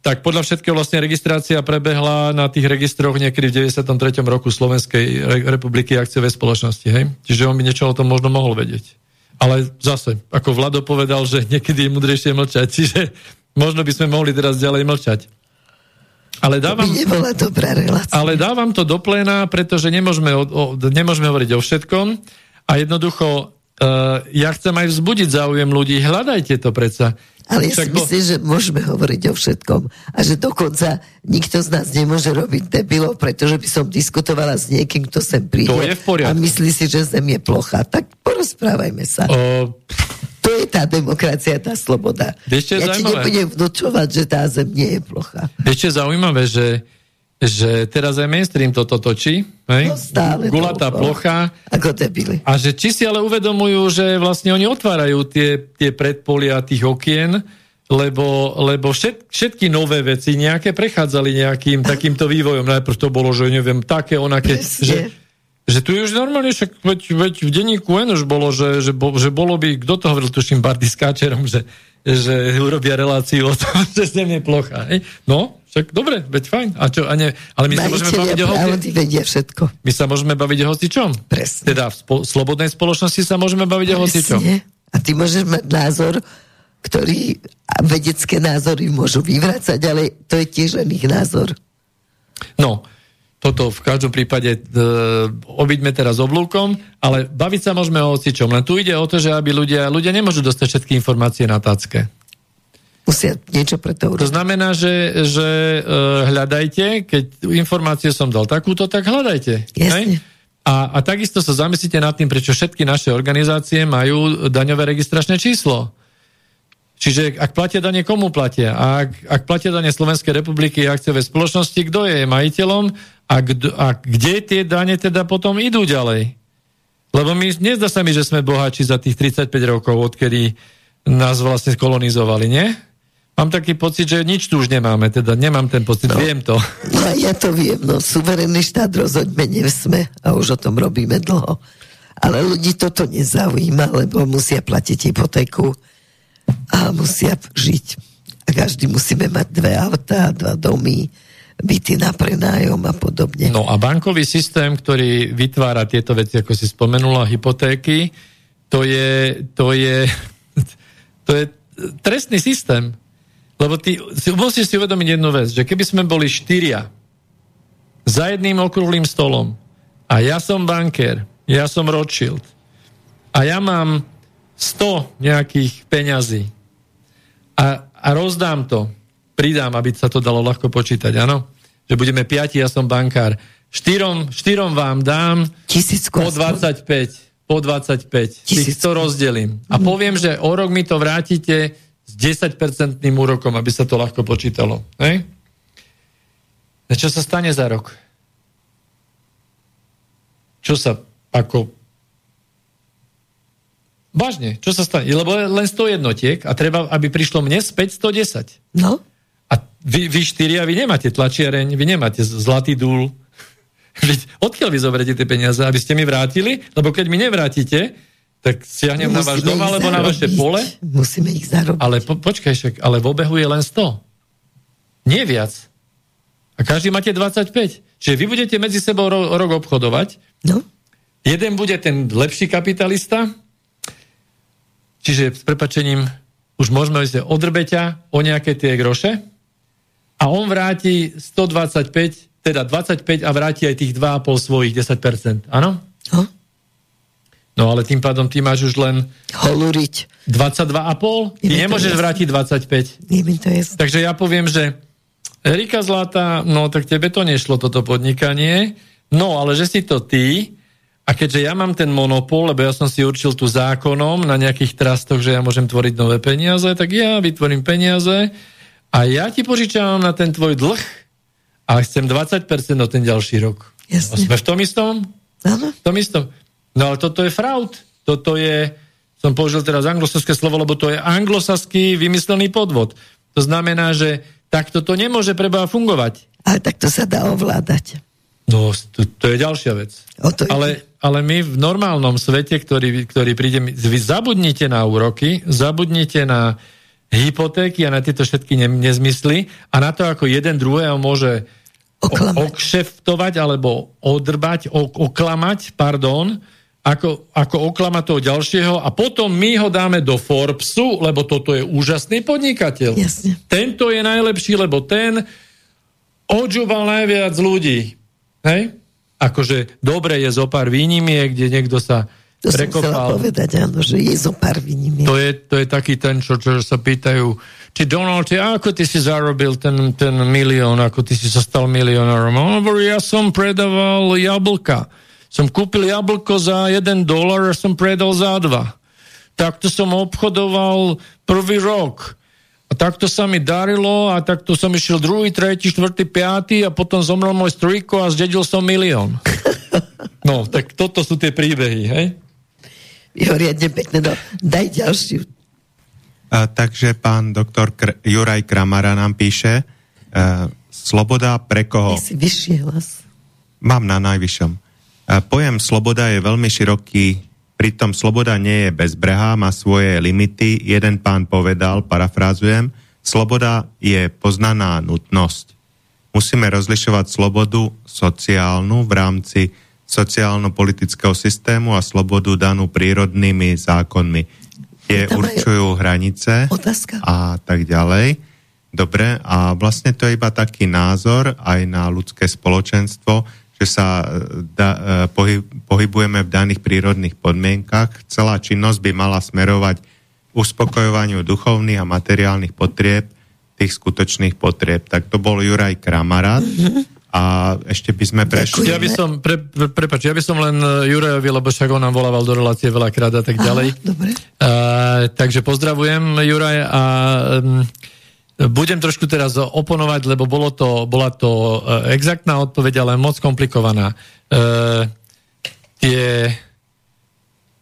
tak podľa všetkého vlastne registrácia prebehla na tých registroch niekedy v 93. roku Slovenskej republiky akciovej spoločnosti. Hej? Čiže on by niečo o tom možno mohol vedieť. Ale zase, ako Vlado povedal, že niekedy je mudrejšie mlčať, (laughs) čiže možno by sme mohli teraz ďalej mlčať. Ale dávam, to (laughs) nebola dobrá relácia. Ale dávam to do pléna, pretože nemôžeme, o, o, nemôžeme hovoriť o všetkom a jednoducho uh, ja chcem aj vzbudiť záujem ľudí, hľadajte to predsa. Ale ja si myslím, že môžeme hovoriť o všetkom. A že dokonca nikto z nás nemôže robiť debilov, pretože by som diskutovala s niekým, kto sem príde. To je v poriadku. A myslí si, že Zem je plocha. Tak porozprávajme sa. O... To je tá demokracia, tá sloboda. Vieš, ja zaujímavé? ti nebudem vnúčovať, že tá Zem nie je plocha. Vieš, zaujímavé, že že teraz aj mainstream toto točí, hej? No stále Gulatá to, plocha. Ako debili. A že či si ale uvedomujú, že vlastne oni otvárajú tie, tie predpolia tých okien, lebo, lebo všet, všetky nové veci nejaké prechádzali nejakým takýmto vývojom. Najprv to bolo, že neviem, také, onaké, že, že tu je už normálne, však veď, veď v denníku N už bolo, že, že, bo, že bolo by, kto to hovoril, tuším, Bardy s Káčerom, že, že urobia reláciu o tom, (laughs) že zem je plocha. Hej? No, však dobre, veď fajn. A čo, a ne, ale my sa môžeme baviť o hoci... vedia všetko. My sa môžeme baviť o hoci čom. Presne. Teda v spo- slobodnej spoločnosti sa môžeme baviť Presne. o hoci čom. A ty môžeš mať názor, ktorý vedecké názory môžu vyvrácať, ale to je tiež len ich názor. No, toto v každom prípade e, obyďme teraz oblúkom, ale baviť sa môžeme o hocičom. Len tu ide o to, že aby ľudia, ľudia nemôžu dostať všetky informácie na tácke musia niečo pre to urobiť. To znamená, že, že uh, hľadajte, keď informácie som dal takúto, tak hľadajte. Jasne. A, a takisto sa zamyslíte nad tým, prečo všetky naše organizácie majú daňové registračné číslo. Čiže ak platia dane, komu platia? A ak, ak platia dane Slovenskej republiky a akciové spoločnosti, kto je majiteľom a, kdo, a kde tie dane teda potom idú ďalej? Lebo my, nezdá sa mi, že sme bohači za tých 35 rokov, odkedy nás vlastne kolonizovali, nie? Mám taký pocit, že nič tu už nemáme, teda nemám ten pocit, no, viem to. No ja to viem, no suverénny štát rozhodne nie sme a už o tom robíme dlho. Ale ľudí toto nezaujíma, lebo musia platiť hypotéku a musia žiť. A každý musíme mať dve autá, dva domy, byty na prenájom a podobne. No a bankový systém, ktorý vytvára tieto veci, ako si spomenula, hypotéky, to je, to je, (laughs) to je trestný systém. Lebo ty si, musíš si uvedomiť jednu vec, že keby sme boli štyria za jedným okrúhlým stolom a ja som banker, ja som Rothschild a ja mám 100 nejakých peňazí a, a rozdám to, pridám, aby sa to dalo ľahko počítať, áno? Že budeme piati, ja som bankár. Štyrom, štyrom vám dám Tisícko po 25. Po 25. Tisícko. Si to rozdelím. A poviem, že o rok mi to vrátite s 10-percentným úrokom, aby sa to ľahko počítalo. Hej? A čo sa stane za rok? Čo sa ako... Vážne, čo sa stane? Lebo len 100 jednotiek a treba, aby prišlo mne späť 110. No. Vy, vy štyria, vy nemáte tlačiareň, vy nemáte zlatý dúl. (laughs) Odkiaľ vy zoberiete tie peniaze? Aby ste mi vrátili? Lebo keď mi nevrátite, tak siahnem na váš dom alebo na vaše pole. Musíme ich zarobiť. Ale po, počkaj, však, ale v obehu je len 100. Nie viac. A každý máte 25. Čiže vy budete medzi sebou ro- rok obchodovať. No. Jeden bude ten lepší kapitalista, čiže s prepačením už môžeme ísť odrbeťa o nejaké tie groše a on vráti 125, teda 25 a vráti aj tých 2,5 svojich 10%. Áno? No. No ale tým pádom ty máš už len... Holuriť. 22,5? Ty nemôžeš vrátiť 25. Je mi to jasné. Takže ja poviem, že Erika Zlata, no tak tebe to nešlo, toto podnikanie, no ale že si to ty, a keďže ja mám ten monopol, lebo ja som si určil tu zákonom na nejakých trastoch, že ja môžem tvoriť nové peniaze, tak ja vytvorím peniaze a ja ti požičam na ten tvoj dlh a chcem 20% na ten ďalší rok. Jasne. sme v tom istom? Áno. V tom istom. No ale toto je fraud. Toto je, som použil teraz anglosaské slovo, lebo to je anglosaský vymyslený podvod. To znamená, že takto to nemôže preba fungovať. Ale takto sa dá ovládať. No, to, to je ďalšia vec. O to ale, ale my v normálnom svete, ktorý, ktorý príde, vy zabudnite na úroky, zabudnite na hypotéky a na tieto všetky ne, nezmysly a na to, ako jeden druhého môže oklamať. okšeftovať alebo odrbať, ok, oklamať, pardon, ako, ako oklamať toho ďalšieho a potom my ho dáme do Forbesu, lebo toto je úžasný podnikateľ. Jasne. Tento je najlepší, lebo ten odžúval najviac ľudí. Hej? Akože dobre je zo pár výnimiek, kde niekto sa To prekopal. som povedať, áno, že je zo pár výnimiek. To je, to je taký ten, čo, čo sa pýtajú, či Donald, ty, ako ty si zarobil ten, ten milión, ako ty si sa stal milionárom? On hovorí, ja som predával jablka. Som kúpil jablko za jeden dolar a som predal za dva. Takto som obchodoval prvý rok. A takto sa mi darilo a takto som išiel druhý, tretí, štvrtý, piatý a potom zomrel môj strojko a zdedil som milión. (laughs) No, tak toto sú tie príbehy, hej? Jo, riadne pekne, no. Daj ďalšiu. A, takže pán doktor Kr- Juraj Kramara nám píše, uh, sloboda pre koho? Ty si vyšší hlas. Mám na najvyššom. Uh, pojem sloboda je veľmi široký, pritom sloboda nie je bezbrehá, má svoje limity. Jeden pán povedal, parafrázujem, sloboda je poznaná nutnosť. Musíme rozlišovať slobodu sociálnu v rámci sociálno-politického systému a slobodu danú prírodnými zákonmi, kde určujú hranice otázka. a tak ďalej. Dobre, a vlastne to je iba taký názor aj na ľudské spoločenstvo, že sa e, da, e, pohyb, pohybujeme v daných prírodných podmienkach. Celá činnosť by mala smerovať uspokojovaniu duchovných a materiálnych potrieb, tých skutočných potrieb. Tak to bol Juraj Kramarát. Mm-hmm a ešte by sme prešli. Ja by som, pre, pre, prepač, ja by som len e, Jurajovi, lebo však on nám volával do relácie veľakrát a tak ďalej. Aha, dobre. Uh, takže pozdravujem Juraj a um, budem trošku teraz oponovať, lebo bolo to, bola to uh, exaktná odpoveď, ale moc komplikovaná. Uh, tie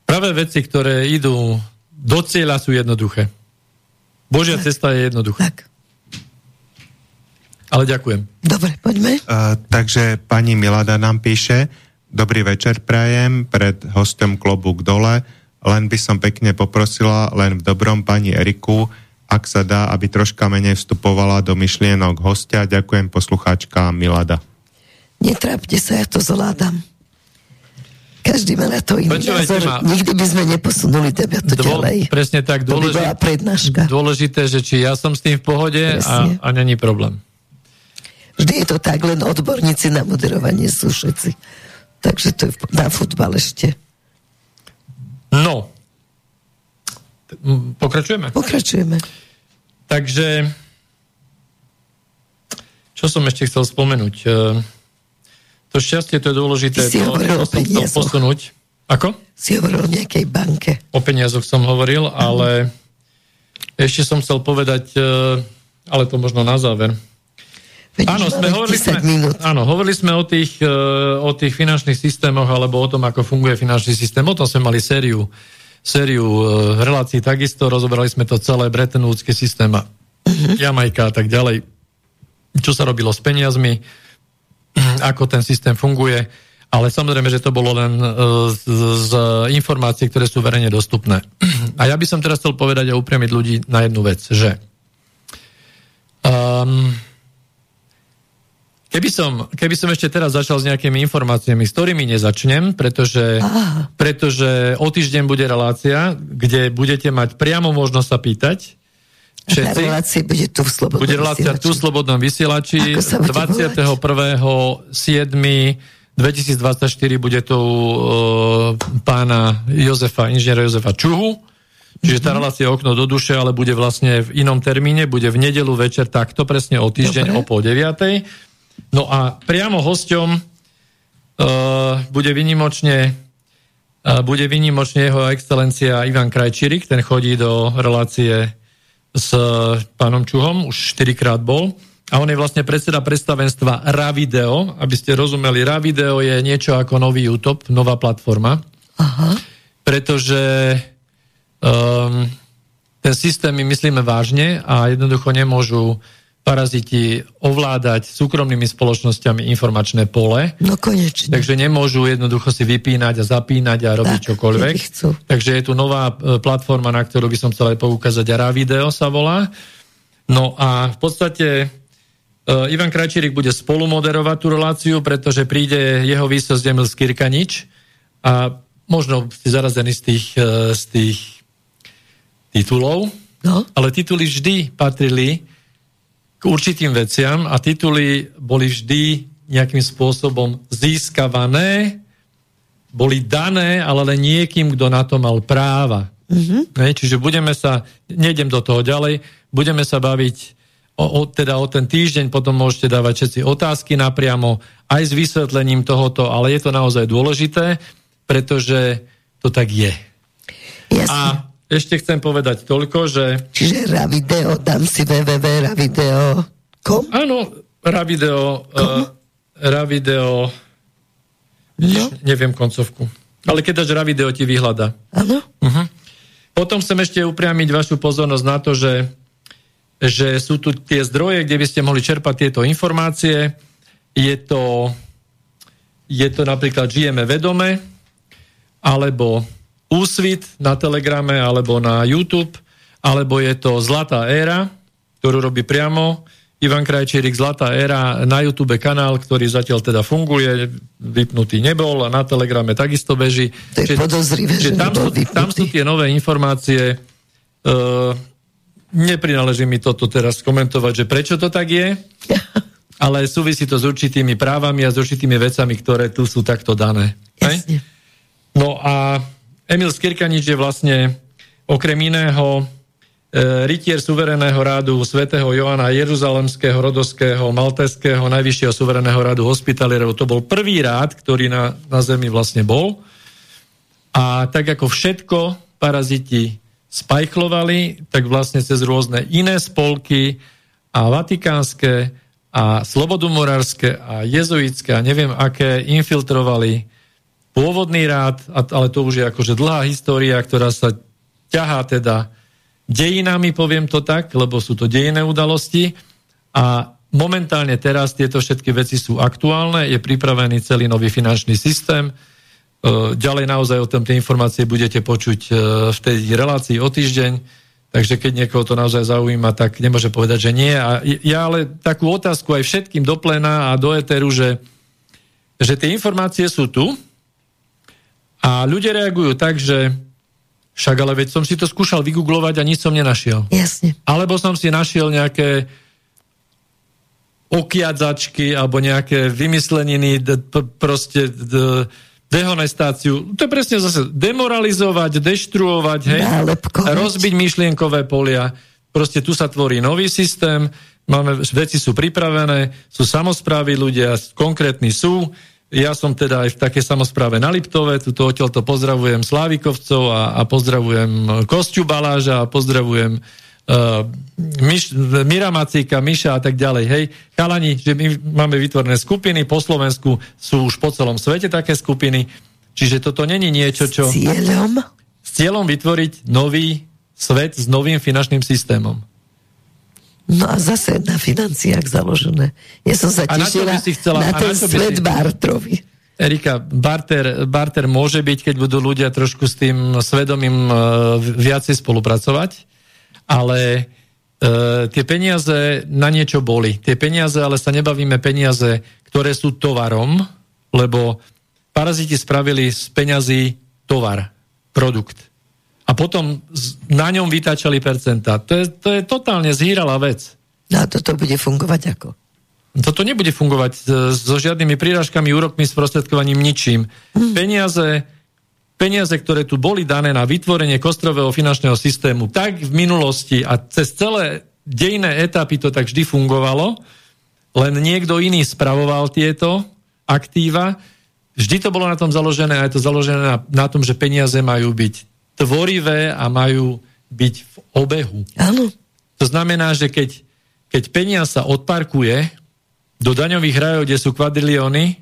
pravé veci, ktoré idú do cieľa sú jednoduché. Božia tak. cesta je jednoduchá. Tak. Ale ďakujem. Dobre, poďme. Uh, takže pani Milada nám píše, dobrý večer prajem pred hostom Klobúk dole, len by som pekne poprosila, len v dobrom pani Eriku, ak sa dá, aby troška menej vstupovala do myšlienok hostia. Ďakujem poslucháčka Milada. Netrápte sa, ja to zvládam. Každý má na to iný názor. Ma... Nikdy by sme neposunuli teba to Dvo... ďalej. Presne tak. Dôležité, to by bola prednáška. Dôležité, že či ja som s tým v pohode a, a není problém. Vždy je to tak, len odborníci na moderovanie sú všetci. Takže to je na futbal ešte. No. Pokračujeme? Pokračujeme. Takže, čo som ešte chcel spomenúť? E, to šťastie, to je dôležité. Ty si to, hovoril to, o peniazoch. posunúť. Ako? Si hovoril o nejakej banke. O peniazoch som hovoril, ale ešte som chcel povedať, e, ale to možno na záver. Áno, sme hovorili sme, áno, hovorili sme o tých, uh, o tých finančných systémoch alebo o tom, ako funguje finančný systém. O tom sme mali sériu, sériu uh, relácií takisto. Rozoberali sme to celé Bretton Woodský systém a uh-huh. Jamajka a tak ďalej. Čo sa robilo s peniazmi, ako ten systém funguje. Ale samozrejme, že to bolo len uh, z, z informácií, ktoré sú verejne dostupné. A ja by som teraz chcel povedať a upriamiť ľudí na jednu vec, že um, Keby som, keby som ešte teraz začal s nejakými informáciami, s ktorými nezačnem, pretože, pretože o týždeň bude relácia, kde budete mať priamo možnosť sa pýtať. Všetci. relácia bude tu v Slobodnom Bude relácia vysielači. tu v Slobodnom vysielači. 21.7.2024 bude tu uh, pána Jozefa, inžiniera Jozefa Čuhu. Čiže tá mhm. relácia okno do duše, ale bude vlastne v inom termíne, bude v nedelu večer takto, presne o týždeň Dobre. o pol deviatej. No a priamo hosťom uh, bude vynimočne uh, bude vynimočne jeho excelencia Ivan Krajčírik, ten chodí do relácie s pánom Čuhom, už 4 krát bol. A on je vlastne predseda predstavenstva Ravideo. Aby ste rozumeli, Ravideo je niečo ako nový YouTube, nová platforma. Aha. Pretože um, ten systém my myslíme vážne a jednoducho nemôžu paraziti ovládať súkromnými spoločnosťami informačné pole. No konečne. Takže nemôžu jednoducho si vypínať a zapínať a robiť tak, čokoľvek. Takže je tu nová e, platforma, na ktorú by som chcel aj poukázať. Ara Video sa volá. No a v podstate uh, Ivan Krajčírik bude spolumoderovať tú reláciu, pretože príde jeho výsosť Emil Skirkanič a možno ste zarazení z tých, uh, z tých titulov, no? ale tituly vždy patrili k určitým veciam a tituly boli vždy nejakým spôsobom získavané boli dané, ale len niekým, kto na to mal práva. Mm-hmm. Hej, čiže budeme sa, nejdem do toho ďalej, budeme sa baviť o, o, teda o ten týždeň, potom môžete dávať všetci otázky napriamo, aj s vysvetlením tohoto, ale je to naozaj dôležité, pretože to tak je. Jasne. A ešte chcem povedať toľko, že... Čiže Ravideo, dám si www.ravideo.com? Áno, Ravideo, uh, Ravideo, no. neviem koncovku. Ale keď dáš Ravideo, ti vyhľada. Áno. Uh-huh. Potom chcem ešte upriamiť vašu pozornosť na to, že, že sú tu tie zdroje, kde by ste mohli čerpať tieto informácie. Je to, je to napríklad Žijeme vedome, alebo Úsvit na Telegrame alebo na YouTube, alebo je to Zlatá éra, ktorú robí priamo Ivan Krajčírik Zlatá éra na YouTube kanál, ktorý zatiaľ teda funguje, vypnutý nebol a na Telegrame takisto beží. To je podozrivé, že tam, sú, tam sú tie nové informácie. Uh, neprináleží mi toto teraz komentovať, že prečo to tak je, (laughs) ale súvisí to s určitými právami a s určitými vecami, ktoré tu sú takto dané. No a Emil Skirkanič je vlastne okrem iného e, rytier suvereného rádu svätého Joana Jeruzalemského, Rodovského, Malteského, najvyššieho suvereného rádu hospitalierov. To bol prvý rád, ktorý na, na Zemi vlastne bol. A tak ako všetko paraziti spajchlovali, tak vlastne cez rôzne iné spolky a vatikánske a slobodomorárske a jezuitské a neviem aké infiltrovali pôvodný rád, ale to už je akože dlhá história, ktorá sa ťahá teda dejinami, poviem to tak, lebo sú to dejinné udalosti a momentálne teraz tieto všetky veci sú aktuálne, je pripravený celý nový finančný systém. E, ďalej naozaj o tom tie informácie budete počuť e, v tej relácii o týždeň, takže keď niekoho to naozaj zaujíma, tak nemôže povedať, že nie. A ja ale takú otázku aj všetkým do plena a do eteru, že, že tie informácie sú tu, a ľudia reagujú tak, že však ale veď som si to skúšal vygooglovať a nič som nenašiel. Jasne. Alebo som si našiel nejaké okiadzačky alebo nejaké vymysleniny, d- p- proste d- dehonestáciu. To je presne zase demoralizovať, deštruovať, hej, rozbiť myšlienkové polia. Proste tu sa tvorí nový systém, máme, veci sú pripravené, sú samozprávy, ľudia konkrétni sú, ja som teda aj v takej samozpráve na Liptove, tuto odtiaľto pozdravujem Slávikovcov a, a pozdravujem Kostiu Baláža a pozdravujem uh, Myš, Mira Macíka, Miša a tak ďalej. Hej, chalani, že my máme vytvorené skupiny, po Slovensku sú už po celom svete také skupiny, čiže toto není niečo, čo... S cieľom? S cieľom vytvoriť nový svet s novým finančným systémom. No a zase na financiách založené. Ja som sa tešila na, si chcela, na ten na svet si... Bartrovi. Erika, barter, barter môže byť, keď budú ľudia trošku s tým svedomím uh, viacej spolupracovať, ale uh, tie peniaze na niečo boli. Tie peniaze, ale sa nebavíme peniaze, ktoré sú tovarom, lebo paraziti spravili z peňazí tovar, produkt a potom na ňom vytáčali percentá. To je, to je totálne zhýralá vec. No a toto bude fungovať ako? Toto nebude fungovať e, so žiadnymi príražkami, úrokmi, sprostredkovaním, ničím. Hmm. Peniaze, peniaze, ktoré tu boli dané na vytvorenie kostrového finančného systému, tak v minulosti a cez celé dejné etapy to tak vždy fungovalo, len niekto iný spravoval tieto aktíva. Vždy to bolo na tom založené a je to založené na, na tom, že peniaze majú byť tvorivé a majú byť v obehu. Áno. To znamená, že keď, keď peniaz sa odparkuje do daňových rajov, kde sú kvadrilióny,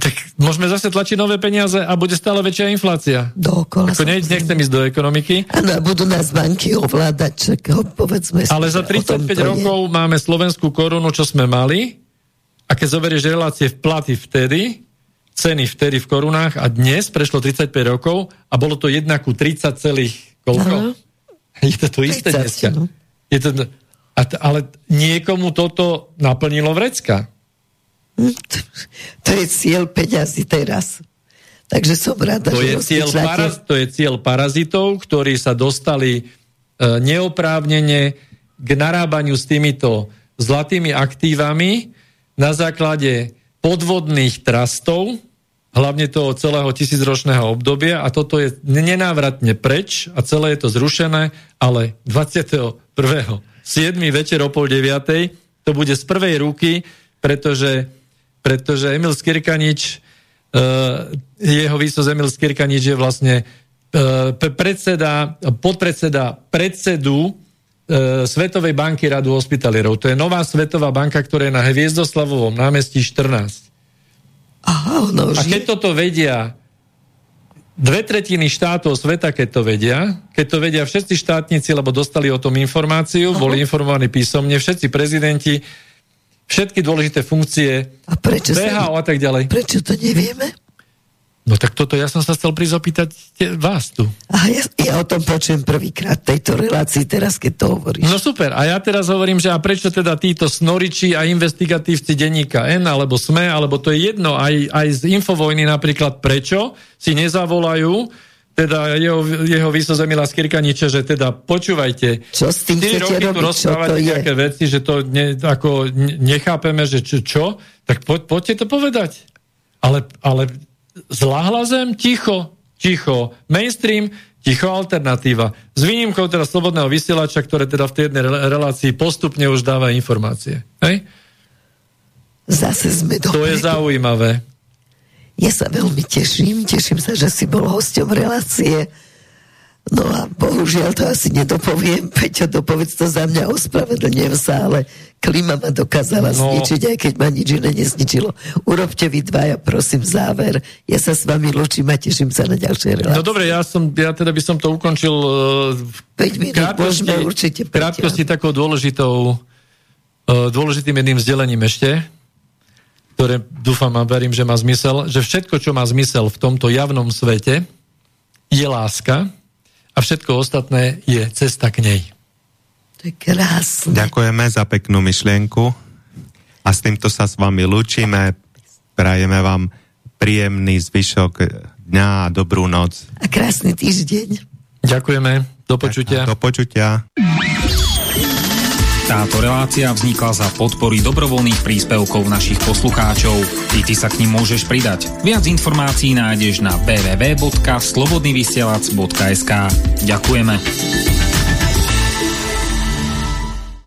tak môžeme zase tlačiť nové peniaze a bude stále väčšia inflácia. Dookola. Ako ne, nechcem ísť do ekonomiky. Áno, budú nás banky ovládať, čak, povedzme. Ale za 35 rokov je. máme slovenskú korunu, čo sme mali, a keď zoberieš relácie v platy vtedy, ceny vtedy v korunách a dnes prešlo 35 rokov a bolo to 1 ku 30 celých koľko? Aha. Je to to isté dneska. No. Je to, a t- ale niekomu toto naplnilo vrecka. Hm, to, to je cieľ peňazí teraz. Takže som rada, to že je, cieľ paraz, to je cieľ parazitov, ktorí sa dostali e, neoprávnene k narábaniu s týmito zlatými aktívami na základe podvodných trastov, hlavne toho celého tisícročného obdobia a toto je nenávratne preč a celé je to zrušené, ale 21. 7. večer o pol 9. to bude z prvej ruky, pretože, pretože Emil Skirkanič, uh, jeho výsosť Emil Skirkanič je vlastne uh, predseda, podpredseda predsedu E, Svetovej banky radu hospitalierov. To je nová Svetová banka, ktorá je na Hviezdoslavovom námestí 14. Aha, no, A keď toto vedia dve tretiny štátov sveta, keď to vedia, keď to vedia všetci štátnici, lebo dostali o tom informáciu, Aha. boli informovaní písomne, všetci prezidenti, všetky dôležité funkcie, a prečo VHO a tak ďalej. Prečo to nevieme? No tak toto ja som sa chcel prizopýtať vás tu. A ja, ja o tom počujem prvýkrát tejto relácii teraz, keď to hovoríš. No super, a ja teraz hovorím, že a prečo teda títo snoriči a investigatívci denníka N, alebo SME, alebo to je jedno, aj, aj z Infovojny napríklad, prečo si nezavolajú teda jeho, jeho výsozemila Skirkaniče, že teda počúvajte, čo s tým chcete roky robiť, tu rozprávate nejaké veci, že to ne, ako nechápeme, že čo, čo tak po, poďte to povedať. Ale, ale zláhla zem, ticho, ticho, mainstream, ticho alternatíva. S výnimkou teda slobodného vysielača, ktoré teda v tej jednej relácii postupne už dáva informácie. Hej? Zase sme dobre. To je zaujímavé. Ja sa veľmi teším, teším sa, že si bol hosťom relácie No a bohužiaľ to asi nedopoviem, Peťo, dopovedz to za mňa, ospravedlňujem sa, ale klima ma dokázala no. zničiť, aj keď ma nič iné nezničilo. Urobte vy dvaja, prosím, záver. Ja sa s vami lučím a teším sa na ďalšie relácie. No dobre, ja, som, ja teda by som to ukončil uh, 5 minút, krátkosti, určite, krátkosti takou dôležitou, uh, dôležitým jedným vzdelením ešte, ktoré dúfam a verím, že má zmysel, že všetko, čo má zmysel v tomto javnom svete, je láska, a všetko ostatné je cesta k nej. To je krásne. Ďakujeme za peknú myšlienku a s týmto sa s vami lúčime. Prajeme vám príjemný zvyšok dňa a dobrú noc. A krásny týždeň. Ďakujeme. Do počutia. Do počutia. Táto relácia vznikla za podpory dobrovoľných príspevkov našich poslucháčov. I ty sa k ním môžeš pridať. Viac informácií nájdeš na www.slobodnyvysielac.sk Ďakujeme.